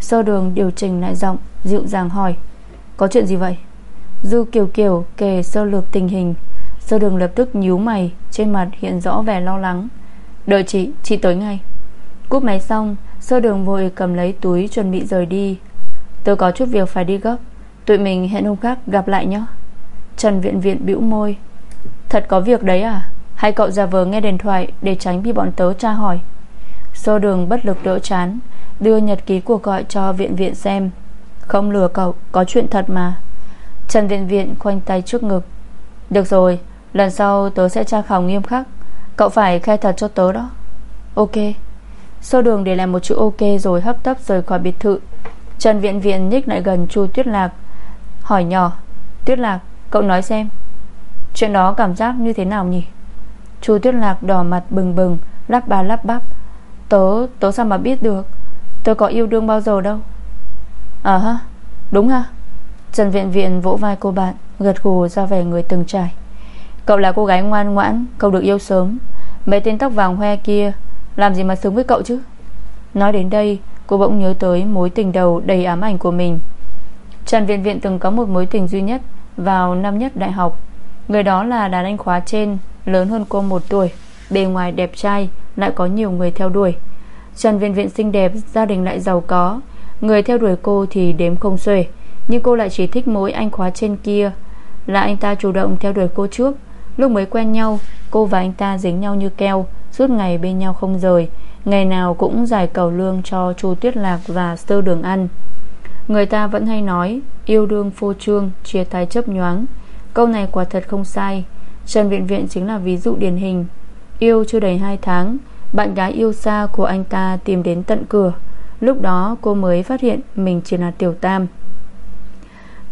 Sơ đường điều chỉnh lại giọng Dịu dàng hỏi. Có chuyện gì vậy? Dư Kiều Kiều kể sơ lược tình hình. Sơ đường lập tức nhíu mày Trên mặt hiện rõ vẻ lo lắng. Đợi chị, chị tới ngay. Cúp máy xong Sơ đường vội cầm lấy túi chuẩn bị rời đi. Tôi có chút việc phải đi gấp. Tụi mình hẹn hôm khác gặp lại nhé. Trần Viện Viện bĩu môi. Thật có việc đấy à? Hay cậu ra vờ nghe điện thoại Để tránh bị bọn tớ tra hỏi? Sô đường bất lực đỡ chán, Đưa nhật ký cuộc gọi cho Viện Viện xem. Không lừa cậu, Có chuyện thật mà. Trần Viện Viện khoanh tay trước ngực. Được rồi, Lần sau tớ sẽ tra khảo nghiêm khắc. Cậu phải khai thật cho tớ đó. Ok. Sô đường để lại một chữ ok rồi hấp tấp rời khỏi biệt thự. Trần Viện Viện nhích lại gần Chu Tuyết Lạc. Hỏi nhỏ, Tuyết Lạc cậu nói xem Chuyện đó cảm giác như thế nào nhỉ? Chu Tuyết Lạc đỏ mặt bừng bừng Lắp ba lắp bắp. Tớ, tớ sao mà biết được? Tớ có yêu đương bao giờ đâu. À ha, đúng ha. Trần Viện Viện vỗ vai cô bạn Gật gù ra vẻ người từng trải. Cậu là cô gái ngoan ngoãn Cậu được yêu sớm. Mấy tên tóc vàng hoe kia Làm gì mà xứng với cậu chứ? Nói đến đây cô bỗng nhớ tới mối tình đầu đầy ám ảnh của mình. Trần Viện Viện từng có một mối tình duy nhất vào năm nhất đại học. Người đó là đàn anh khóa trên, Lớn hơn cô một tuổi, Bề ngoài đẹp trai, Lại có nhiều người theo đuổi. Trần Viện Viện xinh đẹp, Gia đình lại giàu có. Người theo đuổi cô thì đếm không xuể, Nhưng cô lại chỉ thích mỗi anh khóa trên kia. Là anh ta chủ động theo đuổi cô trước. Lúc mới quen nhau, Cô và anh ta dính nhau như keo, Suốt ngày bên nhau không rời. Ngày nào cũng giải cầu lương cho Chu Tuyết Lạc và Sơ Đường ăn Người ta vẫn hay nói, Yêu đương phô trương, Chia tay chấp nhoáng. Câu này quả thật không sai. Trần Viện Viện chính là ví dụ điển hình. Yêu chưa đầy 2 tháng, Bạn gái yêu xa của anh ta tìm đến tận cửa. Lúc đó cô mới phát hiện Mình chỉ là tiểu tam.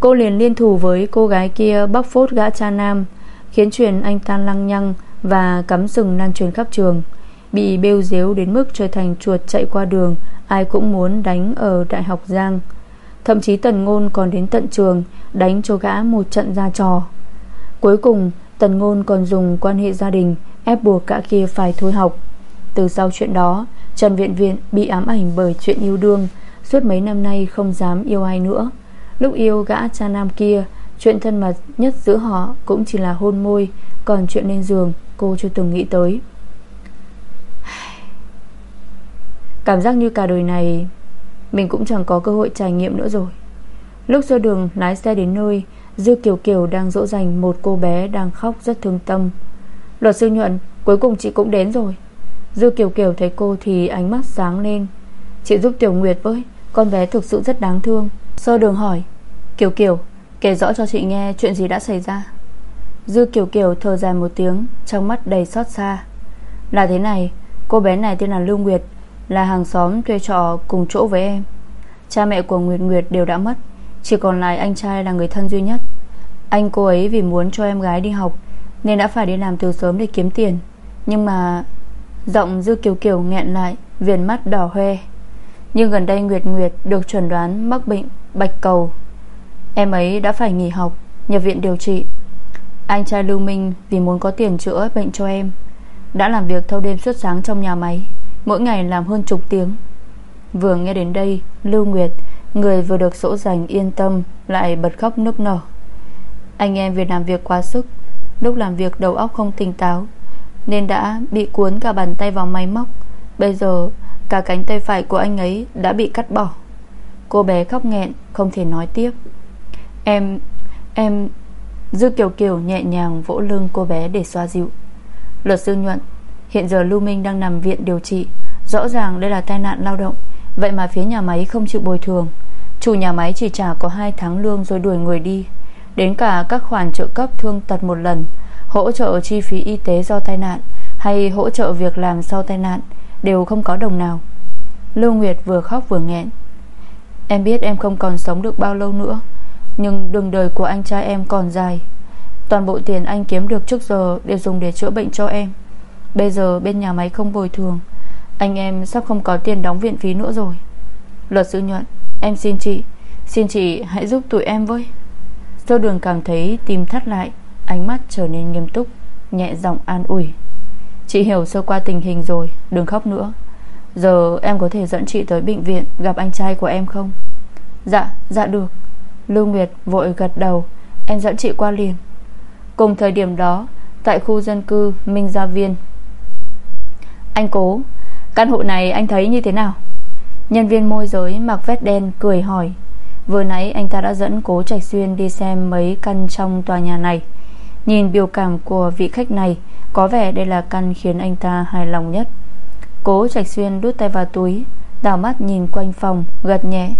Cô liền liên thủ với cô gái kia Bóc phốt gã cha nam, Khiến chuyện anh ta lăng nhăng Và cắm sừng lan truyền khắp trường. Bị bêu dếu đến mức trở thành chuột chạy qua đường, Ai cũng muốn đánh ở Đại học Giang. Thậm chí Tần Ngôn còn đến tận trường, Đánh cho gã một trận ra trò. Cuối cùng, Tần Ngôn còn dùng quan hệ gia đình Ép buộc cả kia phải thôi học. Từ sau chuyện đó, Trần Viện Viện bị ám ảnh bởi chuyện yêu đương, Suốt mấy năm nay không dám yêu ai nữa. Lúc yêu gã cha nam kia, Chuyện thân mật nhất giữa họ Cũng chỉ là hôn môi, Còn chuyện lên giường cô chưa từng nghĩ tới. *sighs* Cảm giác như cả đời này mình cũng chẳng có cơ hội trải nghiệm nữa rồi. Lúc ra đường, lái xe đến nơi, Dư Kiều Kiều đang dỗ dành Một cô bé đang khóc rất thương tâm. Luật sư nhuận, cuối cùng chị cũng đến rồi. Dư Kiều Kiều thấy cô thì ánh mắt sáng lên. Chị giúp Tiểu Nguyệt với, Con bé thực sự rất đáng thương. Sơ đường hỏi. Kiều Kiều, kể rõ cho chị nghe chuyện gì đã xảy ra. Dư Kiều Kiều thở dài một tiếng, Trong mắt đầy xót xa. Là thế này, Cô bé này tên là Lưu Nguyệt là hàng xóm thuê trọ cùng chỗ với em. Cha mẹ của Nguyệt Nguyệt đều đã mất. Chỉ còn lại anh trai là người thân duy nhất. Anh cô ấy vì muốn cho em gái đi học Nên đã phải đi làm từ sớm để kiếm tiền. Nhưng mà Giọng Dư Kiều Kiều nghẹn lại, Viền mắt đỏ hoe. Nhưng gần đây Nguyệt Nguyệt được chuẩn đoán mắc bệnh Bạch cầu. Em ấy đã phải nghỉ học, Nhập viện điều trị. Anh trai Lưu Minh vì muốn có tiền chữa bệnh cho em, Đã làm việc thâu đêm suốt sáng trong nhà máy. Mỗi ngày làm hơn chục tiếng. Vừa nghe đến đây, Lưu Nguyệt, Người vừa được sỗ dành yên tâm, Lại bật khóc nức nở. Anh em vì làm việc quá sức, Lúc làm việc đầu óc không tỉnh táo, Nên đã bị cuốn cả bàn tay vào máy móc. Bây giờ, Cả cánh tay phải của anh ấy đã bị cắt bỏ. Cô bé khóc nghẹn, Không thể nói tiếp. Em Em, Dư Kiều Kiều nhẹ nhàng vỗ lưng cô bé để xoa dịu. Luật sư nhuận Hiện giờ Lưu Minh đang nằm viện điều trị. Rõ ràng đây là tai nạn lao động. Vậy mà phía nhà máy không chịu bồi thường. Chủ nhà máy chỉ trả có 2 tháng lương rồi đuổi người đi. Đến cả các khoản trợ cấp thương tật một lần, Hỗ trợ chi phí y tế do tai nạn, Hay hỗ trợ việc làm sau tai nạn, Đều không có đồng nào. Lưu Nguyệt vừa khóc vừa nghẹn. Em biết em không còn sống được bao lâu nữa, Nhưng đường đời của anh trai em còn dài. Toàn bộ tiền anh kiếm được trước giờ Đều dùng để chữa bệnh cho em. Bây giờ bên nhà máy không bồi thường. Anh em sắp không có tiền đóng viện phí nữa rồi. Luật sư nhuận Em xin chị Xin chị hãy giúp tụi em với. Sơ đường cảm thấy tim thắt lại Ánh mắt trở nên nghiêm túc Nhẹ giọng an ủi. Chị hiểu sơ qua tình hình rồi Đừng khóc nữa. Giờ em có thể dẫn chị tới bệnh viện Gặp anh trai của em không? Dạ, dạ được. Lưu Nguyệt vội gật đầu Em dẫn chị qua liền. Cùng thời điểm đó Tại khu dân cư Minh Gia Viên anh cố. Căn hộ này anh thấy như thế nào? Nhân viên môi giới mặc vest đen cười hỏi. Vừa nãy anh ta đã dẫn cố Trạch Xuyên đi xem mấy căn trong tòa nhà này. Nhìn biểu cảm của vị khách này, Có vẻ đây là căn khiến anh ta hài lòng nhất. Cố Trạch Xuyên đút tay vào túi Đào mắt nhìn quanh phòng, Gật nhẹ.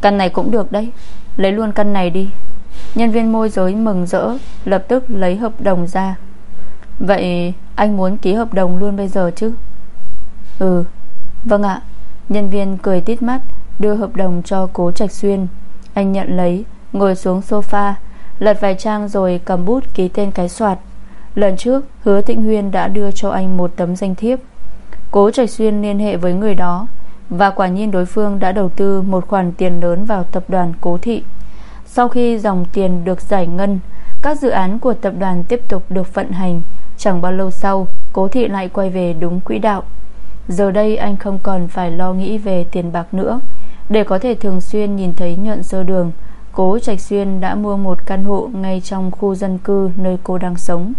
Căn này cũng được đấy. Lấy luôn căn này đi. Nhân viên môi giới mừng rỡ, Lập tức lấy hợp đồng ra. Vậy anh muốn ký hợp đồng luôn bây giờ chứ? Ừ. Vâng ạ. Nhân viên cười tít mắt, Đưa hợp đồng cho cố Trạch Xuyên. Anh nhận lấy, Ngồi xuống sofa, Lật vài trang rồi cầm bút ký tên cái soạt. Lần trước, Hứa Tịnh Huyên đã đưa cho anh một tấm danh thiếp. Cố Trạch Xuyên liên hệ với người đó, Và quả nhiên đối phương đã đầu tư Một khoản tiền lớn vào tập đoàn Cố Thị. Sau khi dòng tiền được giải ngân, Các dự án của tập đoàn tiếp tục được vận hành. Chẳng bao lâu sau, Cố Thị lại quay về đúng quỹ đạo. Giờ đây anh không còn phải lo nghĩ về tiền bạc nữa. Để có thể thường xuyên nhìn thấy nhuận sơ đường, Cố Trạch Xuyên đã mua một căn hộ ngay trong khu dân cư nơi cô đang sống.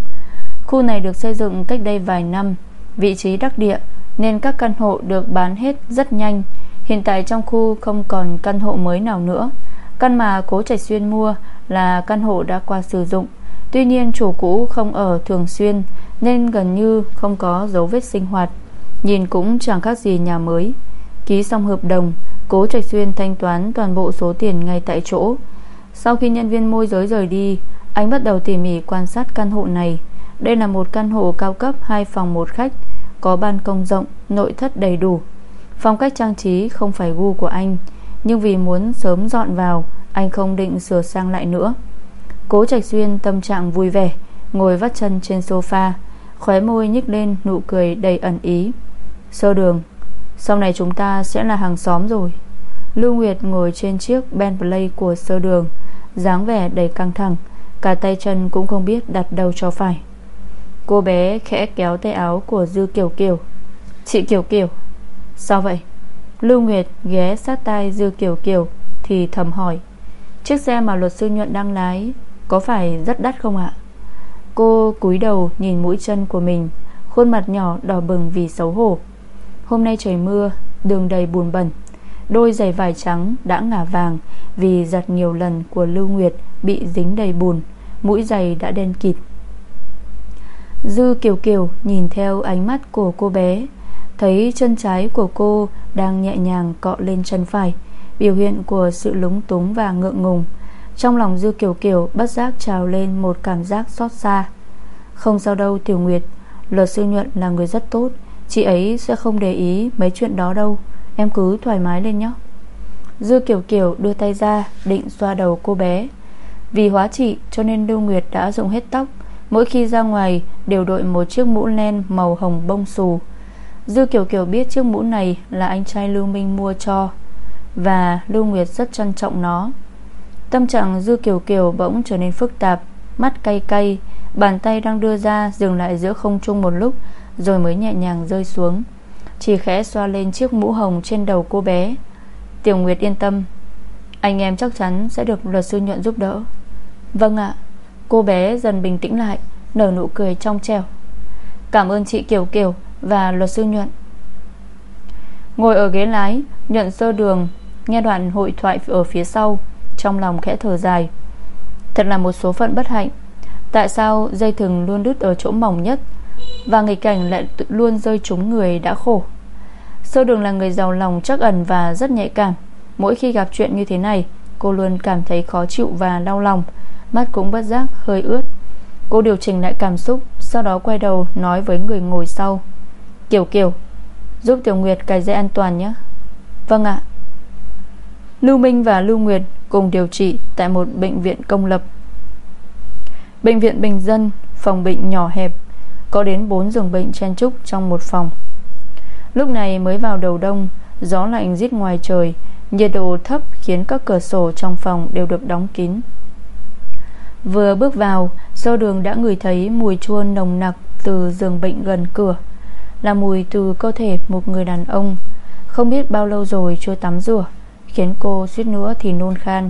Khu này được xây dựng cách đây vài năm, vị trí đắc địa, Nên các căn hộ được bán hết rất nhanh. Hiện tại trong khu không còn căn hộ mới nào nữa. Căn mà Cố Trạch Xuyên mua là căn hộ đã qua sử dụng. Tuy nhiên chủ cũ không ở thường xuyên, Nên gần như không có dấu vết sinh hoạt. Nhìn cũng chẳng khác gì nhà mới. Ký xong hợp đồng, Cố Trạch Xuyên thanh toán toàn bộ số tiền ngay tại chỗ. Sau khi nhân viên môi giới rời đi, Anh bắt đầu tỉ mỉ quan sát căn hộ này. Đây là một căn hộ cao cấp hai phòng một khách, Có ban công rộng, Nội thất đầy đủ. Phong cách trang trí không phải gu của anh, Nhưng vì muốn sớm dọn vào, Anh không định sửa sang lại nữa. Cố Trạch Xuyên tâm trạng vui vẻ, Ngồi vắt chân trên sofa, Khóe môi nhích lên nụ cười đầy ẩn ý. Sơ đường, Sau này chúng ta sẽ là hàng xóm rồi. Lưu Nguyệt ngồi trên chiếc Bentley của sơ đường, dáng vẻ đầy căng thẳng, Cả tay chân cũng không biết đặt đâu cho phải. Cô bé khẽ kéo tay áo của Dư Kiều Kiều. Chị Kiều Kiều, Sao vậy? Lưu Nguyệt ghé sát tay Dư Kiều Kiều Thì thầm hỏi. Chiếc xe mà luật sư nhuận đang lái có phải rất đắt không ạ? Cô cúi đầu nhìn mũi chân của mình, Khuôn mặt nhỏ đỏ bừng vì xấu hổ. Hôm nay trời mưa, Đường đầy bùn bẩn. Đôi giày vải trắng đã ngả vàng Vì giặt nhiều lần của Lưu Nguyệt Bị dính đầy bùn, Mũi giày đã đen kịt. Dư Kiều Kiều nhìn theo ánh mắt của cô bé, Thấy chân trái của cô Đang nhẹ nhàng cọ lên chân phải, Biểu hiện của sự lúng túng và ngượng ngùng. Trong lòng Dư Kiều Kiều, Bất giác trào lên một cảm giác xót xa. Không sao đâu, Tiểu Nguyệt. Luật sư Nhuận là người rất tốt. Chị ấy sẽ không để ý mấy chuyện đó đâu. Em cứ thoải mái lên nhé. Dư Kiều Kiều đưa tay ra, Định xoa đầu cô bé. Vì hóa trị cho nên Lưu Nguyệt đã dùng hết tóc. Mỗi khi ra ngoài, Đều đội một chiếc mũ len màu hồng bông xù. Dư Kiều Kiều biết chiếc mũ này Là anh trai Lưu Minh mua cho. Và Lưu Nguyệt rất trân trọng nó. Tâm trạng Dư Kiều Kiều bỗng trở nên phức tạp, Mắt cay cay, Bàn tay đang đưa ra, dừng lại giữa không trung một lúc, Rồi mới nhẹ nhàng rơi xuống. Chỉ khẽ xoa lên chiếc mũ hồng trên đầu cô bé. Tiểu Nguyệt yên tâm, Anh em chắc chắn sẽ được luật sư nhuận giúp đỡ. Vâng ạ. Cô bé dần bình tĩnh lại, Nở nụ cười trong trèo Cảm ơn chị Kiều Kiều và luật sư nhuận. Ngồi ở ghế lái, Nhuận sơ đường, Nghe đoạn hội thoại ở phía sau trong lòng khẽ thở dài. Thật là một số phận bất hạnh. Tại sao dây thừng luôn đứt ở chỗ mỏng nhất Và nghịch cảnh lại luôn rơi trúng người đã khổ? Sơ đường là người giàu lòng chắc ẩn và rất nhạy cảm. Mỗi khi gặp chuyện như thế này, Cô luôn cảm thấy khó chịu và đau lòng. Mắt cũng bất giác, hơi ướt. Cô điều chỉnh lại cảm xúc, Sau đó quay đầu nói với người ngồi sau. Kiều Kiều Giúp Tiểu Nguyệt cài dây an toàn nhé. Vâng ạ. Lưu Minh và Lưu Nguyệt cùng điều trị Tại một bệnh viện công lập. Bệnh viện bình dân, Phòng bệnh nhỏ hẹp, Có đến 4 giường bệnh chen trúc trong một phòng. Lúc này mới vào đầu đông, Gió lạnh rít ngoài trời, Nhiệt độ thấp khiến các cửa sổ trong phòng Đều được đóng kín. Vừa bước vào, Do đường đã ngửi thấy mùi chua nồng nặc Từ giường bệnh gần cửa, Là mùi từ cơ thể một người đàn ông, Không biết bao lâu rồi chưa tắm rửa. Khiến cô suýt nữa thì nôn khan.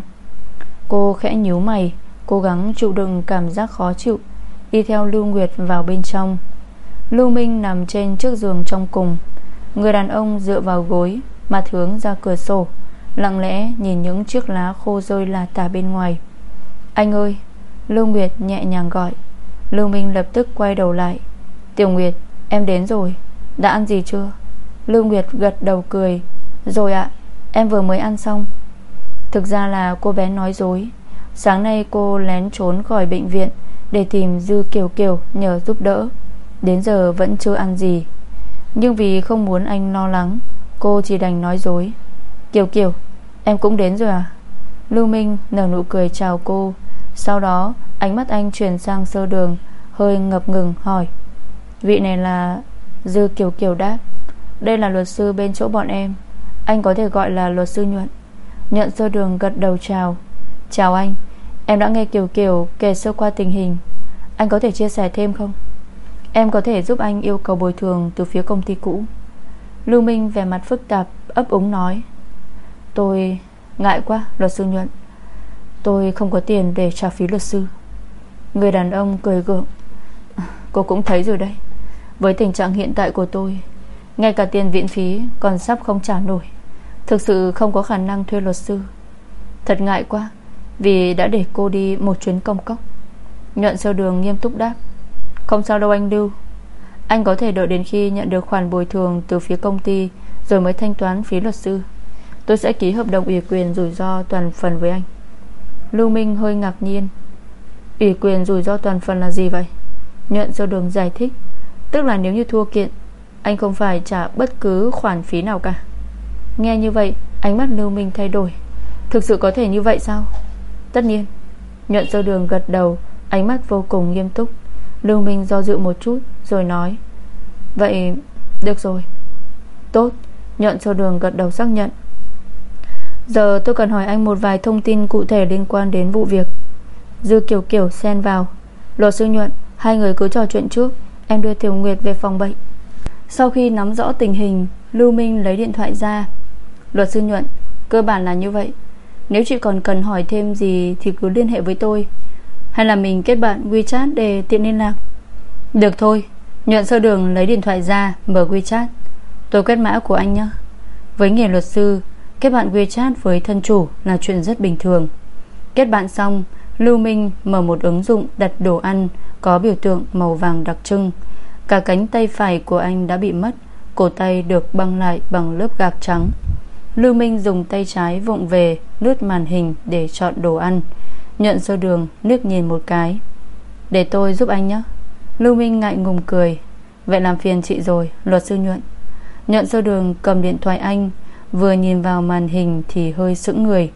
Cô khẽ nhíu mày, Cố gắng chịu đựng cảm giác khó chịu, Đi theo Lưu Nguyệt vào bên trong. Lưu Minh nằm trên chiếc giường trong cùng. Người đàn ông dựa vào gối, Mặt hướng ra cửa sổ, Lặng lẽ nhìn những chiếc lá khô rơi là tả bên ngoài. Anh ơi! Lưu Nguyệt nhẹ nhàng gọi. Lưu Minh lập tức quay đầu lại. Tiểu Nguyệt, em đến rồi. Đã ăn gì chưa? Lưu Nguyệt gật đầu cười. Rồi ạ em vừa mới ăn xong. Thực ra là cô bé nói dối. Sáng nay cô lén trốn khỏi bệnh viện Để tìm Dư Kiều Kiều nhờ giúp đỡ. Đến giờ vẫn chưa ăn gì. Nhưng vì không muốn anh lo lắng, Cô chỉ đành nói dối. Kiều Kiều, Em cũng đến rồi à? Lưu Minh nở nụ cười chào cô. Sau đó, ánh mắt anh chuyển sang sơ đường, Hơi ngập ngừng hỏi. Vị này là Dư Kiều Kiều đáp. Đây là luật sư bên chỗ bọn em. Anh có thể gọi là luật sư nhuận. Nhận sơ đường gật đầu chào. Chào anh, Em đã nghe Kiều Kiều kể sơ qua tình hình. Anh có thể chia sẻ thêm không? Em có thể giúp anh yêu cầu bồi thường Từ phía công ty cũ. Lưu Minh vẻ mặt phức tạp, ấp úng nói. Tôi ngại quá, luật sư nhuận. Tôi không có tiền để trả phí luật sư. Người đàn ông cười gượng. Cô cũng thấy rồi đấy. Với tình trạng hiện tại của tôi, Ngay cả tiền viện phí còn sắp không trả nổi. Thực sự không có khả năng thuê luật sư. Thật ngại quá, Vì đã để cô đi một chuyến công cốc. Nhuận sơ đường nghiêm túc đáp, Không sao đâu anh Lưu. Anh có thể đợi đến khi nhận được khoản bồi thường Từ phía công ty Rồi mới thanh toán phí luật sư. Tôi sẽ ký hợp đồng ủy quyền rủi ro toàn phần với anh. Lưu Minh hơi ngạc nhiên. Ủy quyền rủi ro toàn phần là gì vậy? Nhuận sơ đường giải thích. Tức là nếu như thua kiện, Anh không phải trả bất cứ khoản phí nào cả. Nghe như vậy, Ánh mắt Lưu Minh thay đổi. Thực sự có thể như vậy sao? Tất nhiên. Nhuận sơ đường gật đầu, Ánh mắt vô cùng nghiêm túc. Lưu Minh do dự một chút, Rồi nói, Vậy được rồi. Tốt. Nhuận sơ đường gật đầu xác nhận. Giờ tôi cần hỏi anh một vài thông tin cụ thể liên quan đến vụ việc. Dư Kiều Kiều xen vào. Luật sư Nhuận, Hai người cứ trò chuyện trước, Em đưa Tiểu Nguyệt về phòng bệnh. Sau khi nắm rõ tình hình, Lưu Minh lấy điện thoại ra Luật sư Nhuận, Cơ bản là như vậy. Nếu chị còn cần hỏi thêm gì Thì cứ liên hệ với tôi. Hay là mình kết bạn WeChat để tiện liên lạc? Được thôi. Nhuận sơ đường lấy điện thoại ra, Mở WeChat. Tôi quét mã của anh nhé. Với nghề luật sư, Kết bạn WeChat với thân chủ là chuyện rất bình thường. Kết bạn xong, Lưu Minh mở một ứng dụng đặt đồ ăn Có biểu tượng màu vàng đặc trưng. Cả cánh tay phải của anh đã bị mất, Cổ tay được băng lại bằng lớp gạc trắng. Lưu Minh dùng tay trái vụng về, Lướt màn hình để chọn đồ ăn. Nhận sơ đường nước nhìn một cái. Để tôi giúp anh nhé. Lưu Minh ngại ngùng cười. Vậy làm phiền chị rồi, Luật sư nhuận. Nhận sơ đường, cầm điện thoại anh. Vừa nhìn vào màn hình thì hơi sững người.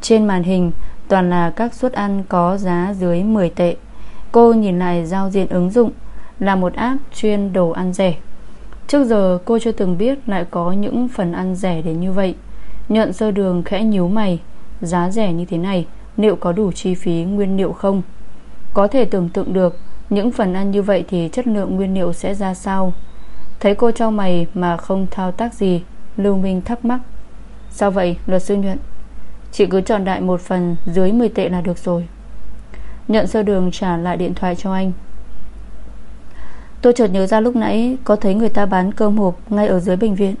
Trên màn hình, Toàn là các suất ăn có giá dưới 10 tệ. Cô nhìn lại giao diện ứng dụng, Là một app chuyên đồ ăn rẻ. Trước giờ cô chưa từng biết Lại có những phần ăn rẻ đến như vậy. Nhận sơ đường khẽ nhíu mày. Giá rẻ như thế này, Liệu có đủ chi phí nguyên liệu không? Có thể tưởng tượng được, Những phần ăn như vậy thì chất lượng nguyên liệu sẽ ra sao? Thấy cô cho mày mà không thao tác gì, Lưu Minh thắc mắc. Sao vậy, luật sư nhuận? Chị cứ chọn đại một phần dưới 10 tệ là được rồi. Nhận sơ đường trả lại điện thoại cho anh. Tôi chợt nhớ ra lúc nãy Có thấy người ta bán cơm hộp Ngay ở dưới bệnh viện.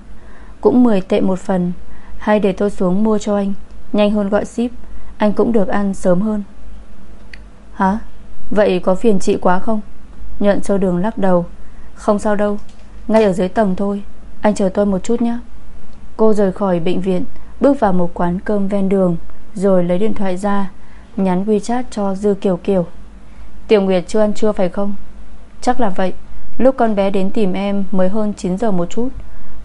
Cũng 10 tệ một phần. Hay để tôi xuống mua cho anh. Nhanh hơn gọi ship. Anh cũng được ăn sớm hơn. Hả? Vậy có phiền chị quá không? Nhận sơ đường lắc đầu. Không sao đâu. Ngay ở dưới tầng thôi. Anh chờ tôi một chút nhé. Cô rời khỏi bệnh viện, Bước vào một quán cơm ven đường, Rồi lấy điện thoại ra, Nhắn WeChat cho Dư Kiều Kiều. Tiểu Nguyệt chưa ăn trưa phải không? Chắc là vậy. Lúc con bé đến tìm em mới hơn 9 giờ một chút,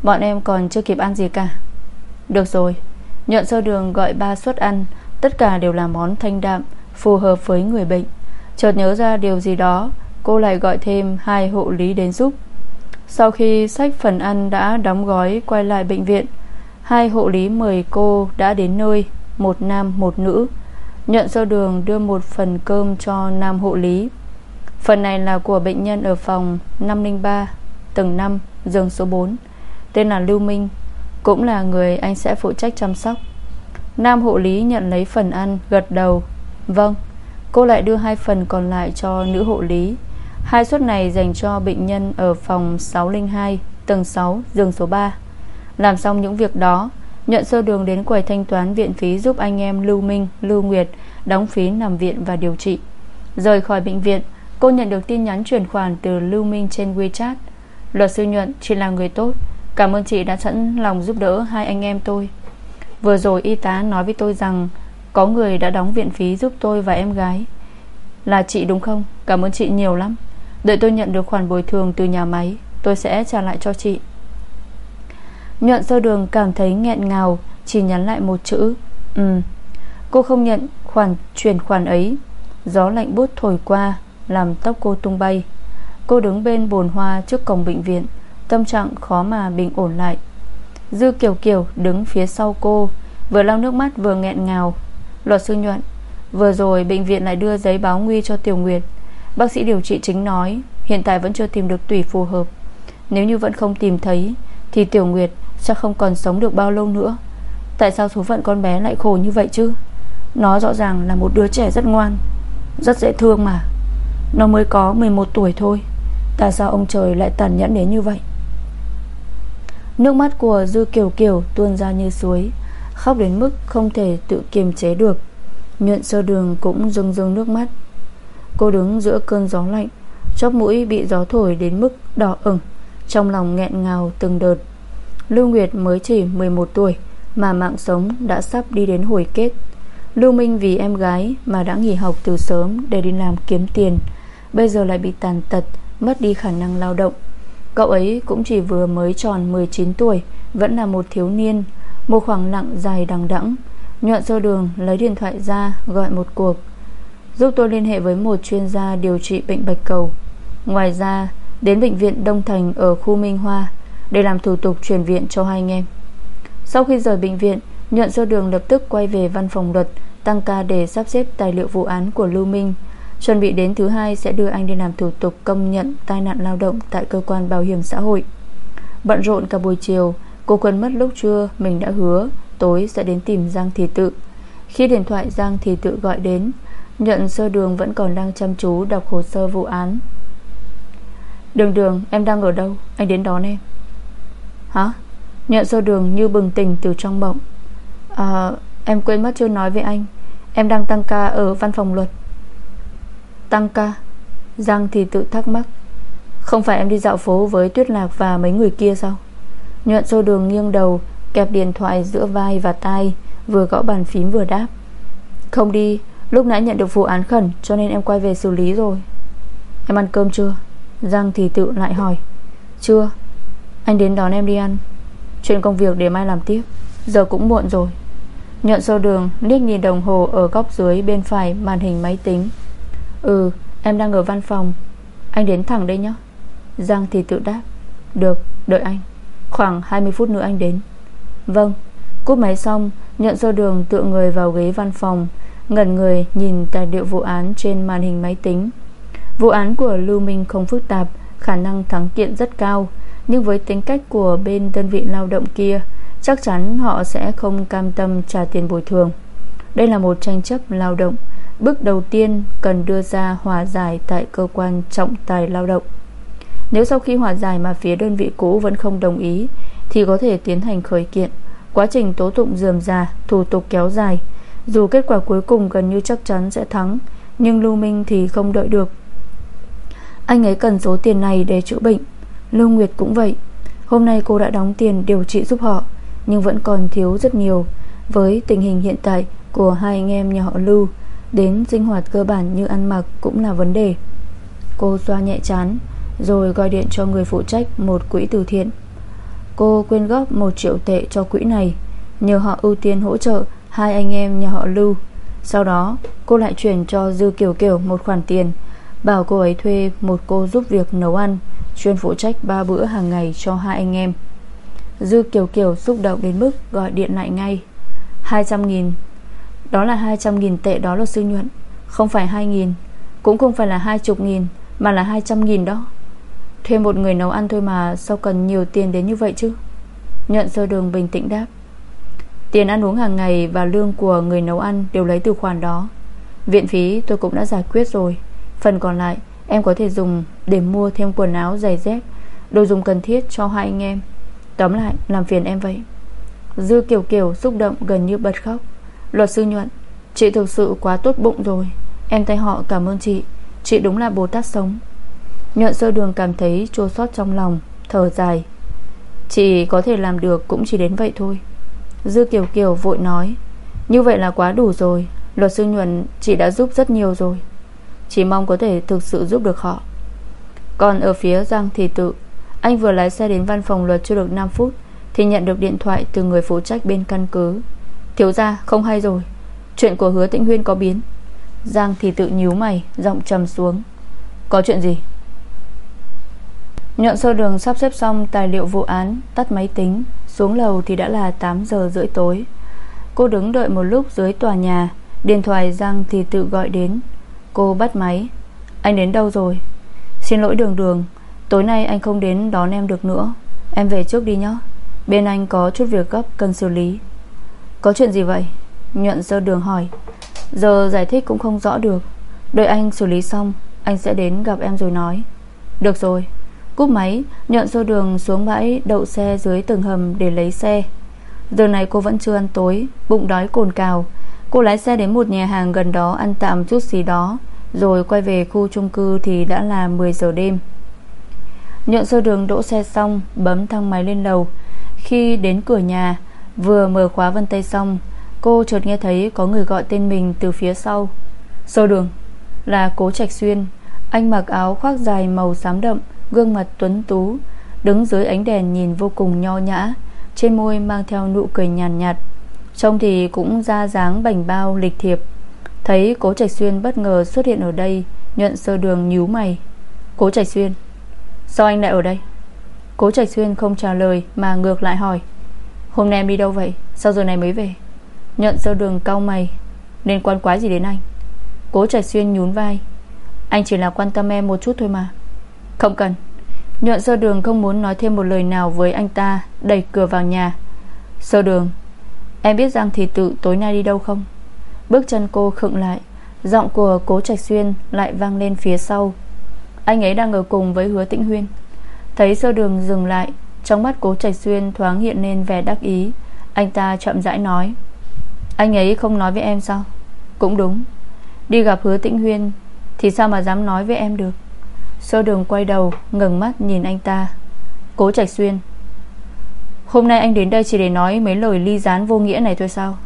Bọn em còn chưa kịp ăn gì cả. Được rồi, Nhuận sơ đường gọi ba suất ăn, Tất cả đều là món thanh đạm, Phù hợp với người bệnh. Chợt nhớ ra điều gì đó, Cô lại gọi thêm hai hộ lý đến giúp. Sau khi sách phần ăn đã đóng gói Quay lại bệnh viện, Hai hộ lý mời cô đã đến nơi, Một nam một nữ. Nhận sơ đường đưa một phần cơm cho nam hộ lý. Phần này là của bệnh nhân ở phòng 503 Tầng 5 giường số 4 Tên là Lưu Minh Cũng là người anh sẽ phụ trách chăm sóc. Nam hộ lý nhận lấy phần ăn Gật đầu. Vâng Cô lại đưa hai phần còn lại cho nữ hộ lý. Hai suất này dành cho bệnh nhân Ở phòng 602 Tầng 6 giường số 3 làm xong những việc đó Nhận sơ đường đến quầy thanh toán viện phí Giúp anh em Lưu Minh, Lưu Nguyệt Đóng phí nằm viện và điều trị. Rời khỏi bệnh viện Cô nhận được tin nhắn chuyển khoản từ Lưu Minh trên WeChat. Luật sư Nhuận chỉ là người tốt. Cảm ơn chị đã sẵn lòng giúp đỡ hai anh em tôi. Vừa rồi y tá nói với tôi rằng Có người đã đóng viện phí giúp tôi và em gái. Là chị đúng không? Cảm ơn chị nhiều lắm. Đợi tôi nhận được khoản bồi thường từ nhà máy, Tôi sẽ trả lại cho chị. Nhuận sơ đường cảm thấy nghẹn ngào, Chỉ nhắn lại một chữ Ừ. Cô không nhận khoản, chuyển khoản ấy. Gió lạnh bút thổi qua. Làm tóc cô tung bay. Cô đứng bên bồn hoa trước cổng bệnh viện, Tâm trạng khó mà bình ổn lại. Dư Kiều Kiều đứng phía sau cô, Vừa lau nước mắt vừa nghẹn ngào. Luật sư nhuận, Vừa rồi bệnh viện lại đưa giấy báo nguy cho Tiểu Nguyệt. Bác sĩ điều trị chính nói, Hiện tại vẫn chưa tìm được tủy phù hợp. Nếu như vẫn không tìm thấy, Thì Tiểu Nguyệt sẽ không còn sống được bao lâu nữa. Tại sao số phận con bé lại khổ như vậy chứ? Nó rõ ràng là một đứa trẻ rất ngoan, Rất dễ thương mà. Nó mới có 11 tuổi thôi. Tại sao ông trời lại tàn nhẫn đến như vậy? Nước mắt của Dư Kiều Kiều tuôn ra như suối, Khóc đến mức không thể tự kiềm chế được. Nhuận sơ đường cũng rưng rưng nước mắt. Cô đứng giữa cơn gió lạnh, Chóp mũi bị gió thổi đến mức đỏ ửng, Trong lòng nghẹn ngào từng đợt. Lưu Nguyệt mới chỉ 11 tuổi Mà mạng sống đã sắp đi đến hồi kết. Lưu Minh vì em gái Mà đã nghỉ học từ sớm Để đi làm kiếm tiền Bây giờ lại bị tàn tật, Mất đi khả năng lao động. Cậu ấy cũng chỉ vừa mới tròn 19 tuổi, Vẫn là một thiếu niên. Một khoảng lặng dài đằng đẵng, Nhuận sơ đường, lấy điện thoại ra, Gọi một cuộc. Giúp tôi liên hệ với một chuyên gia điều trị bệnh bạch cầu. Ngoài ra, Đến bệnh viện Đông Thành ở khu Minh Hoa Để làm thủ tục chuyển viện cho hai anh em. Sau khi rời bệnh viện, Nhuận sơ đường lập tức quay về văn phòng luật, Tăng ca để sắp xếp tài liệu vụ án của Lưu Minh. Chuẩn bị đến thứ hai sẽ đưa anh đi làm thủ tục công nhận tai nạn lao động tại cơ quan bảo hiểm xã hội. Bận rộn cả buổi chiều, cô quên mất lúc trưa mình đã hứa tối sẽ đến tìm Giang Thị Tự. Khi điện thoại Giang Thị Tự gọi đến, nhận sơ đường vẫn còn đang chăm chú đọc hồ sơ vụ án. Đường đường, em đang ở đâu? Anh đến đón em. Hả? Nhận sơ đường như bừng tỉnh từ trong mộng À, em quên mất chưa nói với anh. Em đang tăng ca ở văn phòng luật. Tăng ca. Giang thì tự thắc mắc. Không phải em đi dạo phố với Tuyết Lạc và mấy người kia sao? Nhuận sô đường nghiêng đầu, Kẹp điện thoại giữa vai và tai, Vừa gõ bàn phím vừa đáp. Không đi, Lúc nãy nhận được vụ án khẩn, Cho nên em quay về xử lý rồi. Em ăn cơm chưa? Giang thì tự lại hỏi. Chưa. Anh đến đón em đi ăn. Chuyện công việc để mai làm tiếp. Giờ cũng muộn rồi. Nhuận sâu đường liếc nhìn đồng hồ ở góc dưới bên phải màn hình máy tính. Ừ em đang ở văn phòng. Anh đến thẳng đây nhé. Giang thì tự đáp. Được, đợi anh. Khoảng 20 phút nữa anh đến. Vâng Cúp máy xong, Nhận do đường tựa người vào ghế văn phòng, Ngẩn người nhìn tài liệu vụ án trên màn hình máy tính. Vụ án của Lưu Minh không phức tạp, Khả năng thắng kiện rất cao, Nhưng với tính cách của bên đơn vị lao động kia, Chắc chắn họ sẽ không cam tâm trả tiền bồi thường. Đây là một tranh chấp lao động Bước đầu tiên cần đưa ra hòa giải tại cơ quan trọng tài lao động. Nếu sau khi hòa giải mà phía đơn vị cũ vẫn không đồng ý Thì có thể tiến hành khởi kiện. Quá trình tố tụng dườm già, thủ tục kéo dài. Dù kết quả cuối cùng gần như chắc chắn sẽ thắng Nhưng Lưu Minh thì không đợi được. Anh ấy cần số tiền này để chữa bệnh. Lưu Nguyệt cũng vậy. Hôm nay cô đã đóng tiền điều trị giúp họ Nhưng vẫn còn thiếu rất nhiều. Với tình hình hiện tại của hai anh em nhà họ Lưu Đến sinh hoạt cơ bản như ăn mặc cũng là vấn đề. Cô xoa nhẹ chán, Rồi gọi điện cho người phụ trách một quỹ từ thiện. Cô quyên góp một triệu tệ cho quỹ này, Nhờ họ ưu tiên hỗ trợ Hai anh em nhà họ Lưu. Sau đó, cô lại chuyển cho Dư Kiều Kiều một khoản tiền, Bảo cô ấy thuê một cô giúp việc nấu ăn, Chuyên phụ trách ba bữa hàng ngày cho hai anh em. Dư Kiều Kiều xúc động đến mức gọi điện lại ngay. 200 nghìn đó là 200.000 tệ đó là sư nhuận. Không phải 2.000 Cũng không phải là 20.000 Mà là 200.000 đó. Thuê một người nấu ăn thôi mà Sao cần nhiều tiền đến như vậy chứ? Nhuận sơ đường bình tĩnh đáp. Tiền ăn uống hàng ngày và lương của người nấu ăn Đều lấy từ khoản đó. Viện phí tôi cũng đã giải quyết rồi. Phần còn lại, em có thể dùng Để mua thêm quần áo, giày dép, Đồ dùng cần thiết cho hai anh em. Tóm lại, làm phiền em vậy. Dư Kiều Kiều xúc động gần như bật khóc. Luật sư Nhuận, Chị thực sự quá tốt bụng rồi. Em thay họ cảm ơn chị. Chị đúng là Bồ Tát sống. Nhuận sơ đường cảm thấy chua xót trong lòng, Thở dài. Chị có thể làm được cũng chỉ đến vậy thôi. Dư Kiều Kiều vội nói, Như vậy là quá đủ rồi. Luật sư Nhuận, chị đã giúp rất nhiều rồi. Chỉ mong có thể thực sự giúp được họ. Còn ở phía Giang Thị Tự, Anh vừa lái xe đến văn phòng luật chưa được 5 phút Thì nhận được điện thoại từ người phụ trách bên căn cứ. Thiếu ra không hay rồi. Chuyện của hứa tĩnh huyên có biến. Giang thì tự nhíu mày, Giọng trầm xuống. Có chuyện gì? Nhận sơ đường sắp xếp xong tài liệu vụ án, Tắt máy tính, Xuống lầu thì đã là 8 giờ rưỡi tối. Cô đứng đợi một lúc dưới tòa nhà, Điện thoại Giang thì tự gọi đến. Cô bắt máy. Anh đến đâu rồi? Xin lỗi đường đường, Tối nay anh không đến đón em được nữa. Em về trước đi nhé Bên anh có chút việc gấp cần xử lý có chuyện gì vậy? Nhuận sơ đường hỏi. Giờ giải thích cũng không rõ được. Đợi anh xử lý xong, Anh sẽ đến gặp em rồi nói. Được rồi. Cúp máy, Nhuận sơ đường xuống bãi đậu xe dưới tầng hầm để lấy xe. Giờ này cô vẫn chưa ăn tối, Bụng đói cồn cào. Cô lái xe đến một nhà hàng gần đó ăn tạm chút gì đó, Rồi quay về khu chung cư thì đã là 10 giờ đêm. Nhuận sơ đường đỗ xe xong, Bấm thang máy lên lầu. Khi đến cửa nhà Vừa mở khóa vân tay xong Cô chợt nghe thấy có người gọi tên mình từ phía sau. Sơ đường Là cố trạch xuyên. Anh mặc áo khoác dài màu xám đậm Gương mặt tuấn tú Đứng dưới ánh đèn nhìn vô cùng nho nhã Trên môi mang theo nụ cười nhàn nhạt, nhạt Trông thì cũng ra dáng bảnh bao lịch thiệp. Thấy cố trạch xuyên bất ngờ xuất hiện ở đây Nhuận sơ đường nhíu mày. Cố trạch xuyên Sao anh lại ở đây? Cố trạch xuyên không trả lời mà ngược lại hỏi. Hôm nay em đi đâu vậy? Sao giờ này mới về? Nhận sơ đường cau mày, Nên quan quái gì đến anh? Cố trạch xuyên nhún vai. Anh chỉ là quan tâm em một chút thôi mà. Không cần. Nhuận sơ đường không muốn nói thêm một lời nào với anh ta, Đẩy cửa vào nhà. Sơ đường, Em biết rằng thì tự tối nay đi đâu không? Bước chân cô khựng lại, Giọng của cố trạch xuyên lại vang lên phía sau. Anh ấy đang ở cùng với hứa tĩnh huyên. Thấy sơ đường dừng lại trong mắt cố trạch xuyên thoáng hiện lên vẻ đắc ý. Anh ta chậm rãi nói, Anh ấy không nói với em sao? Cũng đúng. Đi gặp hứa tĩnh huyên Thì sao mà dám nói với em được? Sơ đường quay đầu ngừng mắt nhìn anh ta. Cố trạch xuyên, Hôm nay anh đến đây chỉ để nói mấy lời ly gián vô nghĩa này thôi sao?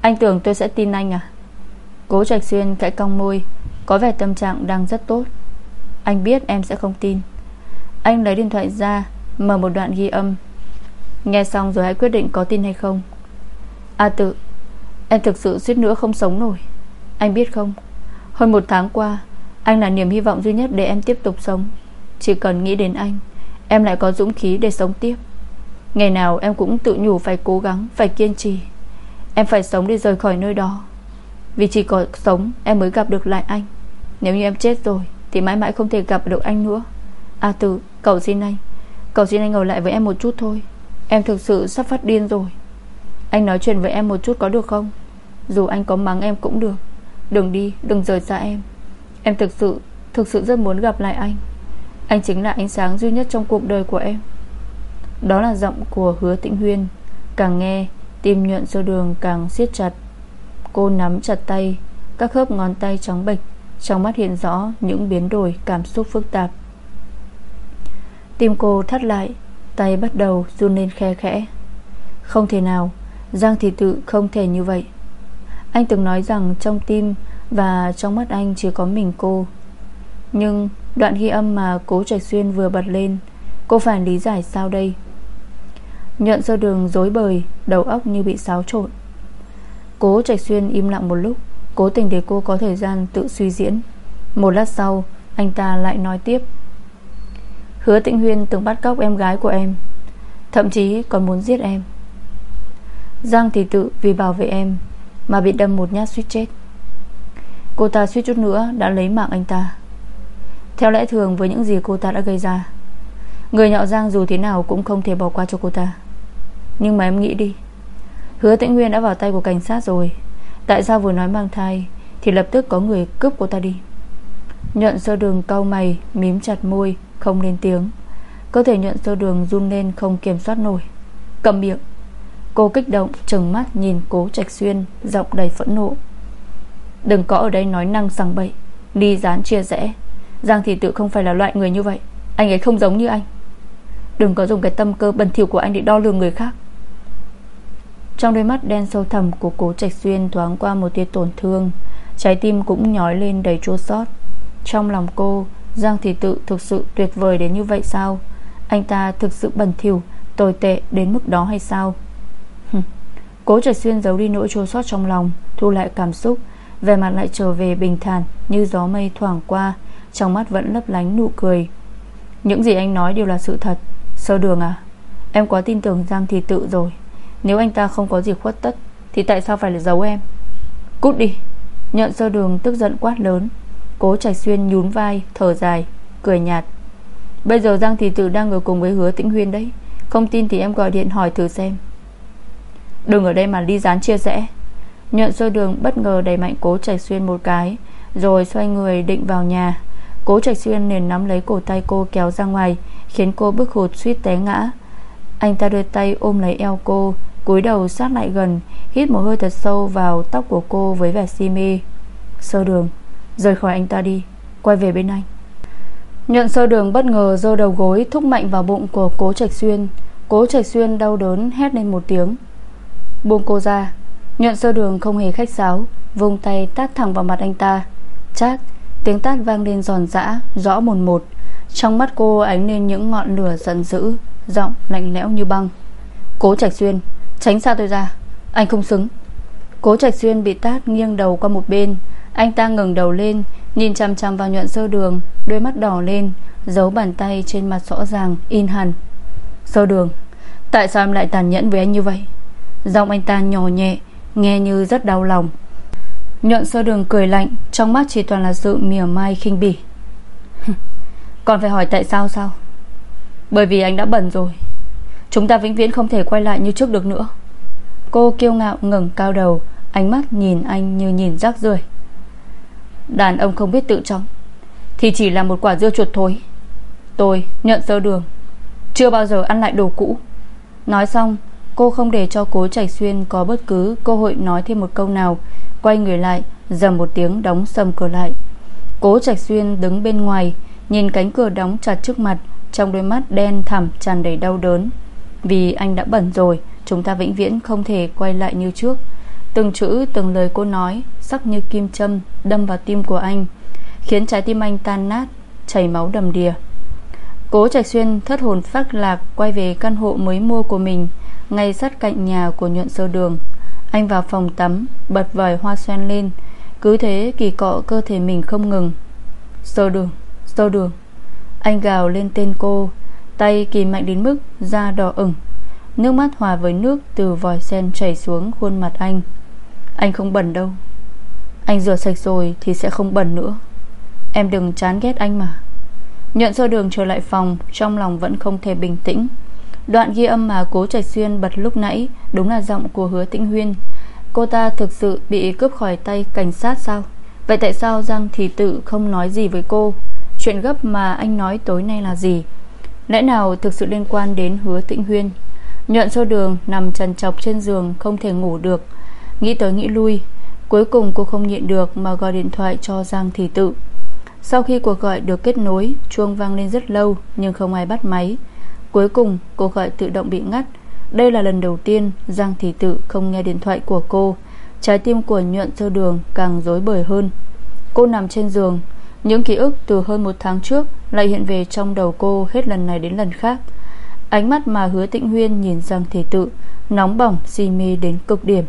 Anh tưởng tôi sẽ tin anh à? Cố Trạch Xuyên cãi cong môi, Có vẻ tâm trạng đang rất tốt. Anh biết em sẽ không tin. Anh lấy điện thoại ra Mở một đoạn ghi âm. Nghe xong rồi hãy quyết định có tin hay không. A tự Em thực sự suýt nữa không sống nổi. Anh biết không Hơn một tháng qua Anh là niềm hy vọng duy nhất để em tiếp tục sống. Chỉ cần nghĩ đến anh Em lại có dũng khí để sống tiếp. Ngày nào em cũng tự nhủ phải cố gắng Phải kiên trì. Em phải sống để rời khỏi nơi đó. Vì chỉ có sống em mới gặp được lại anh. Nếu như em chết rồi Thì mãi mãi không thể gặp được anh nữa. A à, Tử cầu xin anh. Cầu xin anh ở lại với em một chút thôi. Em thực sự sắp phát điên rồi. Anh nói chuyện với em một chút có được không? Dù anh có mắng em cũng được. Đừng đi, đừng rời xa em. Em thực sự Thực sự rất muốn gặp lại anh. Anh chính là ánh sáng duy nhất trong cuộc đời của em. Đó là giọng của hứa tĩnh huyên. Càng nghe, Tim nhuận sơ đường càng siết chặt. Cô nắm chặt tay, Các khớp ngón tay trắng bệch. Trong mắt hiện rõ những biến đổi, cảm xúc phức tạp. Tim cô thắt lại, Tay bắt đầu run lên khe khẽ. Không thể nào, Giang thị tự không thể như vậy. Anh từng nói rằng trong tim Và trong mắt anh chỉ có mình cô. Nhưng đoạn ghi âm mà cố Trạch Xuyên vừa bật lên, Cô phải lý giải sao đây? Nhận sơ đường dối bời, Đầu óc như bị xáo trộn. Cố Trạch Xuyên im lặng một lúc, Cố tình để cô có thời gian tự suy diễn. Một lát sau, Anh ta lại nói tiếp. Hứa Tĩnh Huyên từng bắt cóc em gái của em, Thậm chí còn muốn giết em. Giang thì tự vì bảo vệ em Mà bị đâm một nhát suýt chết. Cô ta suýt chút nữa đã lấy mạng anh ta. Theo lẽ thường, với những gì cô ta đã gây ra, Người nhạo Giang dù thế nào cũng không thể bỏ qua cho cô ta. Nhưng mà em nghĩ đi, Hứa Tĩnh Nguyên đã vào tay của cảnh sát rồi. Tại sao vừa nói mang thai Thì lập tức có người cướp cô ta đi? Nhận sơ đường cau mày, Mím chặt môi không lên tiếng. Cơ thể nhuận sơ đường run lên không kiểm soát nổi. Cầm miệng. Cô kích động, trừng mắt nhìn cố trạch xuyên, Giọng đầy phẫn nộ. Đừng có ở đây nói năng sằng bậy, Ly gián chia rẽ. Giang thị tự không phải là loại người như vậy. Anh ấy không giống như anh. Đừng có dùng cái tâm cơ bẩn thỉu của anh để đo lường người khác. Trong đôi mắt đen sâu thẳm của cố Trạch Xuyên thoáng qua một tia tổn thương, Trái tim cũng nhói lên đầy chua xót. Trong lòng cô Giang Thị Tự thực sự tuyệt vời đến như vậy sao? Anh ta thực sự bẩn thỉu, Tồi tệ đến mức đó hay sao? Cố Trạch Xuyên giấu đi nỗi chua xót trong lòng, Thu lại cảm xúc Về mặt lại trở về bình thản Như gió mây thoảng qua, Trong mắt vẫn lấp lánh nụ cười. Những gì anh nói đều là sự thật. Sơ đường à Em quá tin tưởng Giang Thị Tự rồi. Nếu anh ta không có gì khuất tất, Thì tại sao phải là giấu em? Cút đi. Nhận sơ đường tức giận quát lớn. Cố trạch xuyên nhún vai, thở dài, Cười nhạt. Bây giờ Giang Thị Tử đang ở cùng với hứa tĩnh huyên đấy. Không tin thì em gọi điện hỏi thử xem. Đừng ở đây mà ly gián chia rẽ Nhận sơ đường bất ngờ đẩy mạnh cố trạch xuyên một cái, Rồi xoay người định vào nhà. Cố Trạch Xuyên liền nắm lấy cổ tay cô kéo ra ngoài, Khiến cô bước hụt suýt té ngã. Anh ta đưa tay ôm lấy eo cô, cúi đầu sát lại gần, Hít một hơi thật sâu vào tóc của cô Với vẻ si mê. Sơ đường. Rời khỏi anh ta đi. Quay về bên anh. Nhuận sơ đường bất ngờ giơ đầu gối Thúc mạnh vào bụng của cố Trạch Xuyên. Cố Trạch Xuyên đau đớn hét lên một tiếng. Buông cô ra. Nhuận sơ đường không hề khách sáo, Vung tay tát thẳng vào mặt anh ta. Chát, Tiếng tát vang lên giòn giã, Rõ mồn một. Trong mắt cô ánh lên những ngọn lửa giận dữ, Giọng lạnh lẽo như băng. Cố Trạch Xuyên, Tránh xa tôi ra. Anh không xứng. Cố Trạch Xuyên bị tát nghiêng đầu qua một bên anh ta ngừng đầu lên, Nhìn chằm chằm vào nhuận sơ đường, Đôi mắt đỏ lên, Giấu bàn tay trên mặt rõ ràng, in hẳn. Sơ đường, Tại sao em lại tàn nhẫn với anh như vậy? Giọng anh ta nhỏ nhẹ, Nghe như rất đau lòng. Nhuận sơ đường cười lạnh, Trong mắt chỉ toàn là sự mỉa mai khinh bỉ. Còn phải hỏi tại sao sao? Bởi vì anh đã bẩn rồi. Chúng ta vĩnh viễn không thể quay lại như trước được nữa. Cô kiêu ngạo ngẩng cao đầu, Ánh mắt nhìn anh như nhìn rác rưởi. Đàn ông không biết tự trọng. Thì chỉ là một quả dưa chuột thối. Tôi nhận sơ đường. Chưa bao giờ ăn lại đồ cũ. Nói xong, Cô không để cho cố Trạch Xuyên có bất cứ cơ hội nói thêm một câu nào. Quay người lại, Dầm một tiếng đóng sầm cửa lại. Cố Trạch Xuyên đứng bên ngoài, Nhìn cánh cửa đóng chặt trước mặt, Trong đôi mắt đen thẳm tràn đầy đau đớn. Vì anh đã bẩn rồi, Chúng ta vĩnh viễn không thể quay lại như trước. Từng chữ từng lời cô nói Sắc như kim châm đâm vào tim của anh Khiến trái tim anh tan nát Chảy máu đầm đìa. Cố Trạch Xuyên thất hồn phát lạc Quay về căn hộ mới mua của mình Ngay sát cạnh nhà của nhuận sơ đường. Anh vào phòng tắm Bật vòi hoa sen lên Cứ thế kỳ cọ cơ thể mình không ngừng. Sơ đường, sơ đường. Anh gào lên tên cô Tay kỳ mạnh đến mức da đỏ ửng. Nước mắt hòa với nước từ vòi sen chảy xuống khuôn mặt anh. Anh không bẩn đâu. Anh rửa sạch rồi thì sẽ không bẩn nữa. Em đừng chán ghét anh mà. Nhận sơ đường trở lại phòng, Trong lòng vẫn không thể bình tĩnh. Đoạn ghi âm mà cố trạch xuyên bật lúc nãy Đúng là giọng của hứa tĩnh huyên. Cô ta thực sự bị cướp khỏi tay cảnh sát sao? Vậy tại sao Giang Thị Tự không nói gì với cô? Chuyện gấp mà anh nói tối nay là gì? Lẽ nào thực sự liên quan đến hứa tĩnh huyên? Nhuận sơ đường nằm trần trọc trên giường Không thể ngủ được. Nghĩ tới nghĩ lui, Cuối cùng cô không nhịn được mà gọi điện thoại cho Giang Thị Tự. Sau khi cuộc gọi được kết nối, Chuông vang lên rất lâu Nhưng không ai bắt máy. Cuối cùng, cuộc gọi tự động bị ngắt. Đây là lần đầu tiên Giang Thị Tự không nghe điện thoại của cô. Trái tim của nhuận sơ đường càng rối bời hơn. Cô nằm trên giường. Những ký ức từ hơn một tháng trước Lại hiện về trong đầu cô hết lần này đến lần khác. Ánh mắt mà hứa tĩnh huyên nhìn Giang Thị Tự Nóng bỏng, si mê đến cực điểm.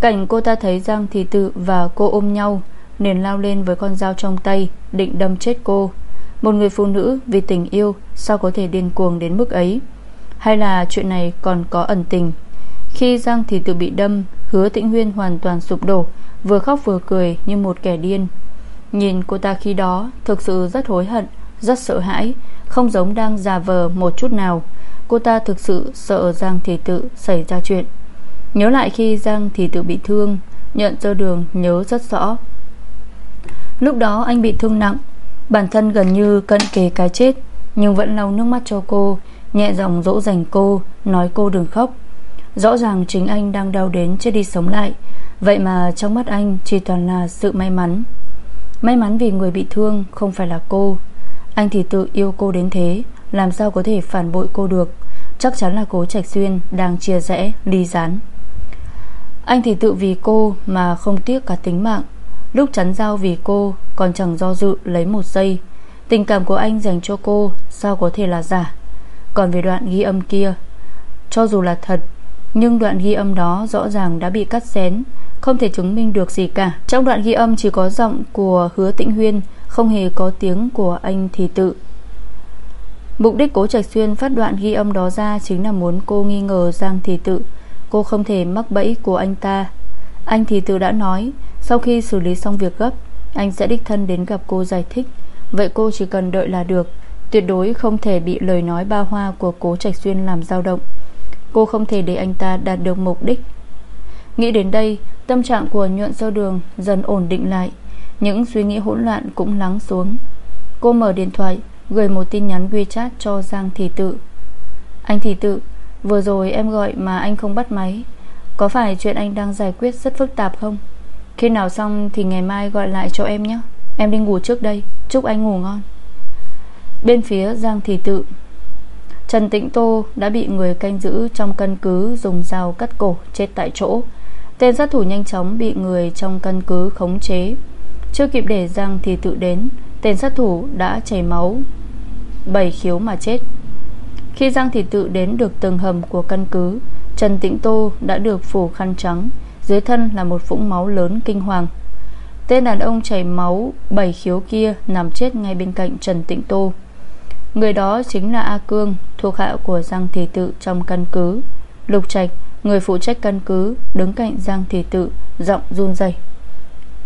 Cảnh cô ta thấy Giang Thị Tự và cô ôm nhau Nên lao lên với con dao trong tay, Định đâm chết cô. Một người phụ nữ vì tình yêu, Sao có thể điên cuồng đến mức ấy? Hay là chuyện này còn có ẩn tình? Khi Giang Thị Tự bị đâm, Hứa Tĩnh Huyên hoàn toàn sụp đổ, Vừa khóc vừa cười như một kẻ điên. Nhìn cô ta khi đó, Thực sự rất hối hận, Rất sợ hãi, Không giống đang già vờ một chút nào. Cô ta thực sự sợ Giang Thị Tự xảy ra chuyện. Nhớ lại khi Giang thì Tự bị thương Nhận cho đường nhớ rất rõ. Lúc đó anh bị thương nặng Bản thân gần như cận kề cái chết Nhưng vẫn lau nước mắt cho cô Nhẹ giọng dỗ dành cô Nói cô đừng khóc. Rõ ràng chính anh đang đau đến chết đi sống lại Vậy mà trong mắt anh Chỉ toàn là sự may mắn. May mắn vì người bị thương không phải là cô. Anh thì tự yêu cô đến thế Làm sao có thể phản bội cô được? Chắc chắn là cố Trạch Xuyên Đang chia rẽ, ly gián. Anh thì tự vì cô Mà không tiếc cả tính mạng. Lúc chắn giao vì cô, Còn chẳng do dự lấy một giây. Tình cảm của anh dành cho cô, Sao có thể là giả? Còn về đoạn ghi âm kia, Cho dù là thật, Nhưng đoạn ghi âm đó rõ ràng đã bị cắt xén. Không thể chứng minh được gì cả. Trong đoạn ghi âm chỉ có giọng của hứa tĩnh huyên, Không hề có tiếng của anh thì tự. Mục đích cố Trạch Xuyên phát đoạn ghi âm đó ra Chính là muốn cô nghi ngờ Giang Thị Tự. Cô không thể mắc bẫy của anh ta. Anh thì Tự đã nói, Sau khi xử lý xong việc gấp, Anh sẽ đích thân đến gặp cô giải thích. Vậy cô chỉ cần đợi là được. Tuyệt đối không thể bị lời nói ba hoa Của cố Trạch Xuyên làm dao động. Cô không thể để anh ta đạt được mục đích. Nghĩ đến đây, Tâm trạng của nhuận sơ đường dần ổn định lại. Những suy nghĩ hỗn loạn cũng lắng xuống. Cô mở điện thoại, Gửi một tin nhắn WeChat cho Giang Thị Tự. Anh Thị Tự Vừa rồi em gọi mà anh không bắt máy. Có phải chuyện anh đang giải quyết rất phức tạp không? Khi nào xong thì ngày mai gọi lại cho em nhé. Em đi ngủ trước đây. Chúc anh ngủ ngon. Bên phía Giang Thị Tự. Trần tịnh Tô đã bị người canh giữ Trong căn cứ dùng dao cắt cổ Chết tại chỗ. Tên sát thủ nhanh chóng bị người trong căn cứ khống chế. Chưa kịp để Giang Thị Tự đến, Tên sát thủ đã chảy máu. Bảy khiếu mà chết. Khi Giang Thị Tự đến được tầng hầm của căn cứ. Trần Tĩnh Tô đã được phủ khăn trắng, Dưới thân là một vũng máu lớn kinh hoàng. Tên đàn ông chảy máu Bảy khiếu kia nằm chết ngay bên cạnh Trần Tĩnh Tô. Người đó chính là A Cương, Thuộc hạ của Giang Thị Tự trong căn cứ. Lục Trạch, Người phụ trách căn cứ, Đứng cạnh Giang Thị Tự, Giọng run rẩy.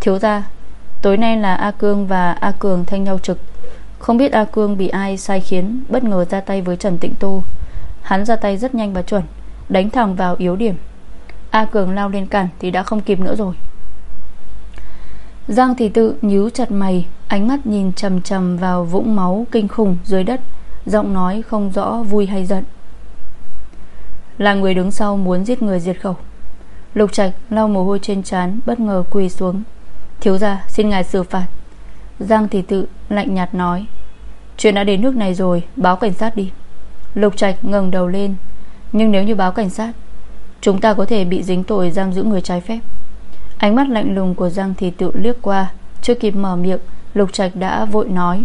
Thiếu ra Tối nay là A Cương và A Cường thanh nhau trực. Không biết A Cương bị ai sai khiến, Bất ngờ ra tay với Trần Tịnh Tô. Hắn ra tay rất nhanh và chuẩn, Đánh thẳng vào yếu điểm. A Cường lao lên cản thì đã không kịp nữa rồi. Giang thị tự nhíu chặt mày, Ánh mắt nhìn chầm chầm vào vũng máu kinh khủng dưới đất, Giọng nói không rõ, vui hay giận. Là người đứng sau muốn giết người diệt khẩu. Lục Trạch lau mồ hôi trên trán, Bất ngờ quỳ xuống. Thiếu ra xin ngài xử phạt. Giang thị tự lạnh nhạt nói. Chuyện đã đến nước này rồi, Báo cảnh sát đi. Lục Trạch ngẩng đầu lên. Nhưng nếu như báo cảnh sát, Chúng ta có thể bị dính tội giam giữ người trái phép. Ánh mắt lạnh lùng của Giang Thị tự liếc qua, Chưa kịp mở miệng, Lục Trạch đã vội nói.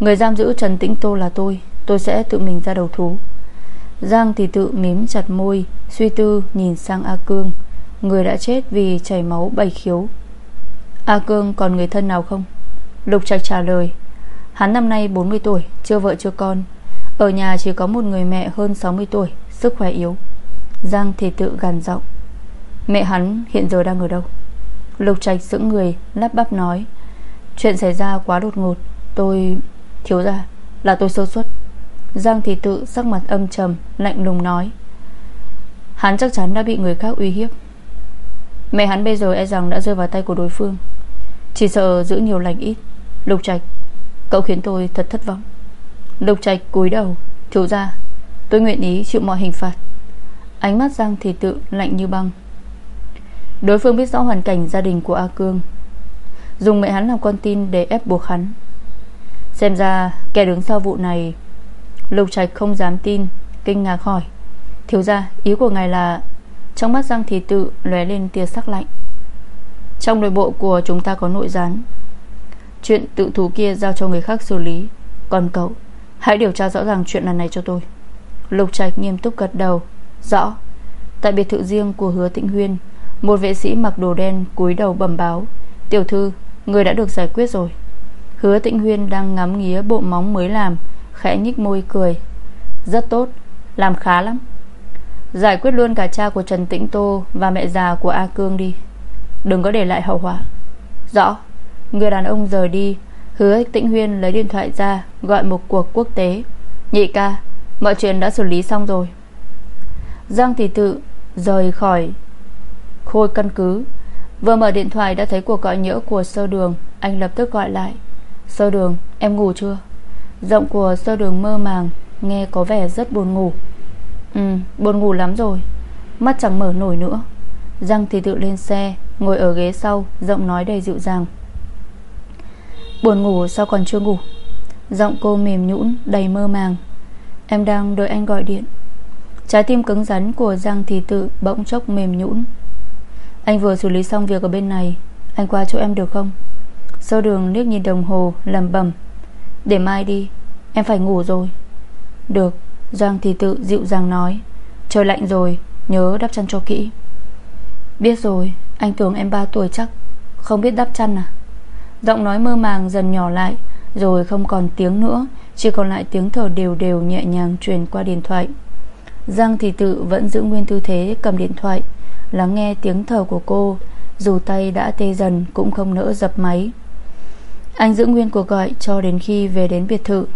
Người giam giữ Trần Tĩnh Tô là tôi Tôi sẽ tự mình ra đầu thú. Giang Thị tự mím chặt môi, Suy tư, nhìn sang A Cương. Người đã chết vì chảy máu bảy khiếu. A Cương còn người thân nào không? Lục Trạch trả lời, Hắn năm nay 40 tuổi, Chưa vợ chưa con. Ở nhà chỉ có một người mẹ hơn 60 tuổi, Sức khỏe yếu. Giang Thị tự gàn giọng, Mẹ hắn hiện giờ đang ở đâu? Lục Trạch sững người, lắp bắp nói, Chuyện xảy ra quá đột ngột, Tôi, thiếu ra Là tôi sơ suất. Giang thị tự sắc mặt âm trầm, Lạnh lùng nói, Hắn chắc chắn đã bị người khác uy hiếp. Mẹ hắn bây giờ e rằng đã rơi vào tay của đối phương, Chỉ sợ giữ nhiều lành ít. Lục Trạch, Cậu khiến tôi thật thất vọng. Lục Trạch cúi đầu Thiếu ra Tôi nguyện ý chịu mọi hình phạt. Ánh mắt Giang thị tự lạnh như băng. Đối phương biết rõ hoàn cảnh gia đình của A Cương, Dùng mẹ hắn làm con tin để ép buộc hắn. Xem ra kẻ đứng sau vụ này, Lục Trạch không dám tin, Kinh ngạc hỏi, Thiếu ra ý của ngài là Trong mắt Giang Thị Tự lóe lên tia sắc lạnh. Trong nội bộ của chúng ta có nội gián Chuyện tự thú kia giao cho người khác xử lý. Còn cậu, Hãy điều tra rõ ràng chuyện lần này cho tôi. Lục Trạch nghiêm túc gật đầu. Rõ. Tại biệt thự riêng của hứa Tịnh Huyên, một vệ sĩ mặc đồ đen cúi đầu bẩm báo. Tiểu thư, Người đã được giải quyết rồi. Hứa tĩnh huyên đang ngắm nghía bộ móng mới làm, Khẽ nhích môi cười. Rất tốt, Làm khá lắm. Giải quyết luôn cả cha của Trần Tĩnh Tô Và mẹ già của A Cương đi. Đừng có để lại hậu họa. Rõ. Người đàn ông rời đi. Hứa Tĩnh Huyên lấy điện thoại ra, Gọi một cuộc quốc tế. Nhị ca, Mọi chuyện đã xử lý xong rồi. Giang Thị Tự rời khỏi Khôi căn cứ. Vừa mở điện thoại đã thấy cuộc gọi nhỡ của sơ đường. Anh lập tức gọi lại. Sơ đường, em ngủ chưa? Giọng của sơ đường mơ màng, Nghe có vẻ rất buồn ngủ. Ừ buồn ngủ lắm rồi. Mắt chẳng mở nổi nữa. Giang thì tự lên xe, Ngồi ở ghế sau, Giọng nói đầy dịu dàng. Buồn ngủ sao còn chưa ngủ? Giọng cô mềm nhũn, đầy mơ màng. Em đang đợi anh gọi điện. Trái tim cứng rắn của Giang Thị Tự bỗng chốc mềm nhũn. Anh vừa xử lý xong việc ở bên này, Anh qua chỗ em được không? Sau đường liếc nhìn đồng hồ lầm bầm Để mai đi, Em phải ngủ rồi. Được, Giang Thị tự dịu dàng nói. Trời lạnh rồi, Nhớ đắp chăn cho kỹ. Biết rồi, Anh tưởng em 3 tuổi chắc. Không biết đắp chăn à? Giọng nói mơ màng dần nhỏ lại, Rồi không còn tiếng nữa, Chỉ còn lại tiếng thở đều đều nhẹ nhàng truyền qua điện thoại. Giang thì tự vẫn giữ nguyên tư thế, cầm điện thoại, Lắng nghe tiếng thở của cô, Dù tay đã tê dần Cũng không nỡ dập máy. Anh giữ nguyên cuộc gọi cho đến khi về đến biệt thự.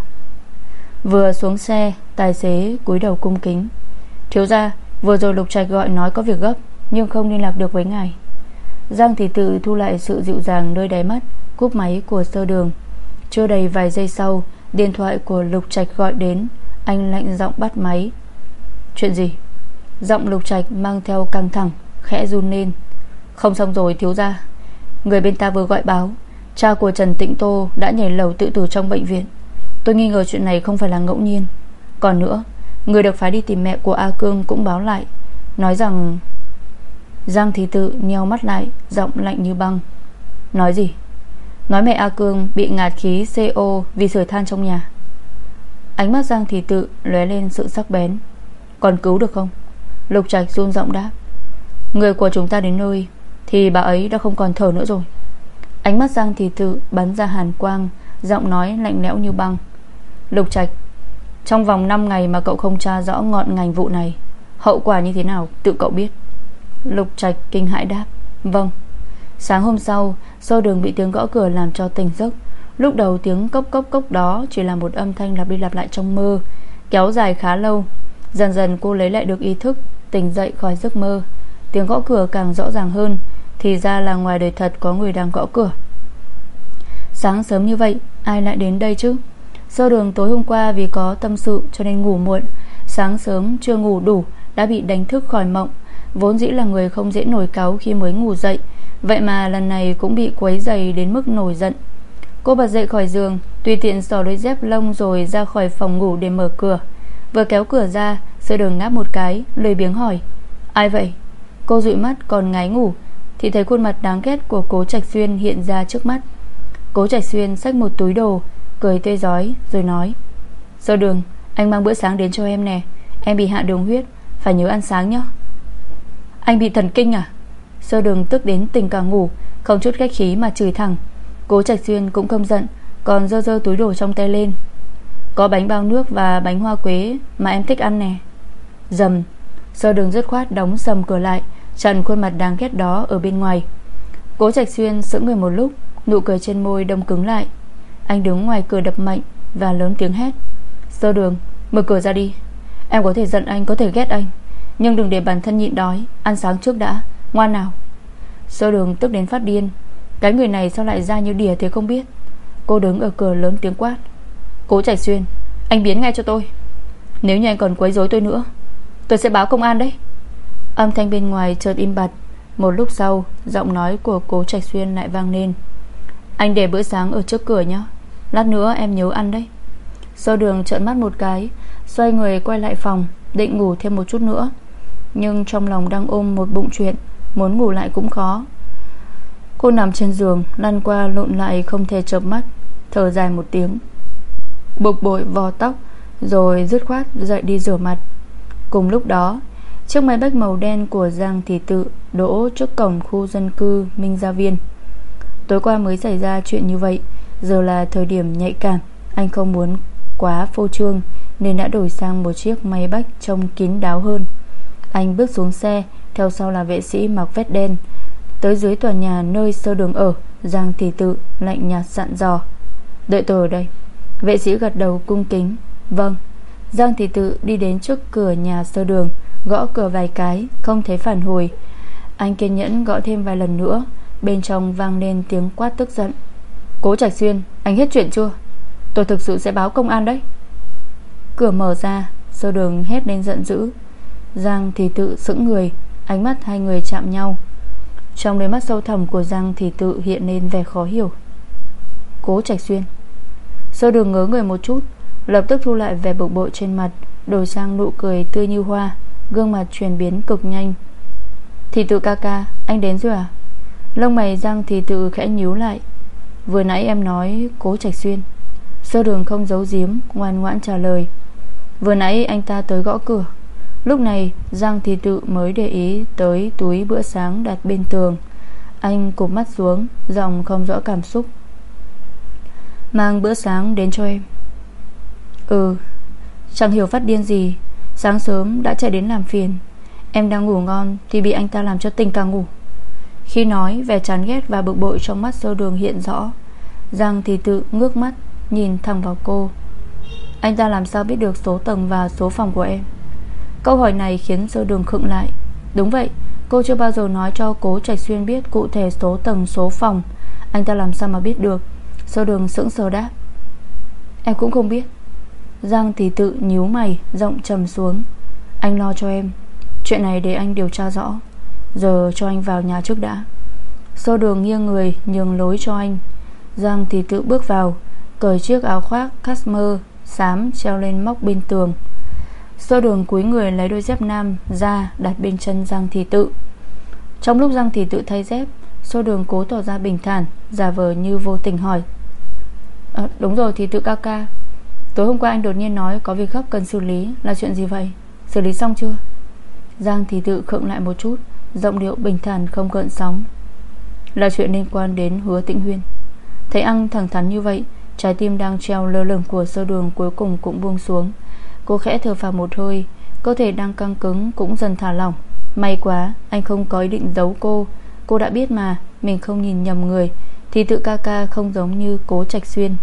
Vừa xuống xe, Tài xế cúi đầu cung kính. Thiếu ra vừa rồi Lục Trạch gọi nói có việc gấp, Nhưng không liên lạc được với ngài. Giang thì tự thu lại sự dịu dàng nơi đáy mắt. Cúp máy của sơ đường. Chưa đầy vài giây sau, Điện thoại của Lục Trạch gọi đến. Anh lạnh giọng bắt máy. Chuyện gì? Giọng Lục Trạch mang theo căng thẳng, Khẽ run lên. Không xong rồi, thiếu ra Người bên ta vừa gọi báo. Cha của Trần Tịnh Tô đã nhảy lầu tự tử trong bệnh viện. Tôi nghi ngờ chuyện này không phải là ngẫu nhiên. Còn nữa, Người được phái đi tìm mẹ của A Cương cũng báo lại. Nói rằng Giang Thị Tự nheo mắt lại, Giọng lạnh như băng. Nói gì? Nói mẹ A Cương bị ngạt khí CO Vì sửa than trong nhà. Ánh mắt Giang Thị Tự lóe lên sự sắc bén. Còn cứu được không? Lục Trạch run giọng đáp. Người của chúng ta đến nơi Thì bà ấy đã không còn thở nữa rồi. Ánh mắt Giang Thị Tự bắn ra hàn quang, Giọng nói lạnh lẽo như băng. Lục Trạch, Trong vòng 5 ngày mà cậu không tra rõ ngọn ngành vụ này, Hậu quả như thế nào tự cậu biết? Lục Trạch kinh hãi đáp. Vâng. Sáng hôm sau, Do đường bị tiếng gõ cửa làm cho tỉnh giấc, Lúc đầu tiếng cốc cốc cốc đó Chỉ là một âm thanh lặp đi lặp lại trong mơ, Kéo dài khá lâu. Dần dần cô lấy lại được ý thức, Tỉnh dậy khỏi giấc mơ. Tiếng gõ cửa càng rõ ràng hơn, Thì ra là ngoài đời thật có người đang gõ cửa. Sáng sớm như vậy, Ai lại đến đây chứ? Do đường tối hôm qua vì có tâm sự cho nên ngủ muộn, Sáng sớm chưa ngủ đủ, Đã bị đánh thức khỏi mộng. Vốn dĩ là người không dễ nổi cáu khi mới ngủ dậy Vậy mà lần này cũng bị quấy dày đến mức nổi giận. Cô bật dậy khỏi giường, Tùy tiện xỏ đôi dép lông rồi ra khỏi phòng ngủ để mở cửa. Vừa kéo cửa ra, Sơ đường ngáp một cái, Lười biếng hỏi, Ai vậy? Cô dụi mắt còn ngái ngủ, Thì thấy khuôn mặt đáng ghét của cố Trạch Xuyên hiện ra trước mắt. Cố Trạch Xuyên xách một túi đồ, Cười tươi giói rồi nói, Sơ đường, anh mang bữa sáng đến cho em nè, Em bị hạ đường huyết, Phải nhớ ăn sáng nhé Anh bị thần kinh à? Sơ đường tức đến tình cả ngủ, Không chút khách khí mà chửi thẳng. Cố Trạch Xuyên cũng không giận, Còn dơ dơ túi đồ trong tay lên. Có bánh bao nước và bánh hoa quế Mà em thích ăn nè. Dầm Sơ đường dứt khoát đóng sầm cửa lại Chặn khuôn mặt đáng ghét đó ở bên ngoài. Cố Trạch Xuyên sững người một lúc, Nụ cười trên môi đông cứng lại. Anh đứng ngoài cửa đập mạnh Và lớn tiếng hét. Sơ đường, mở cửa ra đi. Em có thể giận anh, có thể ghét anh, Nhưng đừng để bản thân nhịn đói, Ăn sáng trước đã. Ngoan nào. Sơ đường tức đến phát điên? Cái người này sao lại ra như đỉa thế không biết? Cô đứng ở cửa lớn tiếng quát. Cố Trạch Xuyên, Anh biến ngay cho tôi. Nếu như anh còn quấy rối tôi nữa, Tôi sẽ báo công an đấy. Âm thanh bên ngoài chợt im bặt. Một lúc sau, Giọng nói của cố Trạch Xuyên lại vang lên. Anh để bữa sáng ở trước cửa nhé Lát nữa em nhớ ăn đấy. Sơ đường trợn mắt một cái, Xoay người quay lại phòng, Định ngủ thêm một chút nữa. Nhưng trong lòng đang ôm một bụng chuyện Muốn ngủ lại cũng khó. Cô nằm trên giường, Lăn qua lộn lại không thể chợp mắt, Thở dài một tiếng. Bực bội vò tóc, Rồi dứt khoát dậy đi rửa mặt. Cùng lúc đó, Chiếc máy bách màu đen của Giang Thị Tự Đỗ trước cổng khu dân cư Minh Gia Viên. Tối qua mới xảy ra chuyện như vậy, Giờ là thời điểm nhạy cảm. Anh không muốn quá phô trương, Nên đã đổi sang một chiếc máy bách Trông kín đáo hơn. Anh bước xuống xe theo sau là vệ sĩ mặc vest đen Tới dưới tòa nhà nơi sơ đường ở, Giang Thị Tự lạnh nhạt dặn dò. Đợi tôi ở đây. Vệ sĩ gật đầu cung kính. Vâng. Giang Thị Tự đi đến trước cửa nhà sơ đường, Gõ cửa vài cái, Không thấy phản hồi. Anh kiên nhẫn gõ thêm vài lần nữa, Bên trong vang lên tiếng quát tức giận. Cố Trạch Xuyên, Anh hết chuyện chưa? Tôi thực sự sẽ báo công an đấy. Cửa mở ra, Sơ đường hét lên giận dữ. Giang thì tự sững người Ánh mắt hai người chạm nhau. Trong đôi mắt sâu thẳm của Giang thì tự hiện lên vẻ khó hiểu. Cố Trạch Xuyên. Sơ đường ngớ người một chút, Lập tức thu lại vẻ bực bội trên mặt, Đổi sang nụ cười tươi như hoa, Gương mặt chuyển biến cực nhanh. Thì tự ca ca, Anh đến rồi à? Lông mày Giang thì tự khẽ nhíu lại. Vừa nãy em nói cố trạch xuyên. Sơ đường không giấu giếm, Ngoan ngoãn trả lời. Vừa nãy anh ta tới gõ cửa. Lúc này, Giang thì tự mới để ý Tới túi bữa sáng đặt bên tường. Anh cụp mắt xuống, Giọng không rõ cảm xúc. Mang bữa sáng đến cho em. Ừ Chẳng hiểu phát điên gì. Sáng sớm đã chạy đến làm phiền. Em đang ngủ ngon Thì bị anh ta làm cho tình càng ngủ. Khi nói, vẻ chán ghét và bực bội trong mắt sơ đường hiện rõ. Giang thì tự ngước mắt, Nhìn thẳng vào cô. Anh ta làm sao biết được số tầng và số phòng của em? Câu hỏi này khiến sơ đường khựng lại. Đúng vậy, Cô chưa bao giờ nói cho cố Trạch Xuyên biết Cụ thể số tầng, số phòng. Anh ta làm sao mà biết được? Sơ đường sững sờ đáp. Em cũng không biết. Giang thì tự nhíu mày, Giọng trầm xuống. Anh lo cho em. Chuyện này để anh điều tra rõ. Giờ cho anh vào nhà trước đã. Sơ đường nghiêng người, nhường lối cho anh. Giang thì tự bước vào, Cởi chiếc áo khoác cashmere Xám, treo lên móc bên tường. Sơ đường cúi người lấy đôi dép nam ra đặt bên chân Giang Thị Tự. Trong lúc Giang Thị Tự thay dép Sơ đường cố tỏ ra bình thản Giả vờ như vô tình hỏi. À, Đúng rồi Thị Tự ca ca. Tối hôm qua anh đột nhiên nói có việc gấp cần xử lý Là chuyện gì vậy? Xử lý xong chưa? Giang Thị Tự khựng lại một chút Giọng điệu bình thản không gợn sóng. Là chuyện liên quan đến hứa tĩnh huyên. Thấy anh thẳng thắn như vậy Trái tim đang treo lơ lửng của sơ đường cuối cùng cũng buông xuống. Cô khẽ thở phào một hơi, Cơ thể đang căng cứng cũng dần thả lỏng. May quá, anh không có ý định giấu cô. Cô đã biết mà, Mình không nhìn nhầm người, Thì tự ca ca không giống như cố trạch xuyên.